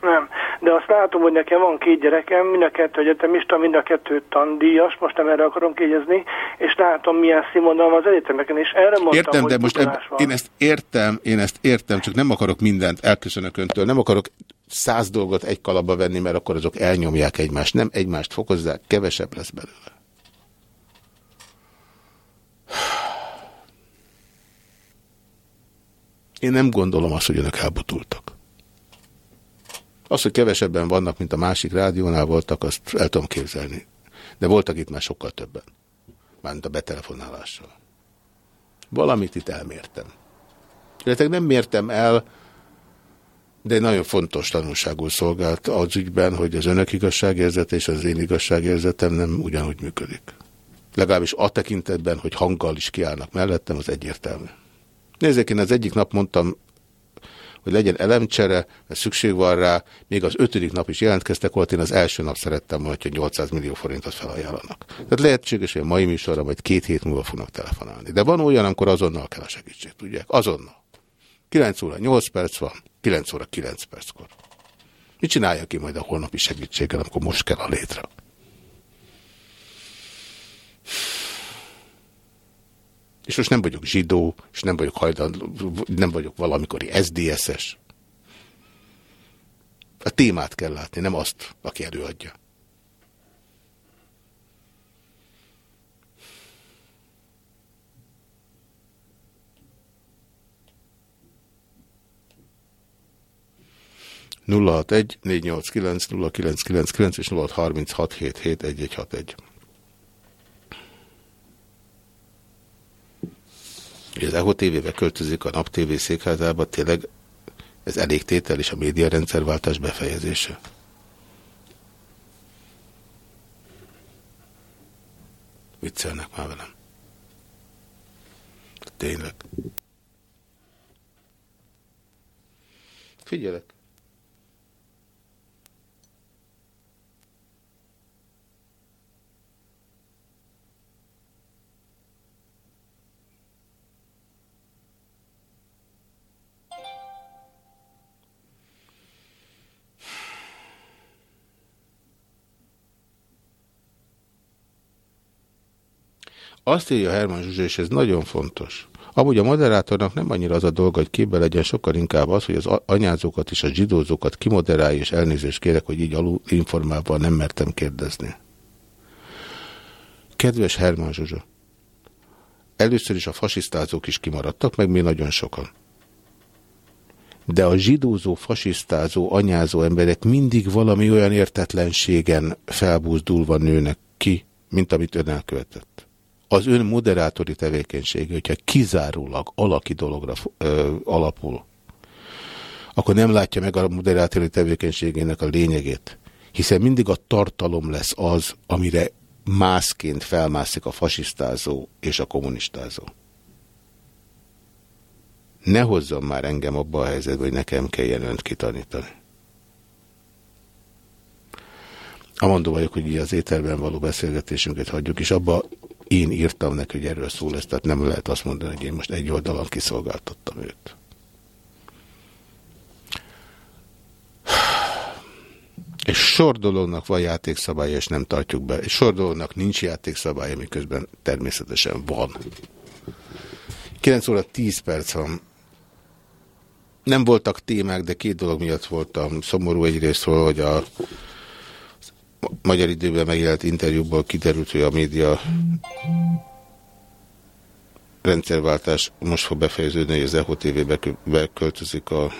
Nem. De azt látom, hogy nekem van két gyerekem, mind a kettő egyetemista, mind a kettő tandíjas, most nem erre akarom kiegyezni, és látom, milyen színvonalom az egyetemeken, és erre mondtam, Értem, hogy de most eb- én ezt értem, én ezt értem, csak nem akarok mindent, elköszönök öntől, nem akarok száz dolgot egy kalapba venni, mert akkor azok elnyomják egymást, nem egymást fokozzák, kevesebb lesz belőle. Én nem gondolom azt, hogy önök elbutultak. Az, hogy kevesebben vannak, mint a másik rádiónál voltak, azt el tudom képzelni. De voltak itt már sokkal többen. Mármint a betelefonálással. Valamit itt elmértem. Illetve nem mértem el, de egy nagyon fontos tanulságul szolgált az ügyben, hogy az önök igazságérzete és az én igazságérzetem nem ugyanúgy működik. Legalábbis a tekintetben, hogy hanggal is kiállnak mellettem, az egyértelmű. Nézzék, én az egyik nap mondtam, hogy legyen elemcsere, mert szükség van rá, még az ötödik nap is jelentkeztek volt, én az első nap szerettem volna, hogy 800 millió forintot felajánlanak. Tehát lehetséges, hogy a mai műsorra majd két hét múlva fognak telefonálni. De van olyan, amikor azonnal kell a segítség, tudják? Azonnal. 9 óra 8 perc van, 9 óra 9 perckor. Mit csinálja ki majd a holnapi segítséggel, amikor most kell a létre? És most nem vagyok zsidó, és nem vagyok hajdan, nem vagyok valamikori SZDSZ-es. A témát kell látni, nem azt, aki előadja. nulla hat egy négy nyolc kilenc nulla kilenc kilenc kilenc és nulla harminc hat hét hét egy egy hat egy. Hogy az EHO TV-be költözik a Nap TV székházába, tényleg ez elég tétel és a médiarendszerváltás befejezése. Viccelnek már velem. Tényleg. Figyelek. Azt írja Herman Zsuzsa, és ez nagyon fontos. Amúgy a moderátornak nem annyira az a dolga, hogy képbe legyen, sokkal inkább az, hogy az anyázókat és a zsidózókat kimoderálja, és elnézést kérek, hogy így alul informálva nem mertem kérdezni. Kedves Herman Zsuzsa, először is a fasisztázók is kimaradtak, meg mi nagyon sokan. De a zsidózó, fasisztázó, anyázó emberek mindig valami olyan értetlenségen felbúzdulva nőnek ki, mint amit ön elkövetett az ön moderátori tevékenysége, hogyha kizárólag alaki dologra ö, alapul, akkor nem látja meg a moderátori tevékenységének a lényegét. Hiszen mindig a tartalom lesz az, amire mászként felmászik a fasisztázó és a kommunistázó. Ne hozzon már engem abba a helyzetbe, hogy nekem kelljen önt kitanítani. Amondó vagyok, hogy az ételben való beszélgetésünket hagyjuk, és abba én írtam neki, hogy erről szól ez, tehát nem lehet azt mondani, hogy én most egy oldalon kiszolgáltattam őt. És sor dolognak van játékszabálya, és nem tartjuk be. És sor dolognak nincs játékszabálya, miközben természetesen van. 9 óra 10 perc van. Nem voltak témák, de két dolog miatt voltam szomorú egyrésztről, hogy a magyar időben megjelent interjúból kiderült, hogy a média rendszerváltás most fog befejeződni, hogy az EHO TV beköltözik a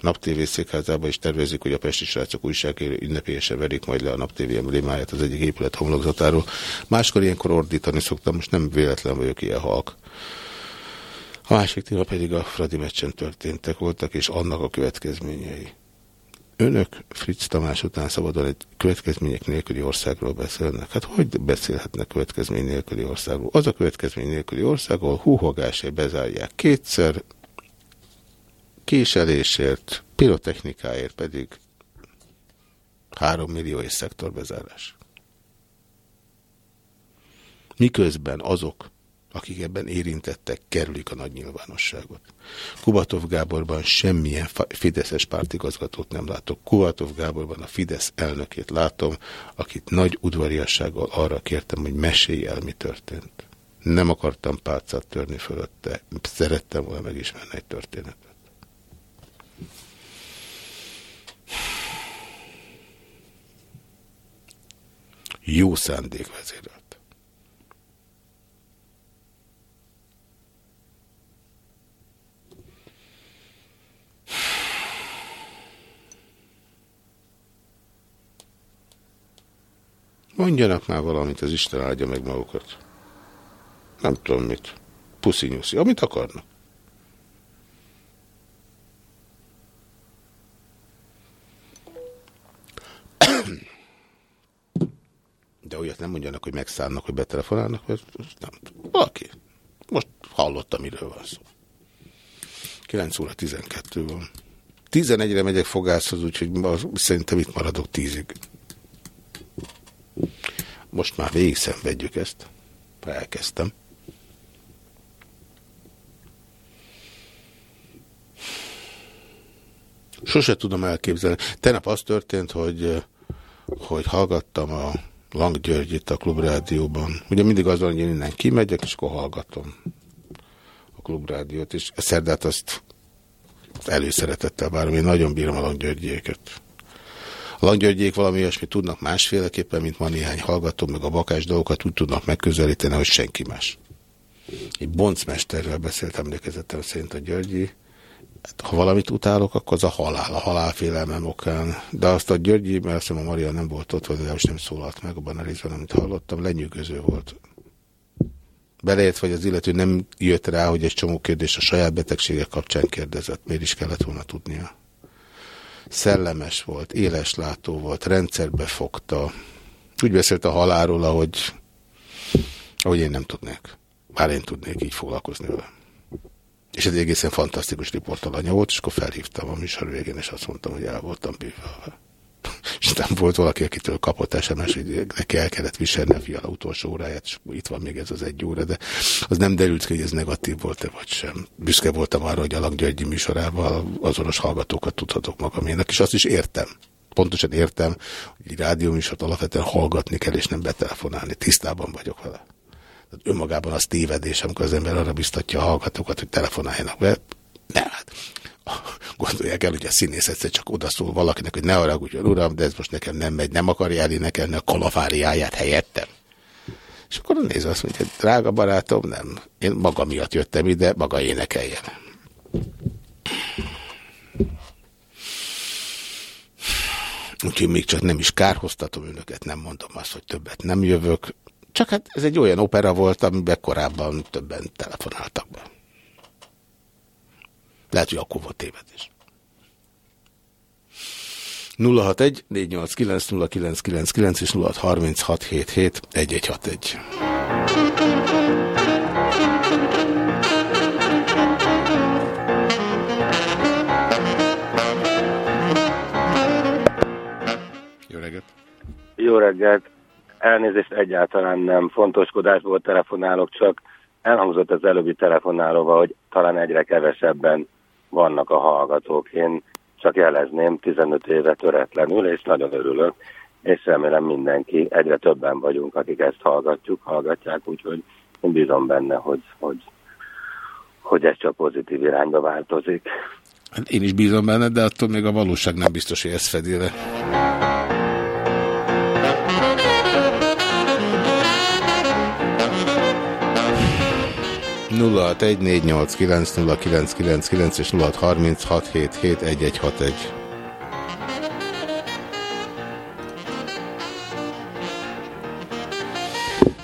Nap TV székházába, és tervezik, hogy a Pesti srácok újságérő ünnepélyesen verik majd le a Nap TV emblémáját az egyik épület homlokzatáról. Máskor ilyenkor ordítani szoktam, most nem véletlen vagyok ilyen halk. A másik téma pedig a Fradi meccsen történtek voltak, és annak a következményei. Önök Fritz Tamás után szabadon egy következmények nélküli országról beszélnek. Hát hogy beszélhetnek következmény nélküli országról? Az a következmény nélküli ország, ahol húhogásért bezárják kétszer, késelésért, pirotechnikáért pedig 3 millió és szektorbezárás. Miközben azok, akik ebben érintettek, kerülik a nagy nyilvánosságot. Kubatov Gáborban semmilyen Fideszes pártigazgatót nem látok. Kubatov Gáborban a Fidesz elnökét látom, akit nagy udvariassággal arra kértem, hogy mesélj el, mi történt. Nem akartam pálcát törni fölötte, szerettem volna megismerni egy történetet. Jó szándék vezérel. Mondjanak már valamit, az Isten áldja meg magukat. Nem tudom mit. Puszi nyuszi, amit akarnak. De olyat nem mondjanak, hogy megszállnak, hogy betelefonálnak, mert nem. Valaki. Most hallottam, miről van szó. 9 óra 12 van. 11-re megyek fogászhoz, úgyhogy szerintem itt maradok 10-ig. Most már végig szenvedjük ezt. Elkezdtem. Sose tudom elképzelni. Tegnap az történt, hogy, hogy hallgattam a Lang Györgyit a klubrádióban. Ugye mindig az van, hogy én innen kimegyek, és akkor hallgatom a klubrádiót, és szerdát azt előszeretettel várom. Én nagyon bírom a Lang Györgyéket. Langgyörgyék valami olyasmit tudnak másféleképpen, mint ma néhány hallgató, meg a bakás dolgokat úgy tudnak megközelíteni, hogy senki más. Egy boncmesterrel beszélt emlékezetem szerint a Györgyi. Hát, ha valamit utálok, akkor az a halál, a halálfélelmem okán. De azt a Györgyi, mert azt hiszem a Maria nem volt ott, vagy legalábbis nem szólalt meg abban a részben, amit hallottam, lenyűgöző volt. Beleért, vagy az illető nem jött rá, hogy egy csomó kérdés a saját betegsége kapcsán kérdezett. Miért is kellett volna tudnia? Szellemes volt, éleslátó volt, rendszerbe fogta. Úgy beszélt a halálról, ahogy, ahogy én nem tudnék. Bár én tudnék így foglalkozni vele. És ez egészen fantasztikus riportalanya volt, és akkor felhívtam a műsor végén, és azt mondtam, hogy el voltam bűvölve. És nem volt valaki, akitől kapott SMS, hogy neki el kellett viselni a fiala utolsó óráját, és itt van még ez az egy óra, de az nem derült ki, hogy ez negatív volt-e vagy sem. Büszke voltam arra, hogy a Langgyörgyi műsorával azonos hallgatókat tudhatok magaménak, és azt is értem. Pontosan értem, hogy egy rádióműsort alapvetően hallgatni kell, és nem betelefonálni. Tisztában vagyok vele. Tehát önmagában az tévedés, amikor az ember arra biztatja a hallgatókat, hogy telefonáljanak be. Nem, hát gondolják el, hogy a színész egyszer csak odaszól valakinek, hogy ne haragudjon, uram, de ez most nekem nem megy, nem akarja elénekelni a kalafáriáját helyettem. És akkor nézve azt mondja, drága barátom, nem. Én maga miatt jöttem ide, maga énekeljen. Úgyhogy még csak nem is kárhoztatom önöket, nem mondom azt, hogy többet nem jövök. Csak hát ez egy olyan opera volt, amiben korábban többen telefonáltak be. Lehet, hogy akkor volt tévedés. 061 489 0999 és 063677 1161. Jó reggelt! Jó reggelt! elnézést egyáltalán nem fontoskodásból telefonálok, csak elhangzott az előbbi telefonálóval, hogy talán egyre kevesebben vannak a hallgatók. Én csak jelezném 15 éve töretlenül, és nagyon örülök, és remélem mindenki, egyre többen vagyunk, akik ezt hallgatjuk, hallgatják, úgyhogy én bízom benne, hogy, hogy, hogy ez csak pozitív irányba változik. Hát én is bízom benne, de attól még a valóság nem biztos, hogy ezt fedi le. Nulla és 0636771161.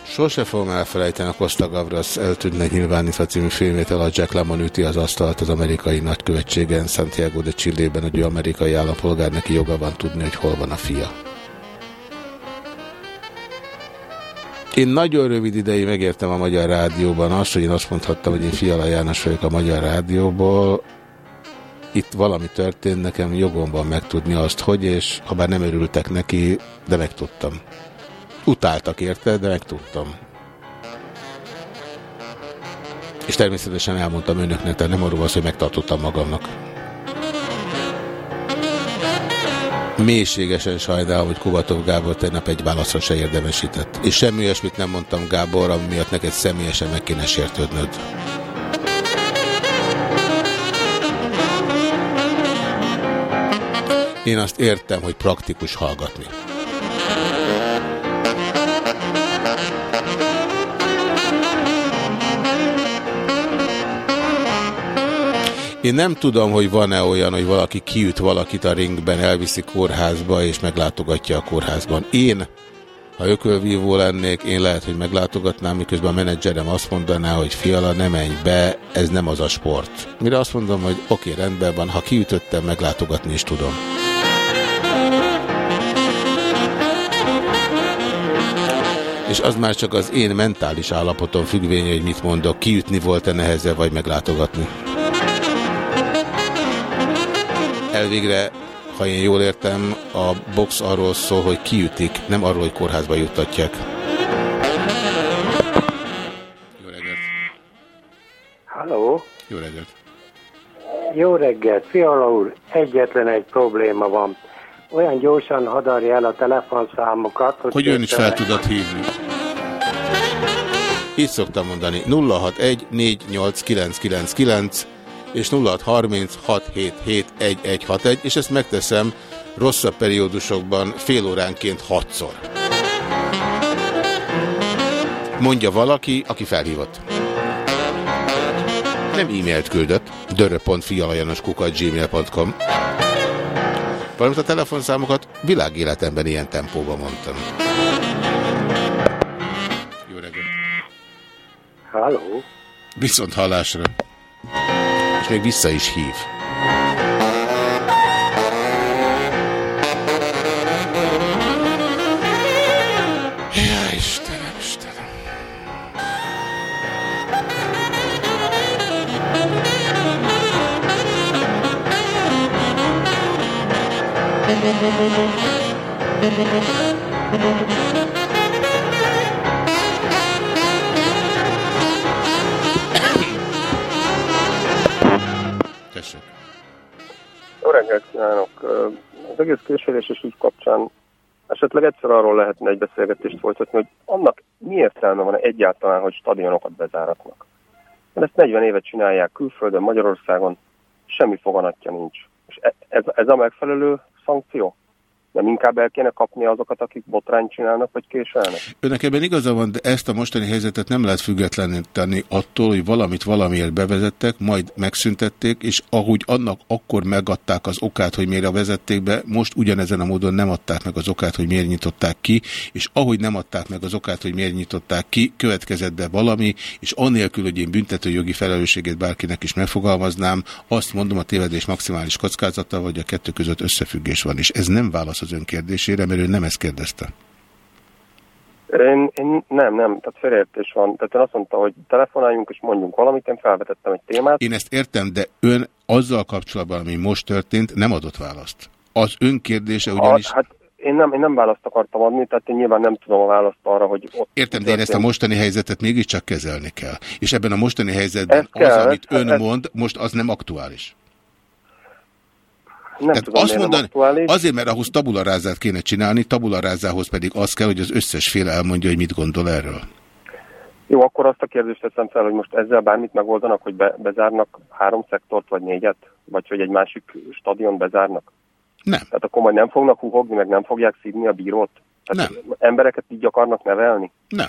Sose fogom elfelejteni a Costa Gavras eltűnnek nyilvánítva című filmét, a Jack Lemmon üti az asztalt az amerikai nagykövetségen, Santiago de Chile-ben, hogy ő amerikai állampolgár, neki joga van tudni, hogy hol van a fia. Én nagyon rövid ideig megértem a Magyar Rádióban azt, hogy én azt mondhattam, hogy én Fiala János vagyok a Magyar Rádióból. Itt valami történt, nekem jogom van megtudni azt, hogy, és ha bár nem örültek neki, de megtudtam. Utáltak érte, de megtudtam. És természetesen elmondtam önöknek, tehát nem arról van hogy megtartottam magamnak. Mélységesen sajnálom, hogy Kubatov Gábor tegnap egy válaszra se érdemesített. És semmi olyasmit nem mondtam Gábor, ami miatt neked személyesen meg kéne sértődnöd. Én azt értem, hogy praktikus hallgatni. Én nem tudom, hogy van-e olyan, hogy valaki kiüt valakit a ringben, elviszi kórházba és meglátogatja a kórházban. Én, ha ökölvívó lennék, én lehet, hogy meglátogatnám, miközben a menedzserem azt mondaná, hogy fiala, ne menj be, ez nem az a sport. Mire azt mondom, hogy oké, okay, rendben van, ha kiütöttem, meglátogatni is tudom. és az már csak az én mentális állapotom függvénye, hogy mit mondok, kiütni volt-e nehezebb, vagy meglátogatni. Elvégre, ha én jól értem, a box arról szól, hogy kiütik, nem arról, hogy kórházba juttatják. Jó reggelt! Halló! Jó reggelt! Jó reggelt! Fiala úr, egyetlen egy probléma van. Olyan gyorsan hadarja el a telefonszámokat, hogy... Hogy ön is fel tudod hívni. Így szoktam mondani. 061 48999 és 0636771161, és ezt megteszem rosszabb periódusokban fél óránként hatszor. Mondja valaki, aki felhívott. Nem e-mailt küldött, dörö.fialajanoskukat.gmail.com Valamint a telefonszámokat világéletemben ilyen tempóban mondtam. Jó reggelt! Halló! Viszont hallásra! Még vissza is hív. Reggelt kívánok! Az egész későléses ügy kapcsán esetleg egyszer arról lehetne egy beszélgetést folytatni, hogy annak mi értelme van egyáltalán, hogy stadionokat bezáratnak. Mert ezt 40 évet csinálják külföldön, Magyarországon, semmi foganatja nincs. És e- ez, ez a megfelelő szankció? Nem inkább el kéne kapni azokat, akik botrányt csinálnak, vagy késelnek? Önnek ebben igaza van, de ezt a mostani helyzetet nem lehet függetleníteni attól, hogy valamit valamiért bevezettek, majd megszüntették, és ahogy annak akkor megadták az okát, hogy miért vezették be, most ugyanezen a módon nem adták meg az okát, hogy miért nyitották ki, és ahogy nem adták meg az okát, hogy miért nyitották ki, következett be valami, és annélkül, hogy én büntetőjogi felelősséget bárkinek is megfogalmaznám, azt mondom a tévedés maximális kockázata, vagy a kettő között összefüggés van, és ez nem válasz válasz az ön kérdésére, mert ő nem ezt kérdezte. Én, én nem, nem, tehát félreértés van. Tehát ön azt mondta, hogy telefonáljunk és mondjunk valamit, én felvetettem egy témát. Én ezt értem, de ön azzal kapcsolatban, ami most történt, nem adott választ. Az ön kérdése ugyanis... A, hát én nem, én nem választ akartam adni, tehát én nyilván nem tudom a választ arra, hogy ott... Értem, de én ezt a mostani helyzetet mégiscsak kezelni kell. És ebben a mostani helyzetben Ez az, kell, amit ön ez- mond, most az nem aktuális. Nem Tehát tudom, azt nem mondani, aktuális. azért, mert ahhoz tabularázát kéne csinálni, tabularázához pedig az kell, hogy az összes fél elmondja, hogy mit gondol erről. Jó, akkor azt a kérdést teszem fel, hogy most ezzel bármit megoldanak, hogy be, bezárnak három szektort, vagy négyet? Vagy hogy egy másik stadion bezárnak? Nem. Tehát akkor majd nem fognak húhogni, meg nem fogják szívni a bírót? Tehát nem. Embereket így akarnak nevelni? Nem.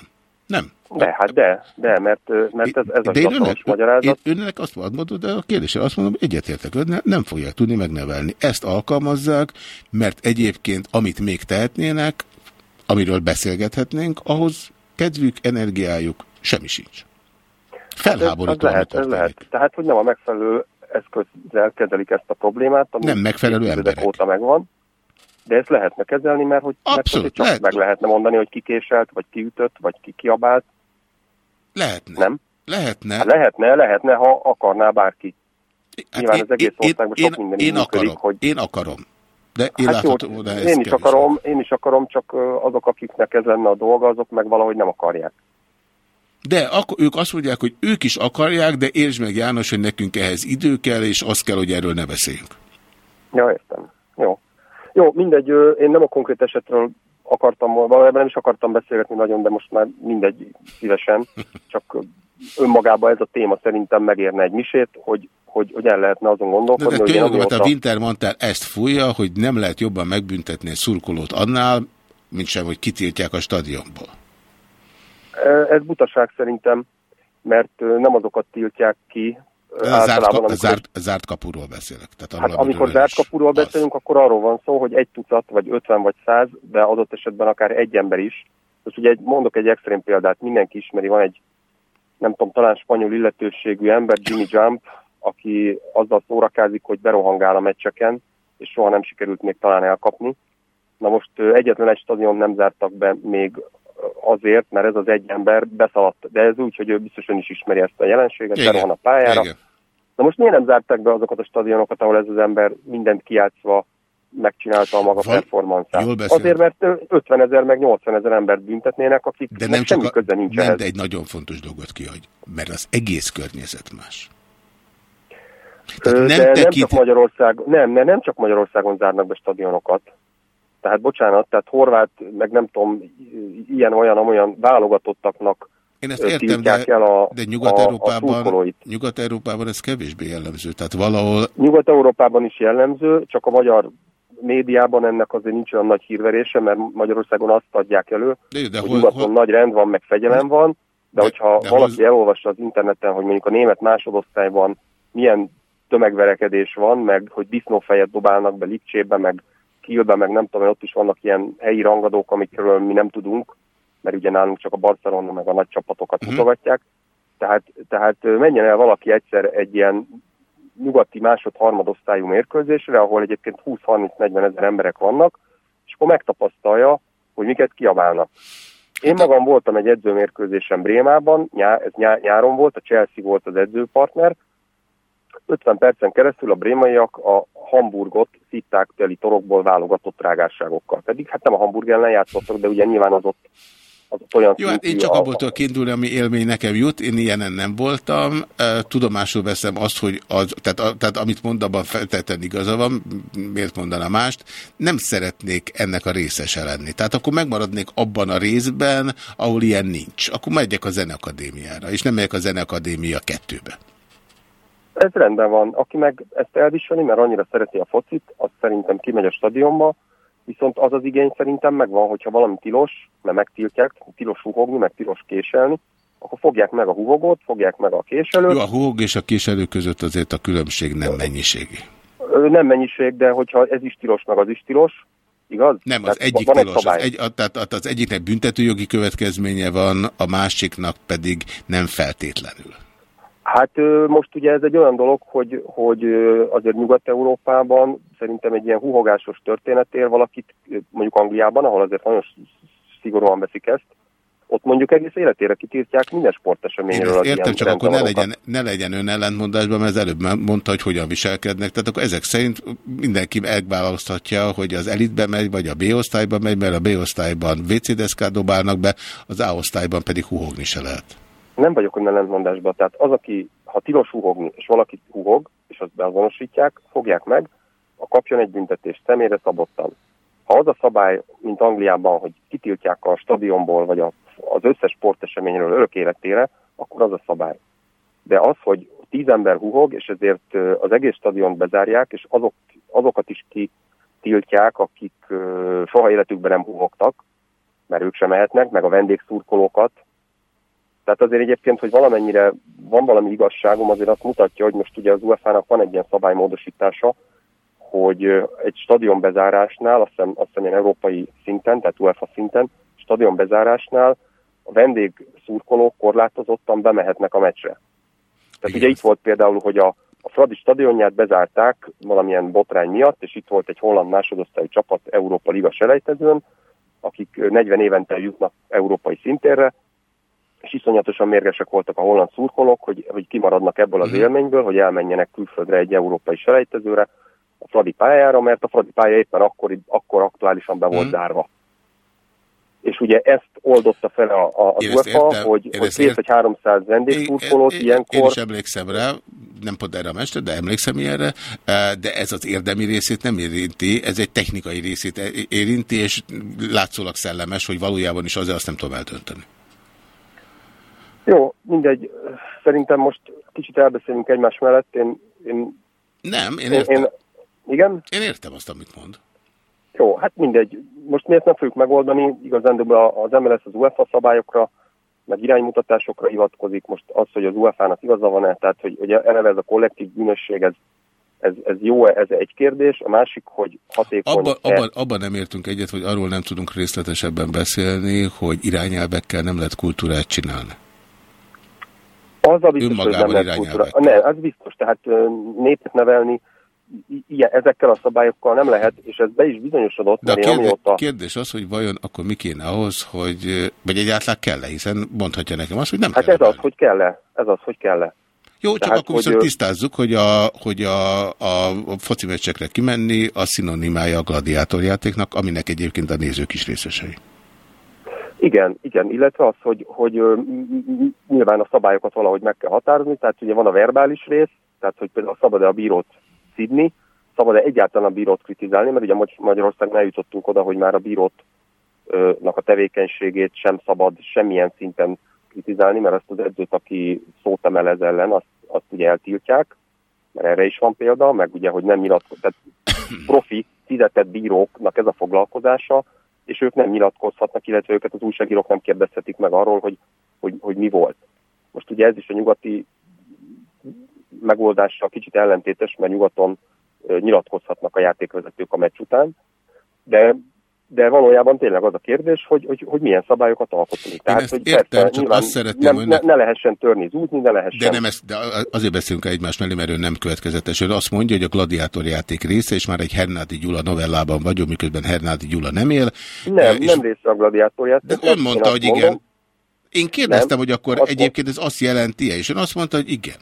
Nem. De, hát de, de, mert, mert ez, ez a De önnek, magyarázat. én önnek azt mondod, de a kérdésre azt mondom, egyetértek, ne, nem fogják tudni megnevelni. Ezt alkalmazzák, mert egyébként, amit még tehetnének, amiről beszélgethetnénk, ahhoz kedvük, energiájuk, semmi sincs. Felháborító, ez, ez lehet, ez lehet. Tehát, hogy nem a megfelelő eszközzel kezelik ezt a problémát, ami Nem megfelelő emberek. óta megvan, de ezt lehetne kezelni, mert hogy, mert Abszolút, hogy csak lehet. meg lehetne mondani, hogy ki késelt, vagy ki ütött, vagy ki kiabált. Lehetne. Nem? Lehetne. Hát lehetne, lehetne, ha akarná bárki. Nyilván én- az egész én- országban én- sok minden én így működik, akarom, hogy... Én akarom. De én Hát jó, oda én is, akarom, én is akarom, csak azok, akiknek ez lenne a dolga, azok meg valahogy nem akarják. De akkor ők azt mondják, hogy ők is akarják, de értsd meg János, hogy nekünk ehhez idő kell, és az kell, hogy erről ne beszéljünk. Ja, értem. Jó. Jó, mindegy, én nem a konkrét esetről akartam, valójában nem is akartam beszélgetni nagyon, de most már mindegy szívesen, csak önmagában ez a téma szerintem megérne egy misét, hogy, hogy, hogy el lehetne azon De, gondolkodni, de én könyörgöm, amióta- a Wintermantel ezt fújja, hogy nem lehet jobban megbüntetni egy szurkolót annál, mint sem, hogy kitiltják a stadionból. Ez butaság szerintem, mert nem azokat tiltják ki, Zárt, ka, amikor zárt, zárt kapuról beszélek. Tehát Hát amikor zárt kapuról beszélünk, akkor arról van szó, hogy egy tucat, vagy ötven, vagy száz, de adott esetben akár egy ember is. Most ugye egy, mondok egy extrém példát, mindenki ismeri, van egy, nem tudom, talán spanyol illetőségű ember, Jimmy Jump, aki azzal szórakázik, hogy berohangál a meccseken, és soha nem sikerült még talán elkapni. Na most egyetlen egy stadion nem zártak be még azért, mert ez az egy ember beszaladt, de ez úgy, hogy ő biztosan is ismeri ezt a jelenséget, Igen. berohan a pályára, Igen. Na most miért nem zárták be azokat a stadionokat, ahol ez az ember mindent kiátszva megcsinálta a maga Val-. Azért, mert ö, 50 ezer meg 80 ezer embert büntetnének, akik De nem semmi a, köze nincs nem, ehhez. de egy nagyon fontos dolgot kihagy, mert az egész környezet más. Tehát de nem nem, tekint- csak Magyarország, nem, nem, nem csak Magyarországon zárnak be stadionokat. Tehát bocsánat, tehát horvát, meg nem tudom, ilyen olyan olyan válogatottaknak Én ezt értem, de, el a, de Nyugat-Európában szurkolóit. Nyugat ez kevésbé jellemző. Tehát valahol Nyugat-Európában is jellemző, csak a magyar médiában ennek azért nincs olyan nagy hírverése, mert Magyarországon azt adják elő, De, de hogy hol- nyugaton hol- nagy rend van, meg fegyelem van, de, hogyha de valaki hol- elolvassa az interneten, hogy mondjuk a német másodosztályban milyen tömegverekedés van, meg hogy disznófejet dobálnak be Lipcsébe, meg Kielbe, meg nem tudom, ott is vannak ilyen helyi rangadók, amikről mi nem tudunk, mert ugye nálunk csak a Barcelona meg a nagy csapatokat Mhm. mutogatják. Tehát, tehát menjen el valaki egyszer egy ilyen nyugati másod-harmadosztályú mérkőzésre, ahol egyébként 20-30-40 ezer emberek vannak, és akkor megtapasztalja, hogy miket kiabálnak. Én magam voltam egy edzőmérkőzésen Brémában, nyá, ez nyá, nyáron volt, a Chelsea volt az edzőpartner, 50 percen keresztül a brémaiak a Hamburgot szitták teli torokból válogatott rágásságokkal. Pedig hát nem a Hamburg ellen játszottak, de ugye nyilván az ott, az olyan Jó, hát én csak abból tudok kiindulni, ami élmény nekem jut, én ilyenen nem voltam. Tudomásul veszem azt, hogy az, tehát, a, tehát amit mond, abban feltétlenül igaza van, miért mondana mást, nem szeretnék ennek a részese lenni. Tehát akkor megmaradnék abban a részben, ahol ilyen nincs. Akkor megyek a Zeneakadémiára, és nem megyek a Zeneakadémia kettőbe. Ez rendben van. Aki meg ezt elviseli, mert annyira szereti a focit, az szerintem kimegy a stadionba, viszont az az igény szerintem megvan, hogyha valami tilos, mert megtiltják, tilos húhogni, meg tilos késelni, akkor fogják meg a húhogót, fogják meg a késelőt. Jó, a hóg és a késelő között azért a különbség nem mennyiségi. Nem mennyiség, de hogyha ez is tilos, meg az is tilos, igaz? Nem, az Tehát egyik van egy tilos, az, egy, a- tehát az egyiknek büntetőjogi következménye van, a másiknak pedig nem feltétlenül. Hát most ugye ez egy olyan dolog, hogy, hogy azért Nyugat-Európában szerintem egy ilyen huhogásos történet ér valakit, mondjuk Angliában, ahol azért nagyon szigorúan veszik ezt, ott mondjuk egész életére kitiltják minden sporteseményről. Én értem, csak akkor ne legyen, ne legyen ön ellentmondásban, mert az előbb mondta, hogy hogyan viselkednek. Tehát akkor ezek szerint mindenki megválaszthatja, hogy az elitbe megy, vagy a B-osztályba megy, mert a B-osztályban WC deszkát dobálnak be, az A-osztályban pedig huhogni se lehet. Nem vagyok olyan ellentmondásban. Tehát az, aki, ha tilos húhogni, és valaki húhog, és azt beazonosítják, fogják meg, a kapjon egy büntetést személyre szabottan. Ha az a szabály, mint Angliában, hogy kitiltják a stadionból, vagy a, az összes sporteseményről örök életére, akkor az a szabály. De az, hogy tíz ember húhog, és ezért az egész stadiont bezárják, és azok, azokat is kitiltják, akik soha életükben nem húhogtak, mert ők sem mehetnek, meg a vendégszurkolókat. Tehát azért egyébként, hogy valamennyire van valami igazságom, azért azt mutatja, hogy most ugye az UEFA-nak van egy ilyen szabálymódosítása, hogy egy stadion bezárásnál, azt hiszem, azt hiszem ilyen európai szinten, tehát UEFA szinten, stadion bezárásnál a vendég szurkolók korlátozottan bemehetnek a meccsre. Tehát ugye itt volt például, hogy a, a Fradi stadionját bezárták valamilyen botrány miatt, és itt volt egy holland másodosztályú csapat Európa Liga selejtezőn, akik ö, 40 évente jutnak európai szintérre, és iszonyatosan mérgesek voltak a holland szurkolók, hogy, hogy kimaradnak ebből az élményből, hogy elmenjenek külföldre egy európai selejtezőre, a Fradi pályára, mert a Fradi pálya éppen akkor, akkor aktuálisan be volt zárva. És ugye ezt oldotta fel a, a, az Én UEFA, hogy, én hogy ezt 2 ért- vagy 300 vendégszurkolót Én ilyenkor... is emlékszem rá, nem pont erre a mester, de emlékszem ilyenre, eh, de ez az érdemi részét nem érinti, ez egy technikai részét érinti, és látszólag szellemes, hogy valójában is azért azt nem tudom eldönteni. Jó, mindegy. Szerintem most kicsit elbeszélünk egymás mellett. Én, én, Nem, én értem. én Igen? Én értem azt, amit mond. Jó, hát mindegy. Most miért nem fogjuk megoldani? Igazán az MLS az UEFA szabályokra, meg iránymutatásokra hivatkozik. Most az, hogy az UEFA-nak igaza van-e, tehát hogy, hogy eleve ez a kollektív bűnösség, ez, ez, ez jó ez egy kérdés. A másik, hogy hatékony... Abban abba, abba nem értünk egyet, hogy arról nem tudunk részletesebben beszélni, hogy irányelvekkel nem lehet kultúrát csinálni. Az a biztos, hogy nem lehet kultúra. Ne, az biztos. Tehát népet nevelni ilyen, ezekkel a szabályokkal nem lehet, és ez be is bizonyosodott, De a kérdés, amióta... kérdés az, hogy vajon akkor mi kéne ahhoz, hogy, vagy egyáltalán kell-e, hiszen mondhatja nekem azt, hogy nem Hát kell. ez az, hogy kell-e. Ez az, hogy kell-e. Jó, csak Tehát, akkor hogy, viszont ö, tisztázzuk, hogy a, hogy a, a foci meccsekre kimenni a szinonimája a gladiátorjátéknak, aminek egyébként a nézők is részesei. Igen, igen, illetve az, hogy, hogy nyilván a szabályokat valahogy meg kell határozni, tehát ugye van a verbális rész, tehát hogy például szabad-e a bírót szidni, szabad-e egyáltalán a bírót kritizálni, mert ugye Magy- Magyarországon eljutottunk oda, hogy már a bírótnak a tevékenységét sem szabad semmilyen szinten kritizálni, mert azt az edzőt, aki szót emel ez ellen, azt, azt ugye eltiltják, mert erre is van példa, meg ugye, hogy nem nyilatkozik, tehát profi, fizetett bíróknak ez a foglalkozása, és ők nem nyilatkozhatnak, illetve őket az újságírók nem kérdezhetik meg arról, hogy, hogy, hogy mi volt. Most ugye ez is a nyugati megoldással kicsit ellentétes, mert nyugaton nyilatkozhatnak a játékvezetők a meccs után, de de valójában tényleg az a kérdés, hogy, hogy, hogy milyen szabályokat alkotunk. Tehát, ezt hogy értem, persze, csak azt szeretném nem, önnek- ne, ne lehessen törni, zúzni, ne lehessen. De, nem ezt, de azért beszélünk egymás mellé, mert ő nem következetes. Ön azt mondja, hogy a gladiátorjáték része, és már egy Hernádi Gyula novellában vagyok, miközben Hernádi Gyula nem él. Nem, Eh, és nem része a gladiátorját. De ön mondta, hogy igen. Én kérdeztem, hogy akkor Azt egyébként ez azt jelenti-e, és ön azt mondta, hogy igen.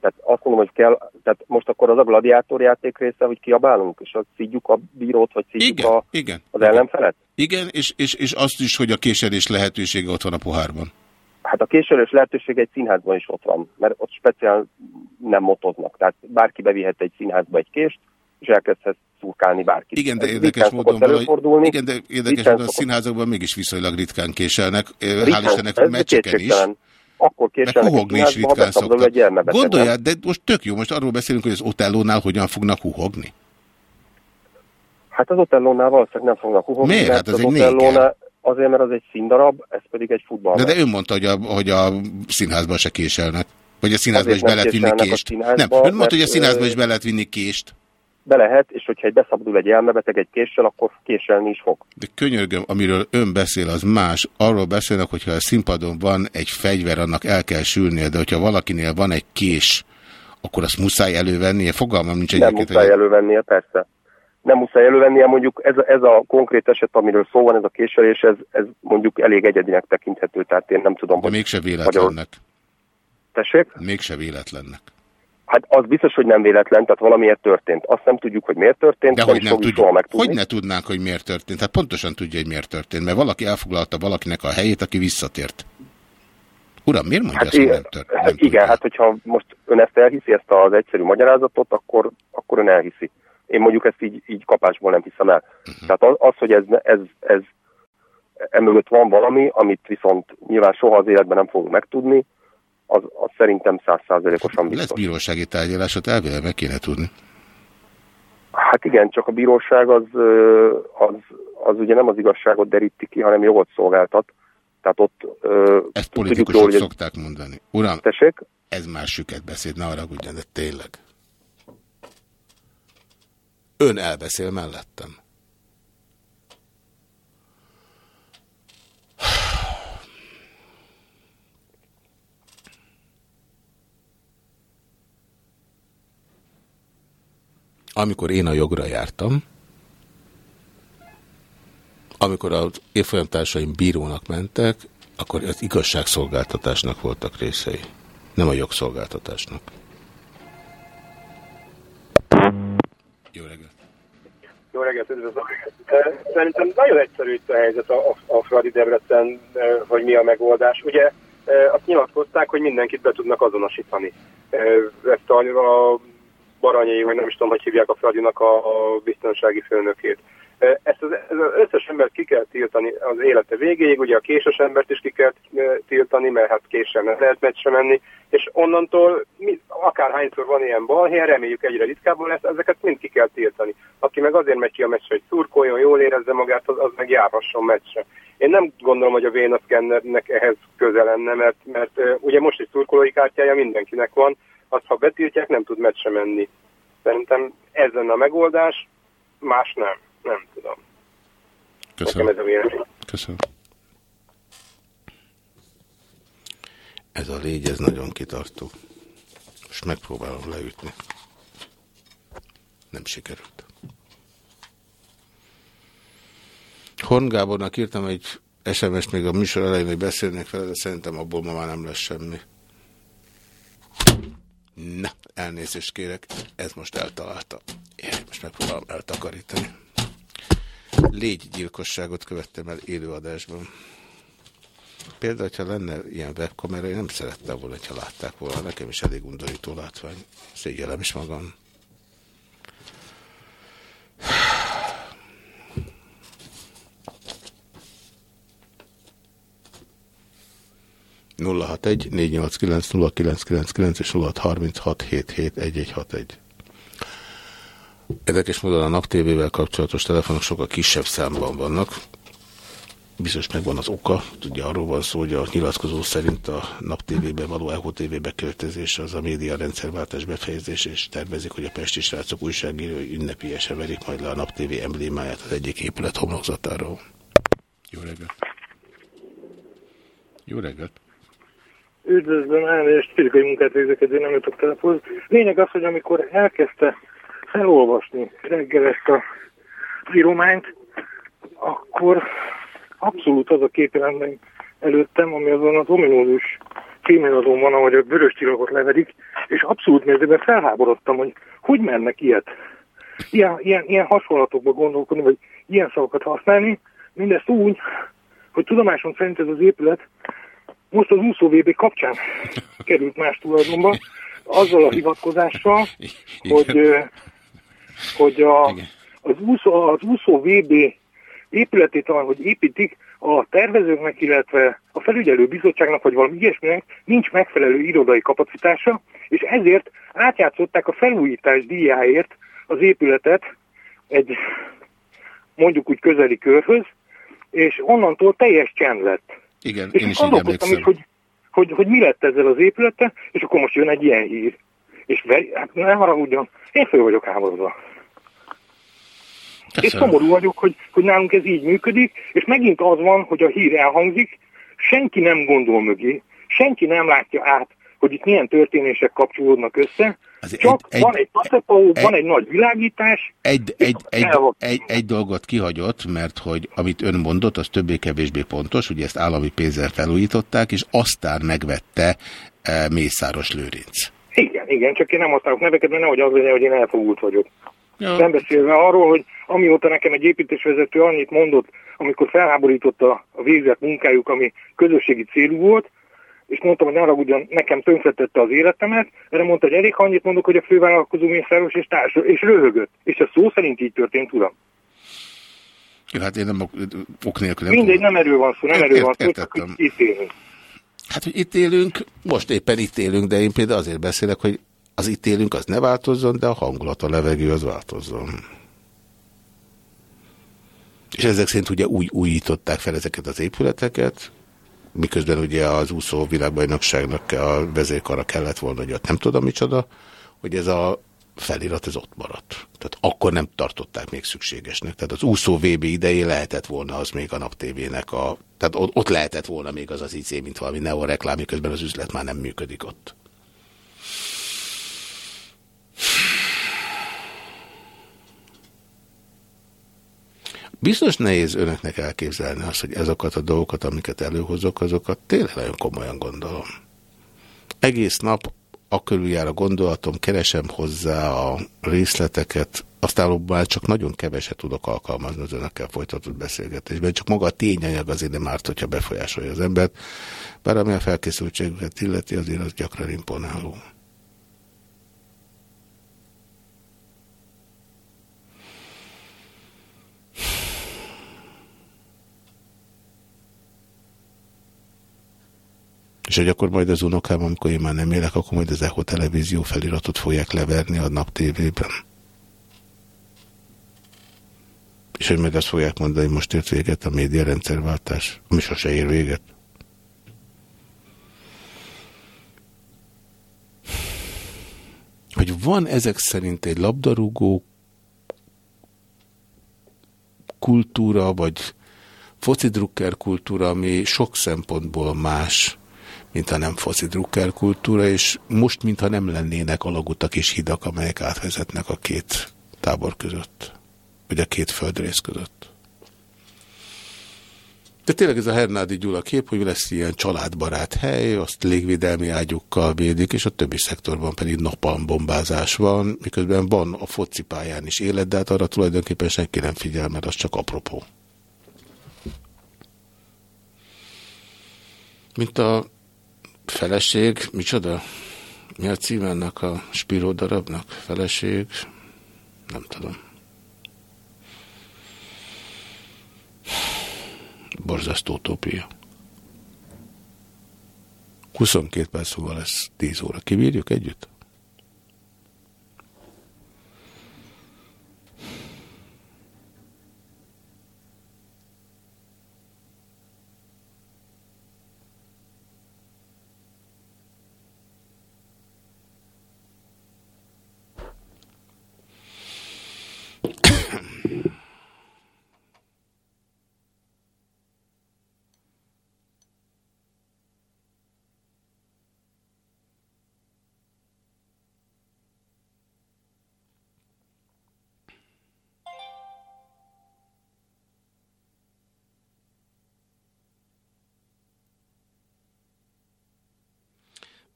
Tehát azt mondom, hogy kell, tehát most akkor az a gladiátorjáték része, hogy kiabálunk, és azt szídjuk a bírót, vagy szídjuk Igen, a, igen. az ellenfelet? Igen, és, és, és azt is, hogy a késelés lehetősége ott van a pohárban. Hát a késelős lehetőség egy színházban is ott van, mert ott speciál nem motoznak. Tehát bárki bevihet egy színházba egy kést, és elkezdhet szurkálni bárkit. Igen, de érdekes módon valahogy, igen, de érdekes módon a színházakban mégis viszonylag ritkán késelnek. Hál' Istennek meccseken is. Akkor késelnek huhogni is ritkán szoktak. Gondoljál, de most tök jó, most arról beszélünk, hogy az Otellónál hogyan fognak huhogni. Hát az Otellónál valószínűleg nem fognak huhogni, Miért? Hát az az egy. Otellónál azért, mert az egy színdarab, ez pedig egy futball. De, de ön mondta, hogy a, hogy a színházban se késelnek. Vagy a színházba is be lehet vinni kést. Nem, ön mondta, hogy a színházba is be lehet vinni kést. Be lehet, és hogyha egy beszabadul egy elmebeteg egy késsel, akkor késelni is fog. De könyörgöm, amiről ön beszél, az más. Arról beszélnek, hogyha a színpadon van egy fegyver, annak el kell sülnie, de hogyha valakinél van egy kés, akkor azt muszáj elővennie. Fogalmam nincs Nem egyébként, muszáj hogy... elővennie, persze. nem muszáj elővennie, mondjuk ez, a- ez a konkrét eset, amiről szó van, ez a késelés, ez, ez mondjuk elég egyedinek tekinthető, tehát én nem tudom, De hogy mégse véletlennek. Tessék? Mégse véletlennek. Hát az biztos, hogy nem véletlen, tehát valamiért történt. Azt nem tudjuk, hogy miért történt, De nem hogy nem soha tudjuk. megtudni. Hogy ne tudnánk, hogy miért történt? Hát pontosan tudja, hogy miért történt, mert valaki elfoglalta valakinek a helyét, aki visszatért. Uram, miért mondja Hát azt, hogy nem történt? hát igen, hát hogyha most ön ezt elhiszi, ezt az egyszerű magyarázatot, akkor, akkor ön elhiszi. Én mondjuk ezt így, így kapásból nem hiszem el. Mhm. Tehát az, az hogy ez, ez, ez emögött van valami, amit viszont nyilván soha az életben nem fogunk megtudni, az, az szerintem százszázalékosan biztos. Lesz bírósági tárgyalásot, elvileg meg kéne tudni. Hát igen, csak a bíróság az, az, az ugye nem az igazságot deríti ki, hanem jogot szolgáltat. Tehát ott Ezt politikusok jól, szokták mondani. Uram, Tessék? ez már süket beszéd, ne haragudjon, de tényleg. Ön elbeszél mellettem. Amikor én a jogra jártam, amikor az évfolyamtársaim bírónak mentek, akkor az igazságszolgáltatásnak voltak részei, nem a jogszolgáltatásnak. Jó reggelt, üdvözlök. Eh, Szerintem nagyon egyszerű itt a helyzet a, a, Fradi Debrecen, hogy mi a megoldás. Ugye eh, azt nyilatkozták, hogy mindenkit be tudnak azonosítani. Eh, Ezt a, a Baranyai, vagy nem is tudom, hogy hívják a Fradinak a, a biztonsági főnökét. Ezt az, ez az összes embert ki kell tiltani az élete végéig, ugye a késes embert is ki kell tiltani, mert hát késsel nem lehet meccsre menni, és onnantól mi, akárhányszor van ilyen balhely, reméljük egyre ritkábban lesz, ezeket mind ki kell tiltani. Aki meg azért megy ki a meccsre, hogy szurkoljon, jól érezze magát, az, az meg járhasson meccsre. Én nem gondolom, hogy a Véna szkennernek ehhez köze lenne, mert, mert ugye most egy szurkolói kártyája mindenkinek van, azt ha betiltják, nem tud meccsre menni. Szerintem ez lenne a megoldás, más nem. Nem tudom. Köszönöm. Nekem ez a vélemény. Köszönöm. Ez a légy, ez nagyon kitartó. Most megpróbálom leütni. Nem sikerült. Horn Gábornak írtam egy SMS-t még a műsor elején, hogy beszélnék vele, de szerintem abból ma már nem lesz semmi. Na, elnézést kérek, ez most eltalálta. Jaj, most megpróbálom eltakarítani. Légygyilkosságot követtem el élőadásban. Például, ha lenne ilyen webkamera, én nem szerettem volna, ha látták volna. Nekem is elég undorító látvány. Szégyellem is magam. 061-489-0999 és 0636771161. Érdekes módon a naptévével kapcsolatos telefonok sokkal kisebb számban vannak. Biztos megvan az oka, tudja arról van szó, hogy a nyilatkozó szerint a naptévébe való EHO-TV beköltözés az a média rendszerváltás befejezés, és tervezik, hogy a pesti srácok újságírói ünnepélyesen verik majd le a naptévé emblémáját az egyik épület homlokzatáról. Jó reggelt! Jó reggelt! Üdvözlöm, elnézést, fizikai munkát végzek, ezért nem jutok telefonhoz. Lényeg az, hogy amikor elkezdte felolvasni reggel ezt a írományt, akkor abszolút az a kép jelent előttem, ami azon az ominózus címéradón van, ahogy a vörös csillagot levedik, és abszolút nézőben felháborodtam, hogy hogy mernek ilyet, ilyen, ilyen, ilyen hasonlatokba gondolkodni, vagy ilyen szavakat használni, mindezt úgy, hogy tudomásom szerint ez az épület most az úszó VB kapcsán került más tulajdonba, azzal a hivatkozással, hogy, hogy a, az, úszó, az úszó VB épületét talán, hogy építik, a tervezőknek, illetve a felügyelő bizottságnak, vagy valami ilyesminek nincs megfelelő irodai kapacitása, és ezért átjátszották a felújítás díjáért az épületet egy mondjuk úgy közeli körhöz, és onnantól teljes csend lett. Igen, És én is így emlékszem. hogy, hogy, hogy mi lett ezzel az épülettel, és akkor most jön egy ilyen hír. És veri, hát ne haragudjon, én föl vagyok háborodva. És szomorú vagyok, hogy, hogy nálunk ez így működik, és megint az van, hogy a hír elhangzik, senki nem gondol mögé, senki nem látja át, hogy itt milyen történések kapcsolódnak össze, Csak egy, van egy paszepaó, van egy nagy világítás. Egy, egy, egy, egy, egy dolgot kihagyott, mert hogy amit ön mondott, az többé-kevésbé pontos, ugye ezt állami pénzzel felújították, és aztán megvette e, Mészáros Lőrinc. Igen, igen, csak én nem használok neveket, mert nehogy az legyen, hogy én elfogult vagyok. Ja. Nem beszélve arról, hogy amióta nekem egy építésvezető annyit mondott, amikor felháborította a végzett munkájuk, ami közösségi célú volt, és mondtam, hogy ne haragudjon, nekem tönkretette az életemet, erre mondta, hogy elég annyit mondok, hogy a fővállalkozó mészáros és társ, és röhögött. És a szó szerint így történt, uram. Hát én nem ok, nélkül nem Mindegy, tudom. nem erről van szó, nem erről van szó, csak itt élünk. Hát, hogy itt élünk, most éppen itt élünk, de én például azért beszélek, hogy az itt élünk, az ne változzon, de a hangulat, a levegő az változzon. És ezek szerint ugye új, újították fel ezeket az épületeket, miközben ugye az úszó világbajnokságnak a vezérkara kellett volna, hogy ott nem tudom micsoda, hogy ez a felirat ez ott maradt. Tehát akkor nem tartották még szükségesnek. Tehát az úszó VB idején lehetett volna az még a naptévének a... Tehát ott lehetett volna még az az IC, mint valami neoreklám, miközben az üzlet már nem működik ott. Biztos nehéz önöknek elképzelni azt, hogy ezokat a dolgokat, amiket előhozok, azokat tényleg nagyon komolyan gondolom. Egész nap akörül jár a gondolatom, keresem hozzá a részleteket, aztán már csak nagyon keveset tudok alkalmazni az önökkel folytatott beszélgetésben. Csak maga a tényanyag azért nem árt, hogyha befolyásolja az embert, bár ami a felkészültségüket illeti, azért az gyakran imponáló. És hogy akkor majd az unokám, amikor én már nem élek, akkor majd az ECHO televízió feliratot fogják leverni a nap tévében. És hogy majd azt fogják mondani, hogy most ért véget a média rendszerváltás, ami sose ér véget. Hogy van ezek szerint egy labdarúgó kultúra, vagy focidrukker kultúra, ami sok szempontból más, mint a nem foci drukker kultúra, és most, mintha nem lennének alagutak és hidak, amelyek átvezetnek a két tábor között, vagy a két földrész között. De tényleg ez a Hernádi Gyula kép, hogy lesz ilyen családbarát hely, azt légvédelmi ágyukkal védik, és a többi szektorban pedig napalmbombázás van, miközben van a focipályán is élet, de hát arra tulajdonképpen senki nem figyel, mert az csak apropó. Mint a Feleség, micsoda? Mi a cím ennek a Spiró darabnak? Feleség? Nem tudom. Borzasztó utópia. 22 perc múlva lesz 10 óra. Kibírjuk együtt?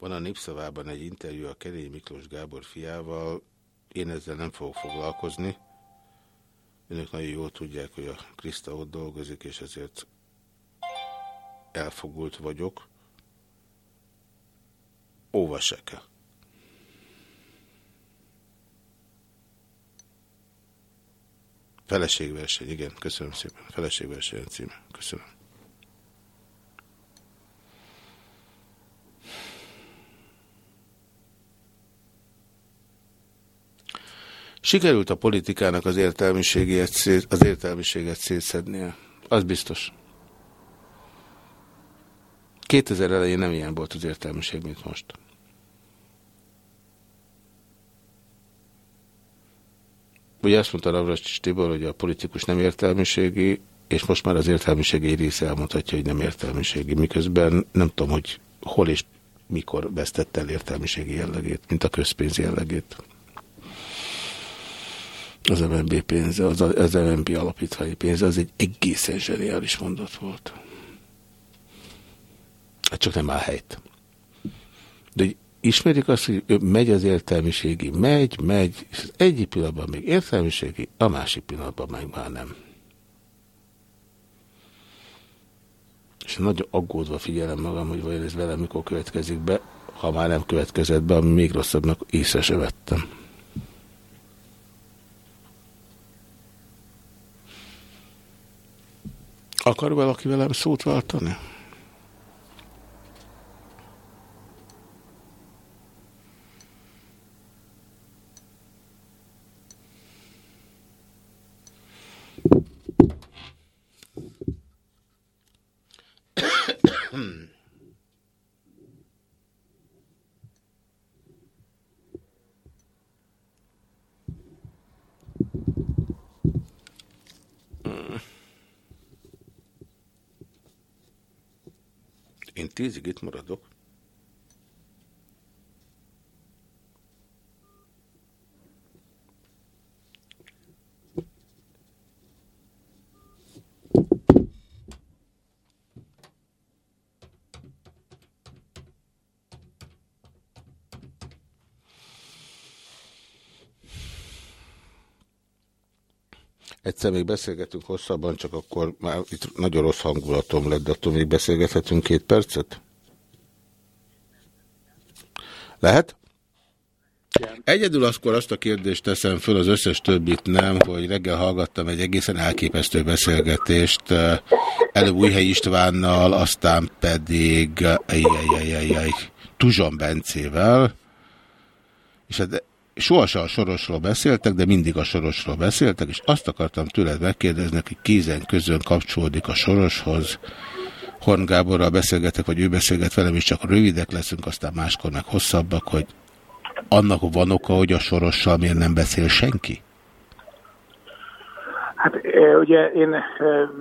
Van a Népszavában egy interjú a Kerény Miklós Gábor fiával, én ezzel nem fogok foglalkozni. Önök nagyon jól tudják, hogy a Kriszta ott dolgozik, és ezért elfogult vagyok. Óvassák el. Feleségverseny, igen, köszönöm szépen. Feleségverseny címe, köszönöm. Sikerült a politikának az értelmiséget, szét, az értelmiséget szétszednie. Az biztos. 2000 elején nem ilyen volt az értelmiség, mint most. Ugye azt mondta Navracsics Tibor, hogy a politikus nem értelmiségi, és most már az értelmiségi része elmondhatja, hogy nem értelmiségi. Miközben nem tudom, hogy hol és mikor vesztette el értelmiségi jellegét, mint a közpénz jellegét. Az MNB pénze, az, az MNB alapítványi pénze, az egy egészen zseniális mondat volt. Hát csak nem áll helyt. De hogy ismerik azt, hogy megy az értelmiségi, megy, megy, és az egyik pillanatban még értelmiségi, a másik pillanatban meg már nem. És nagyon aggódva figyelem magam, hogy vajon ez velem mikor következik be, ha már nem következett be, ami még rosszabbnak észre se vettem. Akar valaki velem szót váltani? انت زي جيت مرة دكتور Egyszer még beszélgetünk hosszabban, csak akkor már itt nagyon rossz hangulatom lett, de attól még beszélgethetünk két percet? Lehet? Egyedül akkor azt a kérdést teszem föl, az összes többit nem, hogy reggel hallgattam egy egészen elképesztő beszélgetést eh, előbb Újhely Istvánnal, aztán pedig ejjjjjjjjjj, Tuzson Bencével, és hát sohasem a sorosról beszéltek, de mindig a sorosról beszéltek, és azt akartam tőled megkérdezni, hogy kézen közön kapcsolódik a soroshoz. Horn Gáborral beszélgetek, vagy ő beszélget velem, és csak rövidek leszünk, aztán máskor meg hosszabbak, hogy annak van oka, hogy a sorossal miért nem beszél senki? Hát ugye én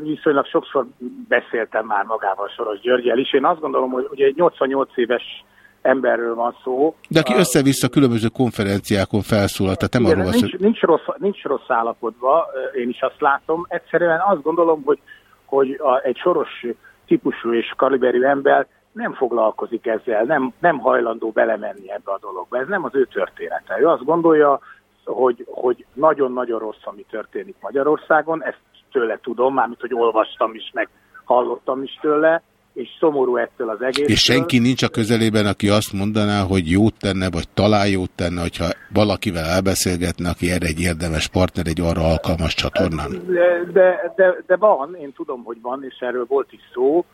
viszonylag sokszor beszéltem már magával Soros Györgyel is. Én azt gondolom, hogy ugye egy 88 éves emberről van szó. De aki össze-vissza különböző konferenciákon felszólalt, tehát nem Igen, arról nincs, nincs, rossz, nincs rossz állapotban, én is azt látom. Egyszerűen azt gondolom, hogy, hogy a, egy soros típusú és kaliberű ember nem foglalkozik ezzel, nem, nem hajlandó belemenni ebbe a dologba. Ez nem az ő története. Ő azt gondolja, hogy, hogy nagyon-nagyon rossz, ami történik Magyarországon, ezt tőle tudom, mármint, hogy olvastam is, meg hallottam is tőle, és szomorú ettől az egész. És senki nincs a közelében, aki azt mondaná, hogy jót tenne, vagy talán jót tenne, hogyha valakivel elbeszélgetne, aki erre egy érdemes partner, egy arra alkalmas csatornán? De, de, de, van, én tudom, hogy van, és erről volt is szó,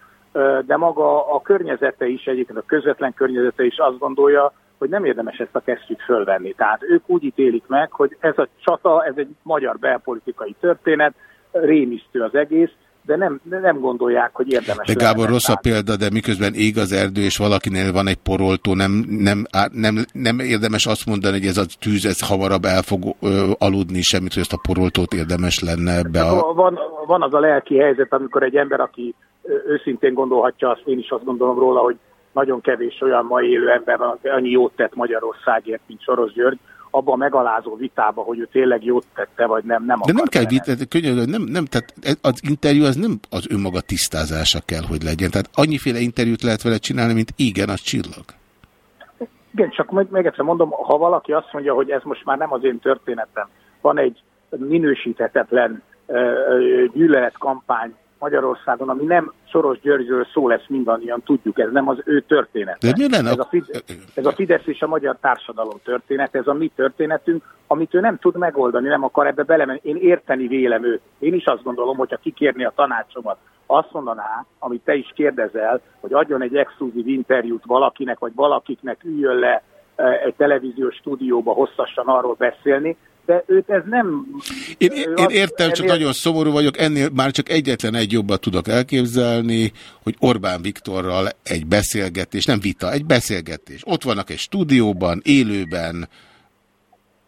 de maga a környezete is, egyébként a közvetlen környezete is azt gondolja, hogy nem érdemes ezt a kesztyűt fölvenni. Tehát ők úgy ítélik meg, hogy ez a csata, ez egy magyar belpolitikai történet, rémisztő az egész, de nem, nem gondolják, hogy érdemes. De Gábor, rossz a példa, de miközben ég az erdő, és valakinél van egy poroltó, nem, nem, nem, nem érdemes azt mondani, hogy ez a tűz, ez hamarabb el fog ö, aludni, semmit, hogy ezt a poroltót érdemes lenne ebbe a... Van, van az a lelki helyzet, amikor egy ember, aki őszintén gondolhatja, azt én is azt gondolom róla, hogy nagyon kevés olyan mai élő ember van, aki annyi jót tett Magyarországért, mint Soros György, abban a megalázó vitába, hogy ő tényleg jót tette, vagy nem, nem De nem kell vitát, könyörgő, nem, nem, tehát az interjú az nem az önmaga tisztázása kell, hogy legyen. Tehát annyiféle interjút lehet vele csinálni, mint igen, az csillag. Igen, csak meg, meg egyszer mondom, ha valaki azt mondja, hogy ez most már nem az én történetem, van egy minősíthetetlen gyűlöletkampány Magyarországon, ami nem Soros Györgyről szól, ezt mindannyian tudjuk, ez nem az ő története. De mi lenne? Ez a, Fidesz, ez a Fidesz és a magyar társadalom történet, ez a mi történetünk, amit ő nem tud megoldani, nem akar ebbe belemenni. Én érteni vélem őt. Én is azt gondolom, hogyha kikérni a tanácsomat, azt mondaná, amit te is kérdezel, hogy adjon egy exkluzív interjút valakinek, vagy valakiknek üljön le egy televíziós stúdióba hosszasan arról beszélni, de őt ez nem... Én, én értem, csak ennél... nagyon szomorú vagyok, ennél már csak egyetlen egy jobbat tudok elképzelni, hogy Orbán Viktorral egy beszélgetés, nem vita, egy beszélgetés. Ott vannak egy stúdióban, élőben,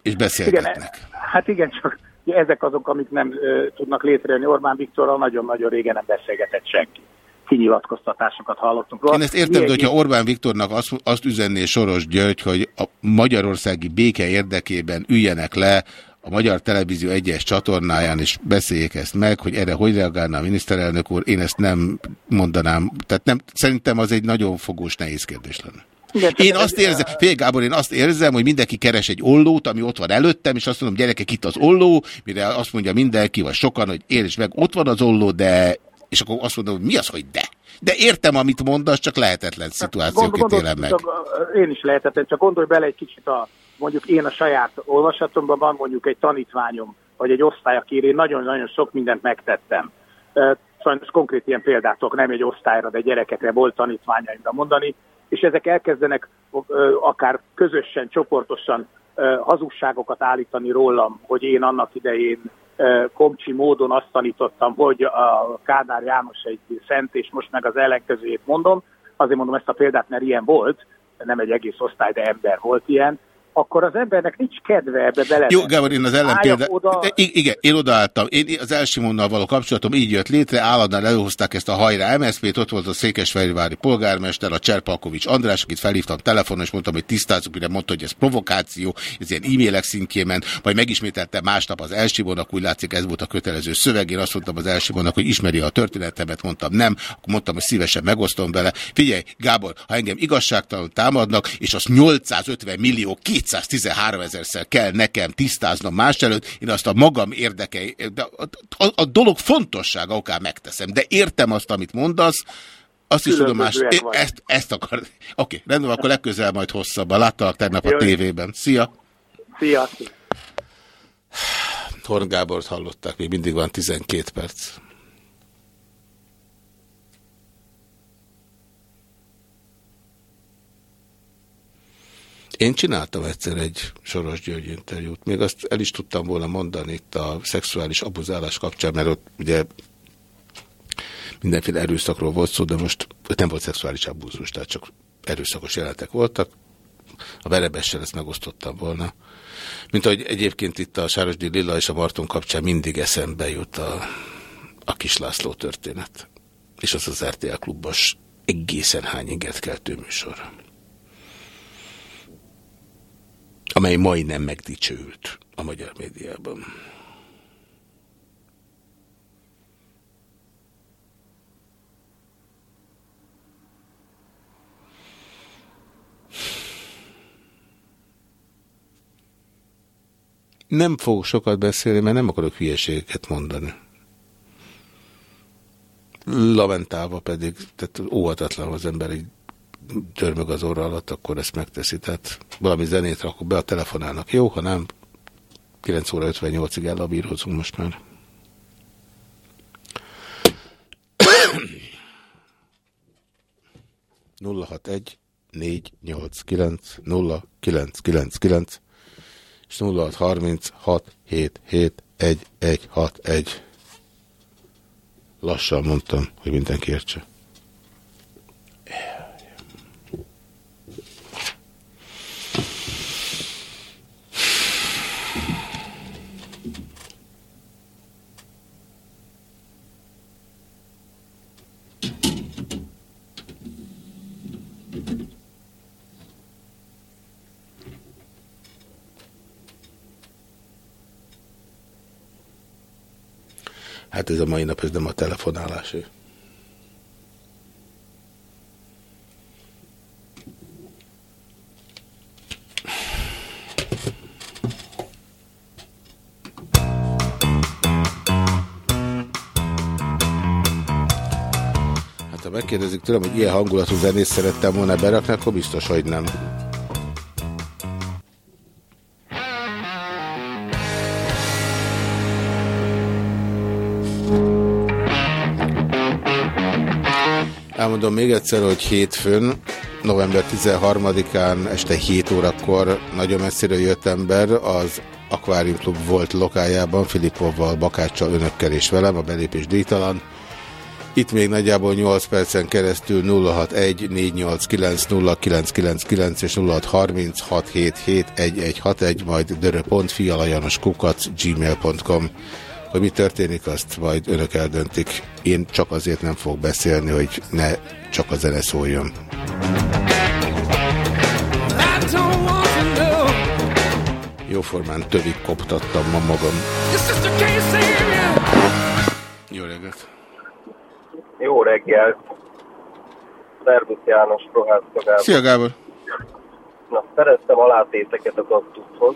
és beszélgetnek. Igen, hát igen, csak ezek azok, amik nem uh, tudnak létrejönni. Orbán Viktorral nagyon-nagyon régen nem beszélgetett senki. Kinyilatkoztatásokat hallottunk róla. Én ezt értem, de hogyha Orbán Viktornak azt, azt üzenné Soros György, hogy a magyarországi béke érdekében üljenek le a Magyar Televízió egyes csatornáján, és beszéljék ezt meg, hogy erre hogy reagálna a miniszterelnök úr, én ezt nem mondanám. Tehát nem, szerintem az egy nagyon fogós, nehéz kérdés lenne. Igen, Én azt érzem, fél Gábor, én azt érzem, hogy mindenki keres egy ollót, ami ott van előttem, és azt mondom, gyerekek, itt az olló, mire azt mondja mindenki, vagy sokan, hogy értsd meg, ott van az olló, de... És akkor azt mondom, hogy mi az, hogy de? De értem, amit mondasz, csak lehetetlen szituációkat élem meg. Én is lehetetlen, csak gondolj bele egy kicsit a, mondjuk én a saját olvasatomban van mondjuk egy tanítványom, vagy egy osztály, akire én nagyon-nagyon sok mindent megtettem. Sajnos konkrét ilyen példátok, nem egy osztályra, de gyerekekre volt tanítványaimra mondani, és ezek elkezdenek akár közösen, csoportosan hazugságokat állítani rólam, hogy én annak idején komcsi módon azt tanítottam, hogy a Kádár János egy szent, és most meg az ellenkezőjét mondom. Azért mondom ezt a példát, mert ilyen volt, nem egy egész osztály, de ember volt ilyen akkor az embernek nincs kedve ebbe bele. Jó, Gábor, én az ellenpélda... Oda... Igen, én odaálltam. Én az Elsimonnal való kapcsolatom így jött létre, állandóan előhozták ezt a hajrá MSZP-t, ott volt a Székesfehérvári polgármester, a Cserpalkovics András, akit felhívtam telefonon, és mondtam, hogy tisztázzuk, mire mondta, hogy ez provokáció, ez ilyen e-mailek szintjén ment, majd megismételte másnap az Elsimonnak, úgy látszik, ez volt a kötelező szöveg, én azt mondtam az Elsimonnak, hogy ismeri a történetemet, mondtam nem, akkor mondtam, hogy szívesen megosztom vele. Figyelj, Gábor, ha engem igazságtalan támadnak, és az 850 millió 213 ezerszer kell nekem tisztáznom más előtt, én azt a magam érdekei, de a, a, a dolog fontossága okán megteszem, de értem azt, amit mondasz, azt is tudom más, ezt, ezt akar. Oké, okay, rendben, akkor legközelebb majd hosszabban. Láttalak tegnap a tévében. Szia! Szia! Horn Gábort hallották, még mindig van 12 perc. Én csináltam egyszer egy Soros György interjút, még azt el is tudtam volna mondani itt a szexuális abuzálás kapcsán, mert ott ugye mindenféle erőszakról volt szó, de most nem volt szexuális abúzus, tehát csak erőszakos jelenetek voltak. A verebessel ezt megosztottam volna. Mint ahogy egyébként itt a Sárosdi Lilla és a Marton kapcsán mindig eszembe jut a, a Kis László történet. És az az RTL klubos egészen hány inget keltő műsor. Amely majdnem megdicsőült a magyar médiában. Nem fogok sokat beszélni, mert nem akarok hülyeségeket mondani. Lamentálva pedig, tehát óhatatlan az ember egy törmög az óra alatt, akkor ezt megteszi. Tehát valami zenét rakok be, a telefonálnak. Jó, ha nem, 9 óra 58-ig ellabírozunk most már. nulla hat egy négy nyolc kilenc nulla kilenc kilenc kilenc és nulla hat harminc hat hét hét egy egy hat egy lassan mondtam, hogy mindenki értse. Hát ez a mai nap, ez nem a telefonálásé. Hát ha megkérdezik tőlem, hogy ilyen hangulatú zenét szerettem volna berakni, akkor biztos, hogy nem. Elmondom még egyszer, hogy hétfőn, november 13-án este 7 órakor nagyon messzire jött ember az Aquarium Club volt lokájában, Filipovval, Bakáccsal, önökkel és velem, a belépés díjtalan. Itt még nagyjából 8 percen keresztül 061 489 0999 és 0636771161, majd dörö.fi alajanos kukac gmail.com Hogy mi történik, azt majd önök eldöntik. Én csak azért nem fogok beszélni, hogy ne csak a zene szóljon. Jóformán tövig koptattam ma magam. Jó reggelt! Jó reggel! Szervusz János, Prohász Gábor. Szia Gábor! Na, szereztem alátéteket az aktushoz.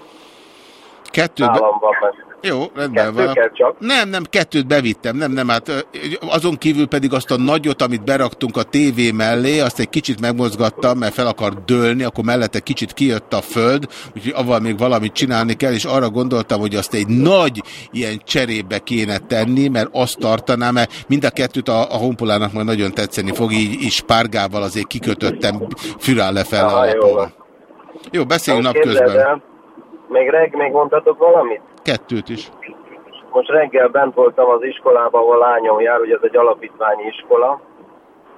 Kettőt... Meg. Jó, rendben Kettő van. kell csak. Nem, nem, kettőt bevittem, nem, nem, hát azon kívül pedig azt a nagyot, amit beraktunk a tévé mellé, azt egy kicsit megmozgattam, mert fel akar dőlni, akkor mellette kicsit kijött a föld, úgyhogy avval még valamit csinálni kell, és arra gondoltam, hogy azt egy nagy ilyen cserébe kéne tenni, mert azt tartaná, mert mind a kettőt a, a honpolának majd nagyon tetszeni fog, így, így spárgával azért kikötöttem fürán lefele Aha, a jó. Jó, beszéljünk Most képzeld napközben. el, Még reg, még mondhatok valamit? Kettőt is. Most reggel bent voltam az iskolában, ahol lányom jár, ugye ez egy alapítványi iskola,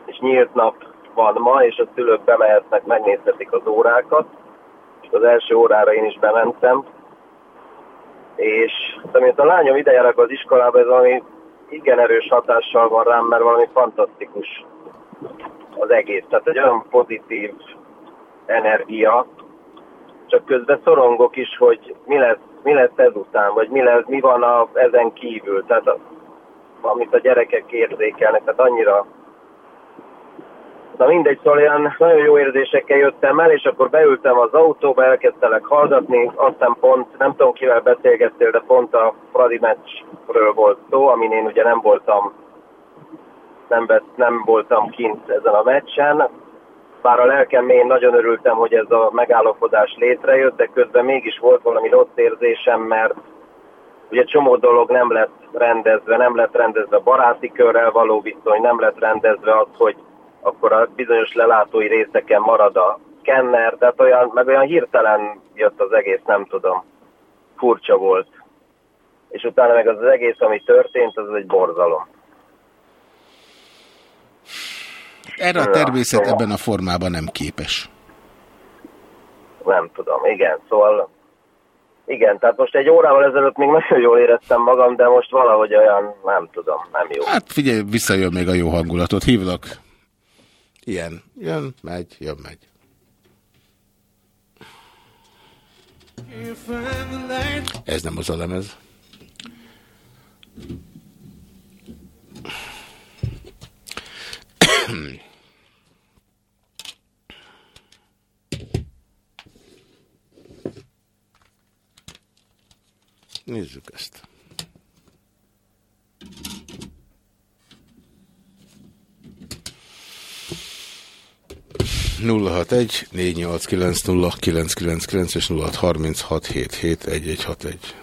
és nyílt nap van ma, és a szülők bemehetnek, megnézhetik az órákat, és az első órára én is bementem, és amit a lányom ide jár az iskolába, ez valami igen erős hatással van rám, mert valami fantasztikus az egész. Tehát egy olyan pozitív energia, csak közben szorongok is, hogy mi lesz, mi lesz ezután, vagy mi, lesz, mi van a, ezen kívül, tehát a, amit a gyerekek érzékelnek, tehát annyira Na mindegy, szóval olyan nagyon jó érzésekkel jöttem el, és akkor beültem az autóba, elkezdtelek hallgatni, aztán pont, nem tudom kivel beszélgettél, de pont a Fradi meccsről volt szó, amin én ugye nem voltam, nem, vett, nem voltam kint ezen a meccsen, bár a lelkem mélyén nagyon örültem, hogy ez a megállapodás létrejött, de közben mégis volt valami rossz érzésem, mert ugye csomó dolog nem lett rendezve, nem lett rendezve a baráti körrel való viszony, nem lett rendezve az, hogy akkor a bizonyos lelátói részeken marad a szkenner, tehát olyan, meg olyan hirtelen jött az egész, nem tudom. Furcsa volt. És utána meg az, az egész, ami történt, az egy borzalom. Erre a természet szóval- ebben a formában nem képes. Nem tudom, igen, szóval igen, tehát most egy órával ezelőtt még nagyon jól éreztem magam, de most valahogy olyan, nem tudom, nem jó. Hát figyelj, visszajön még a jó hangulatot. Hívlak. Ilyen. Jön, megy, jön, megy. Ez nem az a lemez. Nézzük ezt. nulla hat egy négy nyolc kilenc nulla kilenc kilenc kilenc és nulla harminc hat hét hét egy egy hat egy.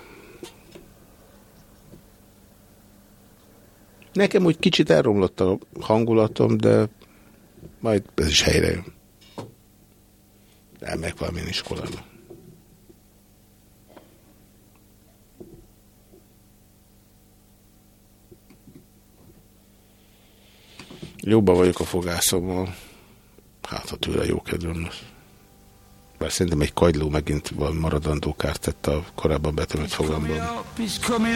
Nekem úgy kicsit elromlott a hangulatom, de majd ez is helyre jön. Elmegyek valamilyen iskolába. Jóba vagyok a fogászommal. Hát, ha tőle jó kedvem lesz. Bár szerintem egy kagyló megint valami maradandó kárt tett a korábban betömött fogamban. He's coming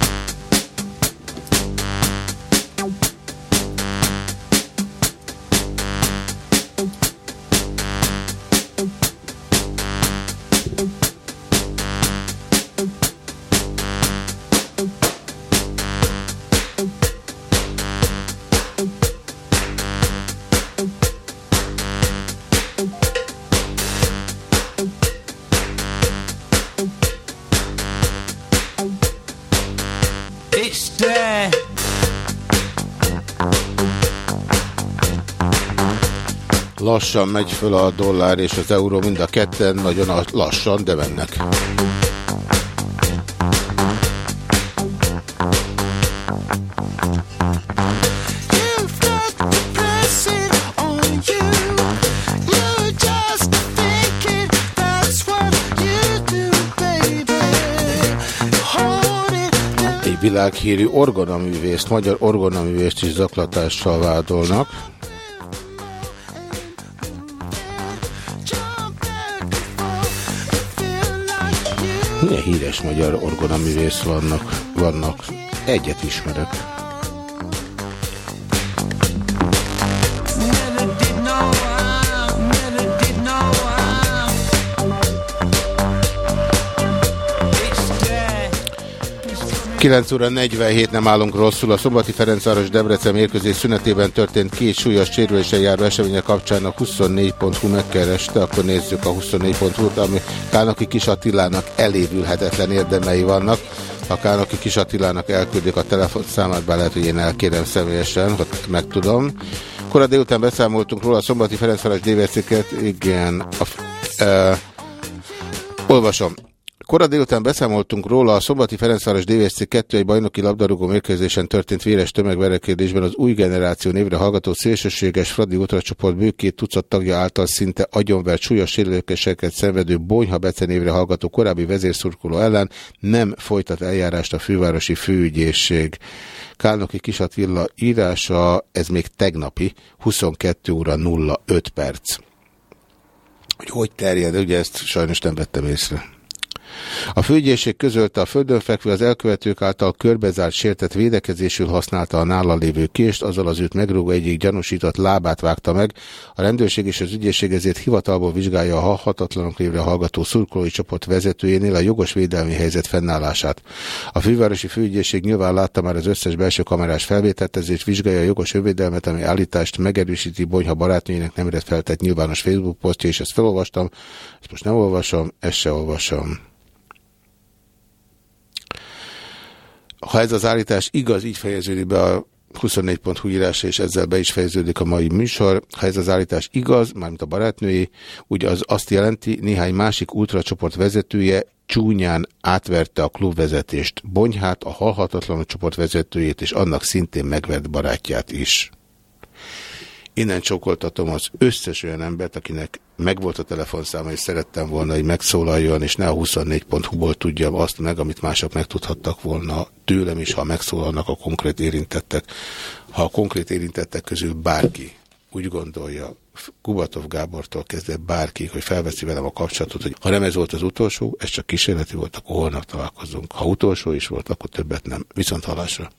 lassan megy föl a dollár és az euró mind a ketten, nagyon lassan, de mennek. világhírű orgonaművészt, magyar orgonaművészt is zaklatással vádolnak. Híres magyar orgonaművész vannak? vannak? Egyet ismerek. 9 óra 47 nem állunk rosszul. A Szombati Ferencváros Debrecen mérkőzés szünetében történt két súlyos sérülésen járó eseménye kapcsán a 24.hu megkereste, akkor nézzük a 24.hu-t, ami Kánaki Kis Attilának elévülhetetlen érdemei vannak. Ha Kánaki Kis Attilának elküldik a telefonszámát, be lehet, hogy én elkérem személyesen, hogy megtudom. Kora délután beszámoltunk róla a Szombati Ferencváros dvc igen. A, e, olvasom. Kora délután beszámoltunk róla a Szombati Ferencváros DVSC 2 egy bajnoki labdarúgó mérkőzésen történt véres tömegverekedésben az új generáció névre hallgató szélsőséges Fradi ultracsoport bő két tucat tagja által szinte agyonvert súlyos sérüléseket szenvedő Bonyha Bece névre hallgató korábbi vezérszurkoló ellen nem folytat eljárást a fővárosi főügyészség. Kálnoki Kisatvilla írása, ez még tegnapi, 22 óra 05 perc. Hogy hogy terjed, ugye ezt sajnos nem vettem észre. A főügyészség közölte a földön fekvő az elkövetők által körbezárt sértett védekezésül használta a nála lévő kést, azzal az őt megrúgó egyik gyanúsított lábát vágta meg. A rendőrség és az ügyészség ezért hivatalból vizsgálja a halhatatlanok lévre hallgató szurkolói csoport vezetőjénél a jogos védelmi helyzet fennállását. A fővárosi főügyészség nyilván látta már az összes belső kamerás felvételt, ezért vizsgálja a jogos önvédelmet, ami állítást megerősíti Bonyha barátnőjének nemre feltett nyilvános Facebook posztja, és ezt felolvastam. Ezt most nem olvasom, ezt se olvasom. Ha ez az állítás igaz, így fejeződik be a 24.hu írása, és ezzel be is fejeződik a mai műsor. Ha ez az állítás igaz, mármint a barátnői, ugye az azt jelenti, néhány másik ultracsoport vezetője csúnyán átverte a klubvezetést, Bonyhát, a halhatatlan csoport vezetőjét, és annak szintén megvert barátját is. Innen csókoltatom az összes olyan embert, akinek megvolt a telefonszáma, és szerettem volna, hogy megszólaljon, és ne a 24.hu-ból tudjam azt meg, amit mások megtudhattak volna tőlem is, ha megszólalnak a konkrét érintettek. Ha a konkrét érintettek közül bárki úgy gondolja, Kubatov Gábortól kezdve bárki, hogy felveszi velem a kapcsolatot, hogy ha nem ez volt az utolsó, ez csak kísérleti volt, akkor holnap találkozunk. Ha utolsó is volt, akkor többet nem. Viszont halásra.